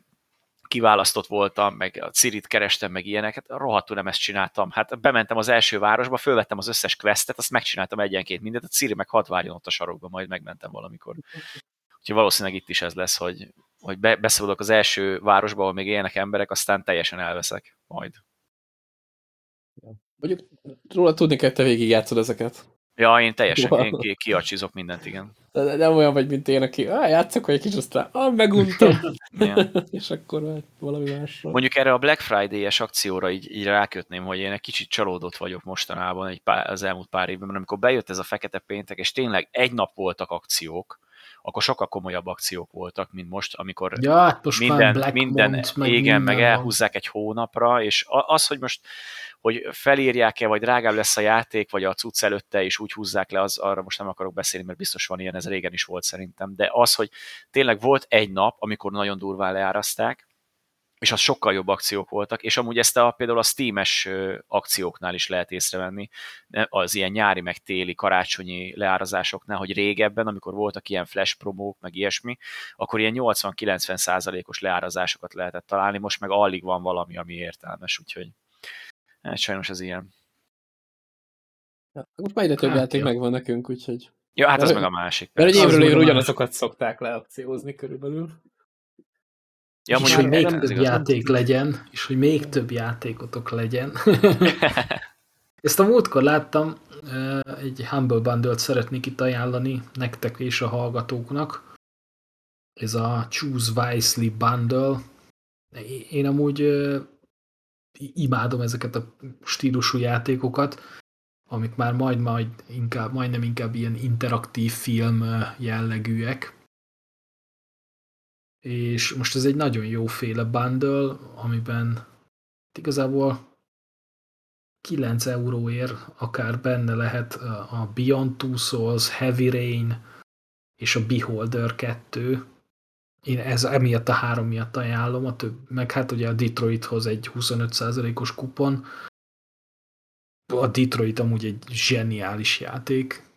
kiválasztott voltam, meg a Cirit kerestem, meg ilyeneket, rohadtul nem ezt csináltam. Hát bementem az első városba, fölvettem az összes questet, azt megcsináltam egyenként mindent, a Ciri meg hat várjon ott a sarokba, majd megmentem valamikor. Úgyhogy valószínűleg itt is ez lesz, hogy, hogy be, beszélok az első városba, ahol még élnek emberek, aztán teljesen elveszek majd. Mondjuk róla tudni kell, te végig játszod ezeket. Ja, én teljesen, én ki, kiacsizok mindent, igen. De, de nem olyan vagy, mint én, aki ah, játszok egy kis, aztán ah, meguntam. (laughs) és akkor valami másra. Mondjuk erre a Black Friday-es akcióra így, így rákötném, hogy én egy kicsit csalódott vagyok mostanában egy pár, az elmúlt pár évben, mert amikor bejött ez a fekete péntek, és tényleg egy nap voltak akciók, akkor sokkal komolyabb akciók voltak, mint most, amikor ja, hát most minden, minden, minden meg igen, minden meg elhúzzák egy hónapra, és az, hogy most hogy felírják-e, vagy drágább lesz a játék, vagy a cucc előtte, és úgy húzzák le, az arra most nem akarok beszélni, mert biztos van ilyen, ez régen is volt szerintem. De az, hogy tényleg volt egy nap, amikor nagyon durván leáraszták, és az sokkal jobb akciók voltak, és amúgy ezt a, például a Steam-es akcióknál is lehet észrevenni, az ilyen nyári, meg téli, karácsonyi leárazásoknál, hogy régebben, amikor voltak ilyen flash promók, meg ilyesmi, akkor ilyen 80-90 százalékos leárazásokat lehetett találni, most meg alig van valami, ami értelmes, úgyhogy hát sajnos ez ilyen. Ja, most már egyre több hát, játék megvan nekünk, úgyhogy... Ja, hát az meg a másik. Mert egy évről évre ugyanazokat szokták leakciózni körülbelül. Ja, és hogy még több játék nem? legyen, és hogy még több játékotok legyen. (laughs) Ezt a múltkor láttam, egy Humble Bundle-t szeretnék itt ajánlani nektek és a hallgatóknak. Ez a Choose Wisely Bundle. Én amúgy imádom ezeket a stílusú játékokat, amik már majd, majd inkább, majdnem inkább ilyen interaktív film jellegűek. És most ez egy nagyon jóféle bundle, amiben igazából 9 euróért akár benne lehet a Beyond Two Souls, Heavy Rain és a Beholder 2, én ez emiatt a három miatt ajánlom, a több, meg hát ugye a Detroithoz egy 25%-os kupon. A Detroit amúgy egy zseniális játék.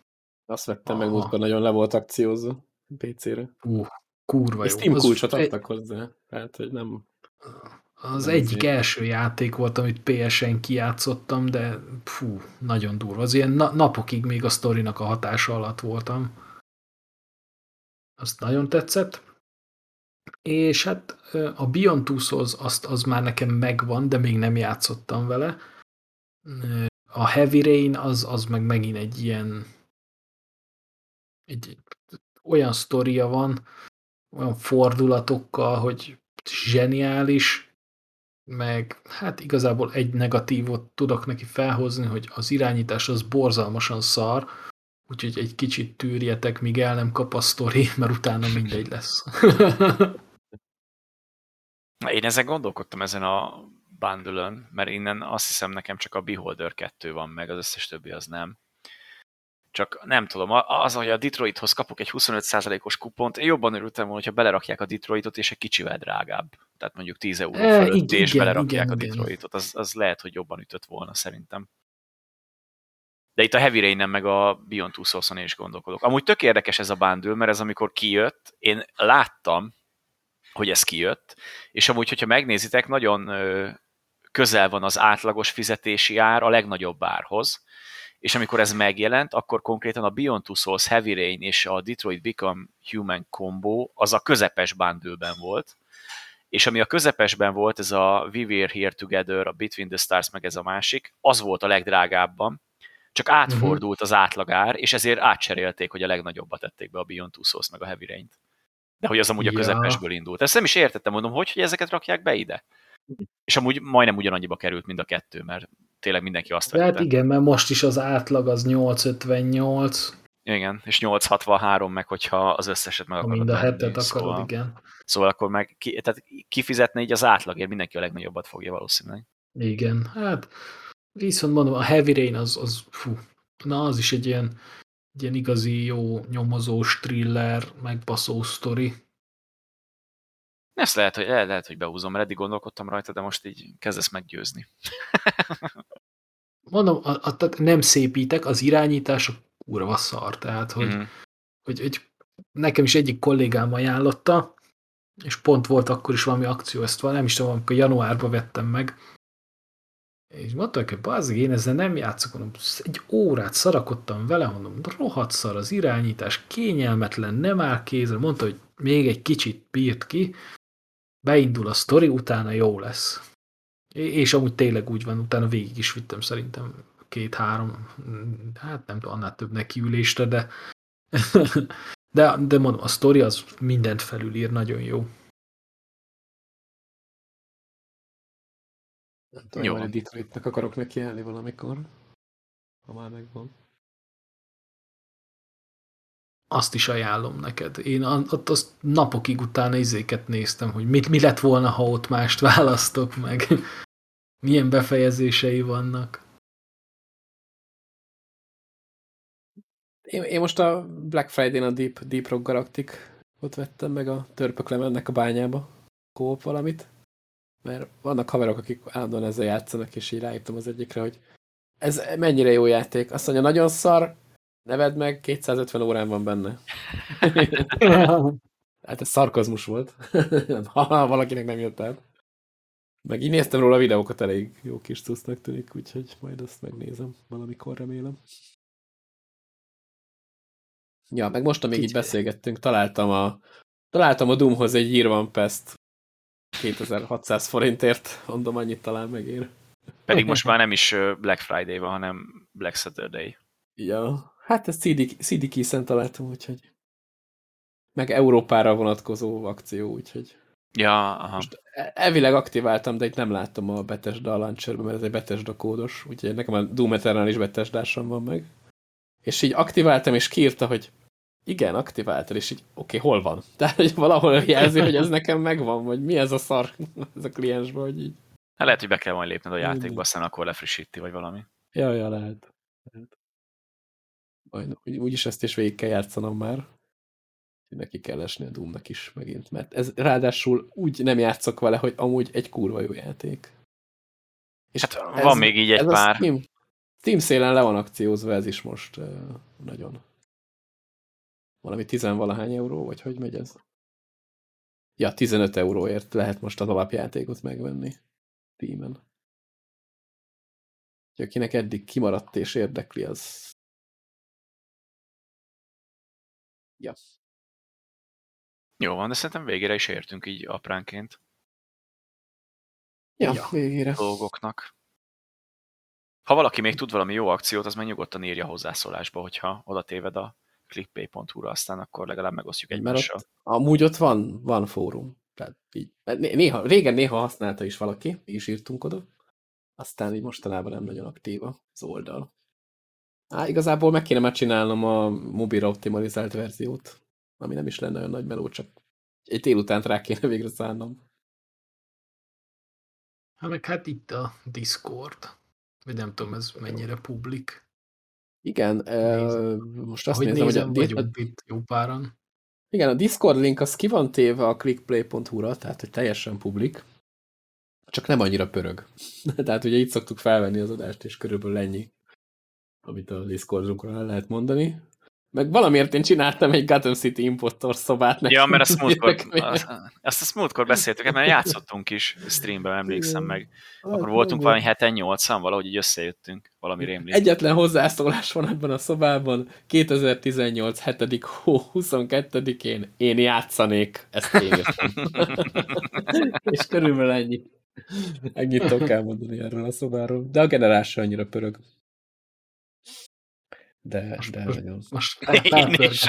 Azt vettem meg múltkor, nagyon le volt akciózva PC-re. Uh, kurva jó. Steam kulcsot az adtak egy... hozzá, tehát hogy nem... Az nem egyik azért. első játék volt, amit PSN kijátszottam, de fú, nagyon durva. Az ilyen na napokig még a sztorinak a hatása alatt voltam. Azt nagyon tetszett. És hát a Beyond Two Souls azt, az már nekem megvan, de még nem játszottam vele. A Heavy Rain az, az meg megint egy ilyen egy, olyan sztoria van, olyan fordulatokkal, hogy zseniális, meg hát igazából egy negatívot tudok neki felhozni, hogy az irányítás az borzalmasan szar, úgyhogy egy kicsit tűrjetek, míg el nem kap a sztori, (laughs) mert utána mindegy lesz. (laughs) Én ezen gondolkodtam ezen a bundle mert innen azt hiszem nekem csak a Beholder 2 van meg, az összes többi az nem. Csak nem tudom, az, hogy a Detroithoz kapok egy 25%-os kupont, én jobban örültem volna, hogyha belerakják a Detroitot, és egy kicsivel drágább. Tehát mondjuk 10 euró e, fölött, igen, és belerakják igen, a Detroitot. Az, az lehet, hogy jobban ütött volna szerintem. De itt a Heavy rain nem meg a Beyond Two souls is gondolkodok. Amúgy tök érdekes ez a bundle, mert ez amikor kijött, én láttam, hogy ez kijött, és amúgy, hogyha megnézitek, nagyon közel van az átlagos fizetési ár a legnagyobb árhoz, és amikor ez megjelent, akkor konkrétan a Beyond Two Souls, Heavy Rain és a Detroit Become Human combo az a közepes bundle volt, és ami a közepesben volt, ez a We Were Here Together, a Between the Stars, meg ez a másik, az volt a legdrágábban, csak átfordult az átlagár, és ezért átcserélték, hogy a legnagyobbat tették be a Beyond Two Souls, meg a Heavy Rain-t. De hogy az amúgy a közepesből indult. Ezt nem is értettem, mondom, hogy, hogy ezeket rakják be ide? És amúgy majdnem ugyanannyiba került, mind a kettő, mert tényleg mindenki azt vette. Hát igen, mert most is az átlag az 858. Igen, és 863 meg, hogyha az összeset meg akarod. Mind a hetet akarod, szóval, igen. Szóval akkor meg ki, tehát kifizetne így az átlagért, mindenki a legnagyobbat fogja valószínűleg. Igen, hát viszont mondom, a Heavy Rain az, az fú, na az is egy ilyen, egy ilyen igazi jó nyomozós thriller, megbaszó sztori. Ezt lehet, hogy, lehet, hogy behúzom, mert eddig gondolkodtam rajta, de most így kezdesz meggyőzni. (laughs) Mondom, a, a, nem szépítek, az irányítás a kurva szar, tehát, hogy, mm. hogy, hogy nekem is egyik kollégám ajánlotta, és pont volt akkor is valami akció, ezt van, nem is tudom, amikor januárban vettem meg, és mondta, hogy bazzik, én ezzel nem játszok, mondom, egy órát szarakodtam vele, mondom, rohadt szar az irányítás, kényelmetlen, nem áll kézre, mondta, hogy még egy kicsit bírt ki, beindul a sztori, utána jó lesz. És amúgy tényleg úgy van, utána végig is vittem szerintem két-három, hát nem tudom, annál több nekiülésre, de, (laughs) de, de mondom, a sztori az mindent felülír, nagyon jó. Nem tudom, jó. Detroitnak akarok nekiállni valamikor, ha már megvan. Azt is ajánlom neked. Én ott azt napokig utána izéket néztem, hogy mit, mi lett volna, ha ott mást (laughs) választok meg. Milyen befejezései vannak. Én, én most a Black Friday-n a Deep, Deep Rock Galactic ott vettem meg a törpök mennek a bányába. Kóp valamit. Mert vannak haverok, akik állandóan ezzel játszanak, és így rájöttem az egyikre, hogy ez mennyire jó játék. Azt mondja, nagyon szar, neved meg, 250 órán van benne. (laughs) hát ez szarkozmus volt. (laughs) ha valakinek nem jött el. Meg így néztem róla a videókat, elég jó kis cusznak tűnik, úgyhogy majd azt megnézem valamikor, remélem. Ja, meg most, amíg így beszélgettünk, találtam a, találtam a Doomhoz egy One Pest 2600 forintért, mondom, annyit talán megér. Pedig most már nem is Black Friday van, hanem Black Saturday. Ja, hát ezt CD, CD Keys-en találtam, úgyhogy meg Európára vonatkozó akció, úgyhogy Ja, aha. Most e- elvileg aktiváltam, de itt nem láttam a Bethesda launcherben, mert ez egy Bethesda kódos, úgyhogy nekem a Doom Eternal is Bethesdásom van meg. És így aktiváltam, és kiírta, hogy igen, aktiváltad, és így oké, okay, hol van? (laughs) Tehát, hogy valahol jelzi, hogy ez nekem megvan, vagy mi ez a szar (laughs) ez a kliensben, hogy így. Hát lehet, hogy be kell majd lépned a játékba, aztán akkor lefrissíti, vagy valami. Ja, ja, lehet. lehet. Majd, úgy, úgyis ezt is végig kell játszanom már. Neki kell esni a Doomnak is megint, mert ez ráadásul úgy nem játszok vele, hogy amúgy egy kurva jó játék. És hát ez, van még így egy pár. Steam, Steam szélen le van akciózva ez is most uh, nagyon. Valami tizenvalahány euró, vagy hogy megy ez? Ja, 15 euróért lehet most az alapjátékot megvenni Steam-en. Akinek eddig kimaradt és érdekli, az Ja. Jó van, de szerintem végére is értünk így apránként. Ja, ja végére. Dolgoknak. Ha valaki még tud valami jó akciót, az meg nyugodtan írja hozzászólásba, hogyha oda téved a clickpay.hu-ra, aztán akkor legalább megosztjuk egymással. Ott, amúgy ott van, van fórum. Tehát így, néha, régen néha használta is valaki, mi is írtunk oda. Aztán így mostanában nem nagyon aktív az oldal. Á, igazából meg kéne már csinálnom a mobilra optimalizált verziót, ami nem is lenne olyan nagy meló, csak egy délután rá kéne végre szánnom. Hát meg hát itt a Discord. Vagy nem tudom, ez mennyire publik. Igen, Nézem. most azt Ahogy nézem, nézem, hogy a, a, itt jó páran. Igen, a Discord link az ki van téve a clickplay.hu-ra, tehát hogy teljesen publik, csak nem annyira pörög. (laughs) tehát ugye itt szoktuk felvenni az adást, és körülbelül ennyi, amit a Discordunkon el lehet mondani. Meg valamiért én csináltam egy Gotham City Impostor szobát neki. Ja, mert a Smoothcore, azt, azt a Smoothcore beszéltük, mert játszottunk is streamben, emlékszem meg. Akkor voltunk valami 7-8-an, valahogy így összejöttünk, valami rémlik. Egyetlen hozzászólás van ebben a szobában, 2018 7. hó 22-én én játszanék, ezt égettem. (laughs) És körülbelül ennyi. Ennyit tudok elmondani erről a szobáról. De a generáció annyira pörög. De, Most- de most- nagyon. Most (laughs) Én is.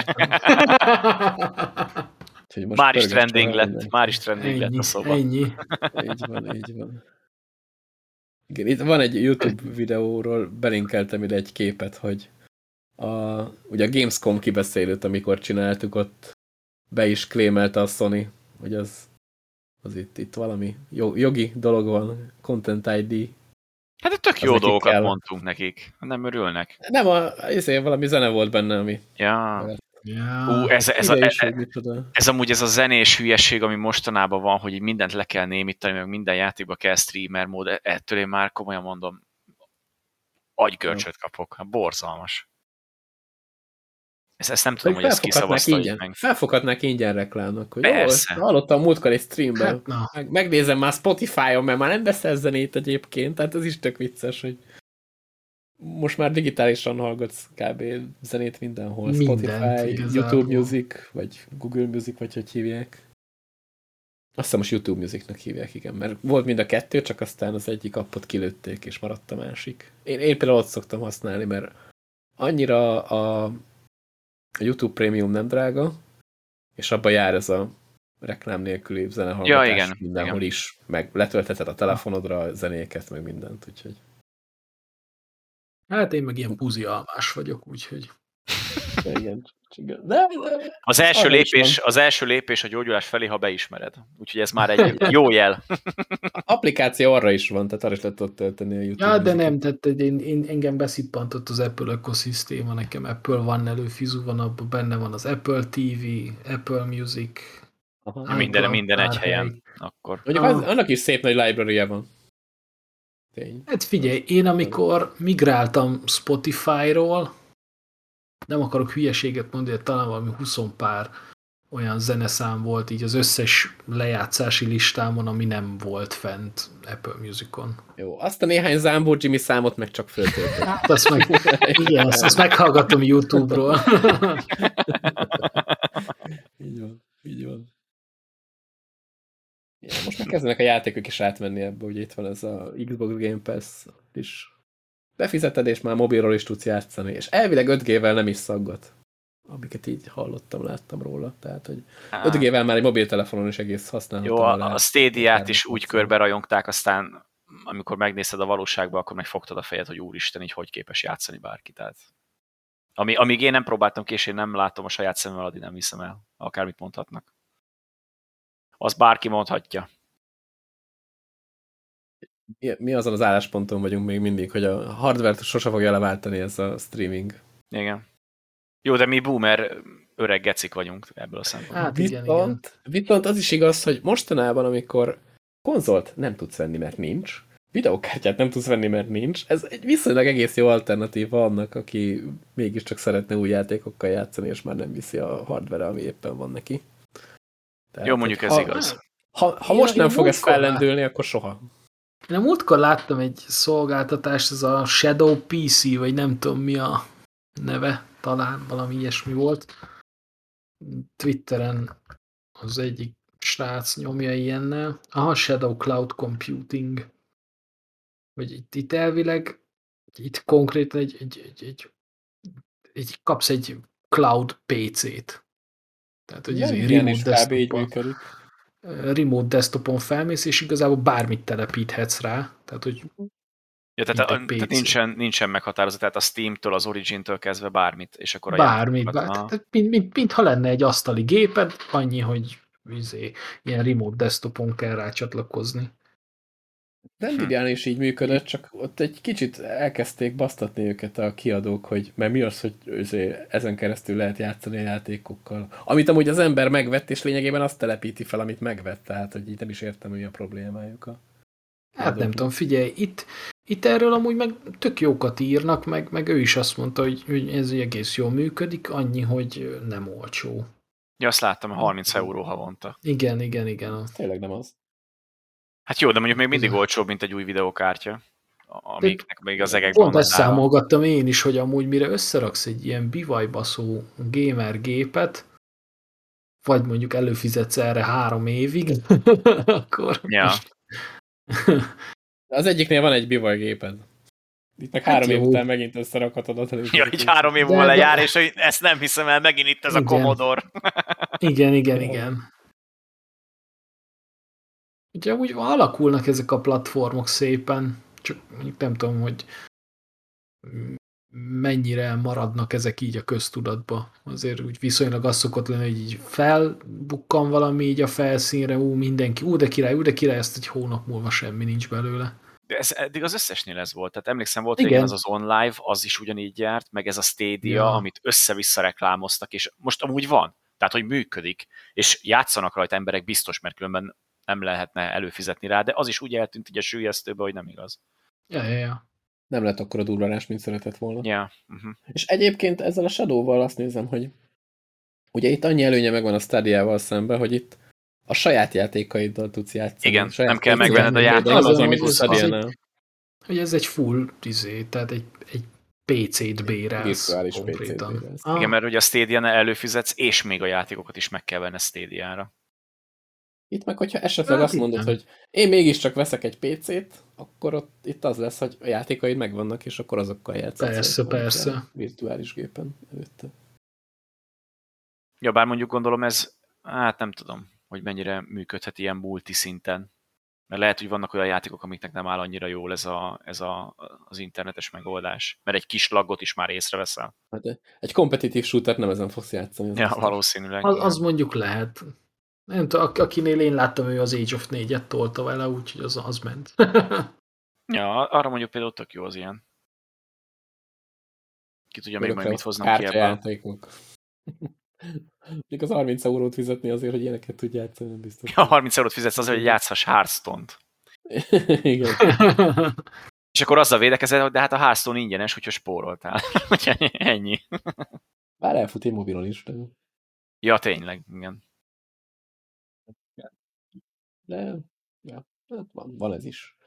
Úgyhogy most Már is trending lett, már is trending lett ennyi, a szoba. ennyi. Így van, így van. Igen, itt van egy YouTube videóról, belinkeltem ide egy képet, hogy a, ugye a Gamescom kibeszélőt, amikor csináltuk, ott be is klémelte a Sony, hogy az, az itt, itt valami jo- jogi dolog van, Content ID. Hát de tök jó dolgokat kell. mondtunk nekik. Nem örülnek. Nem, a, ezért valami zene volt benne, ami Ja. Ja. Ú, ez, ez, a, ide is, ez, hogy micsoda. ez amúgy ez a zenés hülyeség, ami mostanában van, hogy mindent le kell némítani, meg minden játékba kell streamer mód, e- ettől én már komolyan mondom, agygörcsöt kapok. Hát borzalmas. Ezt, ezt nem tudom, hogy ezt Felfoghatnák kiszavazta ingyen, meg. felfoghatnák ingyen reklámnak, hogy Persze. jó, ezt hallottam múltkor egy streamben, Hát, na. meg, megnézem már Spotify-on, mert már nem veszel zenét egyébként, tehát ez is tök vicces, hogy most már digitálisan hallgatsz kb. zenét mindenhol. Mindent Spotify, igazából. YouTube Music, vagy Google Music, vagy hogy hívják. Azt hiszem most YouTube Musicnak hívják, igen, mert volt mind a kettő, csak aztán az egyik appot kilőtték, és maradt a másik. Én, én például ott szoktam használni, mert annyira a, a YouTube Premium nem drága, és abba jár ez a reklám nélküli zenehallgatás Ja, igen, mindenhol igen. is, meg letöltheted a telefonodra a zenéket, meg mindent, úgyhogy Hát én meg ilyen buzi almás vagyok, úgyhogy. igen. De, de, Az első, lépés, az első lépés a gyógyulás felé, ha beismered. Úgyhogy ez már egy (laughs) jó jel. applikáció arra is van, tehát arra is lehet ott tölteni a YouTube Ja, de nem, tehát egy- én, én, engem beszippantott az Apple ökoszisztéma, nekem Apple van előfizu van, abban benne van az Apple TV, Apple Music, Aha. Minden, iCloud minden egy helyen. Akkor. Mondjuk Ah. az, annak is szép nagy library van. Tény. Hát figyelj, én amikor migráltam Spotify-ról, nem akarok hülyeséget mondani, de talán valami 20 pár olyan zeneszám volt így az összes lejátszási listámon, ami nem volt fent Apple Musicon. Jó, azt a néhány Zambó Jimmy számot meg csak föltöltött. Hát azt meg, igen, azt, azt meghallgatom YouTube-ról. így van, így van. Ja, most már kezdenek a játékok is átmenni ebbe, ugye itt van ez a Xbox Game Pass is. Befizeted, és már mobilról is tudsz játszani, és elvileg 5G-vel nem is szaggat. Amiket így hallottam, láttam róla. Tehát, hogy 5G-vel már egy mobiltelefonon is egész használható. Jó, a, a Stadia-t is úgy körbe rajongták, aztán amikor megnézted a valóságba, akkor megfogtad a fejed, hogy úristen, így hogy képes játszani bárki. Tehát, ami, amíg én nem próbáltam ki, és én nem látom a saját szememmel, addig nem hiszem el, akármit mondhatnak. Az bárki mondhatja. Mi, mi azon az állásponton vagyunk még mindig, hogy a hardware sose fogja leváltani ez a streaming. Igen. Jó, de mi boomer öreg gecik vagyunk ebből a szempontból. Hát igen, igen. viszont, viszont az is igaz, hogy mostanában, amikor konzolt nem tudsz venni, mert nincs, videókártyát nem tudsz venni, mert nincs, ez egy viszonylag egész jó alternatíva annak, aki mégiscsak szeretne új játékokkal játszani, és már nem viszi a hardware, ami éppen van neki. Tehát, Jó, mondjuk ez ha, igaz. Ha, ha most nem fog ez fellendülni, akkor soha. Én a múltkor láttam egy szolgáltatást, ez a Shadow PC, vagy nem tudom mi a neve, talán valami ilyesmi volt. Twitteren az egyik srác nyomja ilyennel. Aha, Shadow Cloud Computing. Vagy itt, itt elvileg, itt konkrétan egy, egy, egy, egy, egy kapsz egy cloud PC-t. Tehát, hogy Ja, ez egy igen, és remote kb. így desktop működik. Remote desktopon felmész, és igazából bármit telepíthetsz rá. Tehát, hogy Ja, tehát, a, mint tehát nincsen, nincsen meghatározva, tehát a Steam-től, az Origin-től kezdve bármit, és akkor a bármit, bár, tehát mint, mint, mintha lenne egy asztali géped, annyi, hogy izé, ilyen remote desktopon kell rácsatlakozni. De Hm. Nvidia is így működött, csak ott egy kicsit elkezdték basztatni őket a kiadók, hogy mert mi az, hogy ezen keresztül lehet játszani a játékokkal. Amit amúgy az ember megvett, és lényegében azt telepíti fel, amit megvett, tehát hogy így nem is értem, hogy a problémájuk. A Hát nem tudom, figyelj, itt Itt erről amúgy meg tök jókat írnak, meg, meg ő is azt mondta, hogy, hogy ez egész jól működik, annyi, hogy nem olcsó. Ja, azt láttam, 30 euró havonta. Igen, igen, igen. Tényleg nem az. Hát jó, de mondjuk még mindig olcsóbb, mint egy új videókártya, amiknek még az egek Pont ezt számolgattam én is, hogy amúgy mire összeraksz egy ilyen bivajbaszó gamer gépet, vagy mondjuk előfizetsz erre három évig, (laughs) akkor Ja. Az egyiknél van egy bivaj géped. Itt meg Hát három év jó. után megint összerakhatod a Ja, így három év múlva de- lejár, és hogy ezt nem hiszem el, megint itt ez a Igen. Commodore. Igen, igen, (laughs) igen. Ugye úgy alakulnak ezek a platformok szépen, csak nem tudom, hogy mennyire maradnak ezek így a köztudatba. Azért úgy viszonylag az szokott lenni, hogy így felbukkan valami így a felszínre, ú, mindenki, ú, de király, ú, de király, ezt egy hónap múlva semmi nincs belőle. De ez eddig az összesnél ez volt. Tehát emlékszem, volt Igen. régen az az OnLive, az is ugyanígy járt, meg ez a Stadia, Ja. amit össze-vissza reklámoztak, és most amúgy van. Tehát, hogy működik, és játszanak rajta emberek biztos, mert különben nem lehetne előfizetni rá, de az is úgy eltűnt így a sülyeztőbe, hogy nem igaz. Ja, ja, ja. Nem lett akkor a durranás, mint szeretett volna. Ja, uh-huh. És egyébként ezzel a Shadow-val azt nézem, hogy ugye itt annyi előnye megvan a Stadia-val szemben, hogy itt a saját játékaiddal tudsz játszani. Igen, saját nem kell megvenned a játékot. Nem az, Az, amit az- a az- az- Stadia-nál. Hogy ez egy full, izé, tehát egy, egy PC-t bérelsz Virtuális. PC-t bérelsz. Ah, Igen, mert ugye a Stadia-nál előfizetsz, és még a játékokat is meg kell venni Stadia-ra. Itt meg, hogyha esetleg Hát azt mondod, igen. hogy én mégiscsak veszek egy PC-t, akkor ott itt az lesz, hogy a játékaid megvannak, és akkor azokkal játszhatsz. Persze, persze. Virtuális gépen előtte. Ja, bár mondjuk gondolom ez, hát nem tudom, hogy mennyire működhet ilyen multi szinten. Mert lehet, hogy vannak olyan játékok, amiknek nem áll annyira jól ez, a, ez a, az internetes megoldás. Mert egy kis laggot is már észreveszel. Hát egy kompetitív shooter nem ezen fogsz játszani. Ja, valószínűleg. az, az mondjuk lehet. Nem tudom, ak- akinél én láttam, ő az Age of 4-et tolta vele, úgyhogy az, az ment. (laughs) Ja, arra mondjuk például tök jó az ilyen. Ki tudja még majd mit hoznak ki. Kártyajátékok. (laughs) Még az 30 eurót fizetni azért, hogy ilyeneket tudj játszani, nem biztos. Ja, 30 eurót fizetsz azért, hogy játszhass Hearthstone-t. (laughs) Igen. És akkor azzal védekezel, hogy de hát a Hearthstone ingyenes, úgyhogy spóroltál. Ennyi. Bár elfut én mobilon is, de, Ja, tényleg, igen. De ja, hát van, van ez is.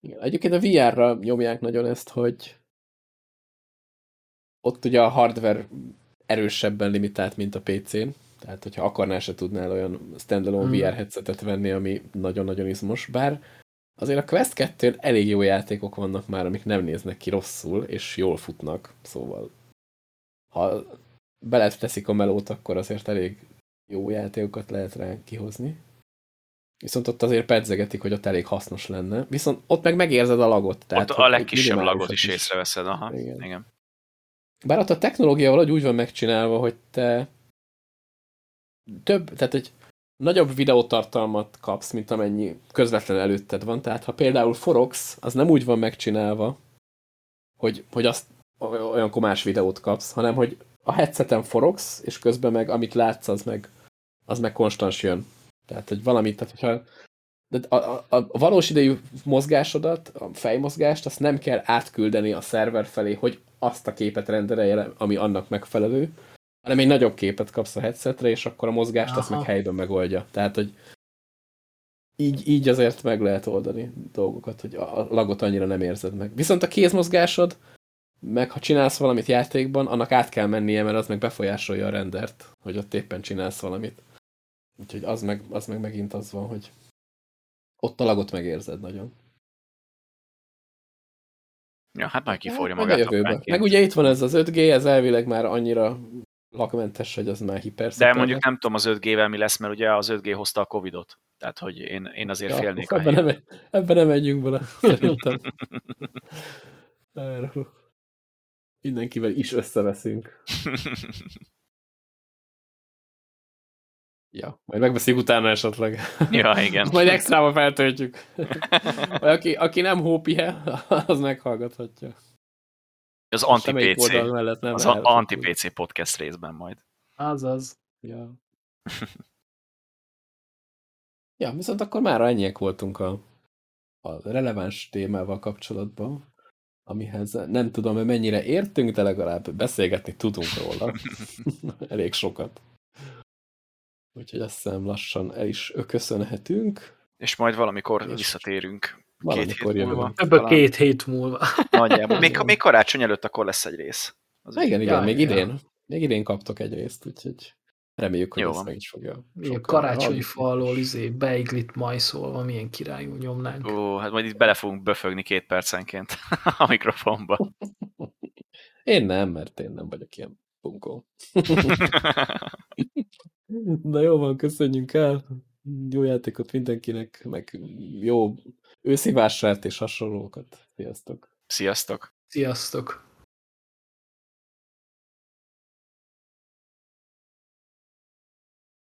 Igen. Egyébként a VR-ra nyomják nagyon ezt, hogy ott ugye a hardware erősebben limitált, mint a PC-n. Tehát, hogyha akarnál, se tudnál olyan standalone Hmm. VR headsetet venni, ami nagyon-nagyon izmos. Bár azért a Quest 2 elég jó játékok vannak már, amik nem néznek ki rosszul, és jól futnak. Szóval, ha beleteszik a melót, akkor azért elég jó játékokat lehet rá kihozni. Viszont ott azért pedzegetik, hogy ott elég hasznos lenne. Viszont ott meg megérzed a lagot. Tehát, Ott a legkisebb lagot is észreveszed. Aha, Igen. igen. Bár ott a technológia valahogy úgy van megcsinálva, hogy te több, tehát egy nagyobb videótartalmat kapsz, mint amennyi közvetlen előtted van. Tehát ha például forogsz, az nem úgy van megcsinálva, hogy, hogy azt olyan komás videót kapsz, hanem hogy a headseten forogsz, és közben meg amit látsz, az meg, az meg konstans jön. Tehát, hogy valamit, tehát hogyha de a, a, a valós idejű mozgásodat, a fejmozgást, azt nem kell átküldeni a szerver felé, hogy azt a képet rendelje ami annak megfelelő, hanem egy nagyobb képet kapsz a headsetre, és akkor a mozgást azt Aha. meg helyben megoldja. Tehát, hogy így, így azért meg lehet oldani dolgokat, hogy a a lagot annyira nem érzed meg. Viszont a kézmozgásod, meg ha csinálsz valamit játékban, annak át kell mennie, mert az meg befolyásolja a rendert, hogy ott éppen csinálsz valamit. Úgyhogy az meg, az meg megint az van, hogy ott a lagot megérzed nagyon. Ja, hát majd kiforja meg a magát. jövőbe. apránként. Meg ugye itt van ez az 5G, ez elvileg már annyira lakmentes, hogy az már hiper. De mondjuk nem tudom az 5G-vel mi lesz, mert ugye az 5G hozta a Covid-ot. Tehát, hogy én, én azért ja, félnék a ebben, nem, ebben nem menjünk bele, (laughs) szerintem. Mindenkivel is összeveszünk. (laughs) Ja, majd megbeszéljük utána esetleg. ja, igen. Majd extrába feltöltjük. (laughs) Aki, aki nem hópie, az meghallgathatja. Az anti-PC. oldal mellett nem Az anti-PC podcast részben majd. Azaz. Ja. (laughs) ja, viszont akkor már ennyiek voltunk a a releváns témával kapcsolatban, amihez nem tudom, hogy mennyire értünk, de legalább beszélgetni tudunk róla. (laughs) Elég sokat. Úgyhogy azt hiszem lassan el is köszönhetünk. És majd valamikor És visszatérünk. Valamikor két hét múlva. Talán. két hét múlva. Nagyjából. Még, még karácsony előtt akkor lesz egy rész. Az Igen, igen, Ja, még ja. idén. Még idén kaptok egy részt, úgyhogy reméljük, hogy Jó ezt meg is fogja. Ilyen karácsonyi hallani. fa alól izé, beiglit majszolva, milyen királyú nyomnánk. Ó, hát majd itt bele fogunk böfögni két percenként (laughs) a mikrofonba. Én nem, mert én nem vagyok ilyen bunkó. (laughs) Na jó van, köszönjünk el. Jó játékot mindenkinek, meg jó őszi vásárt és hasonlókat. Sziasztok! Sziasztok! Sziasztok!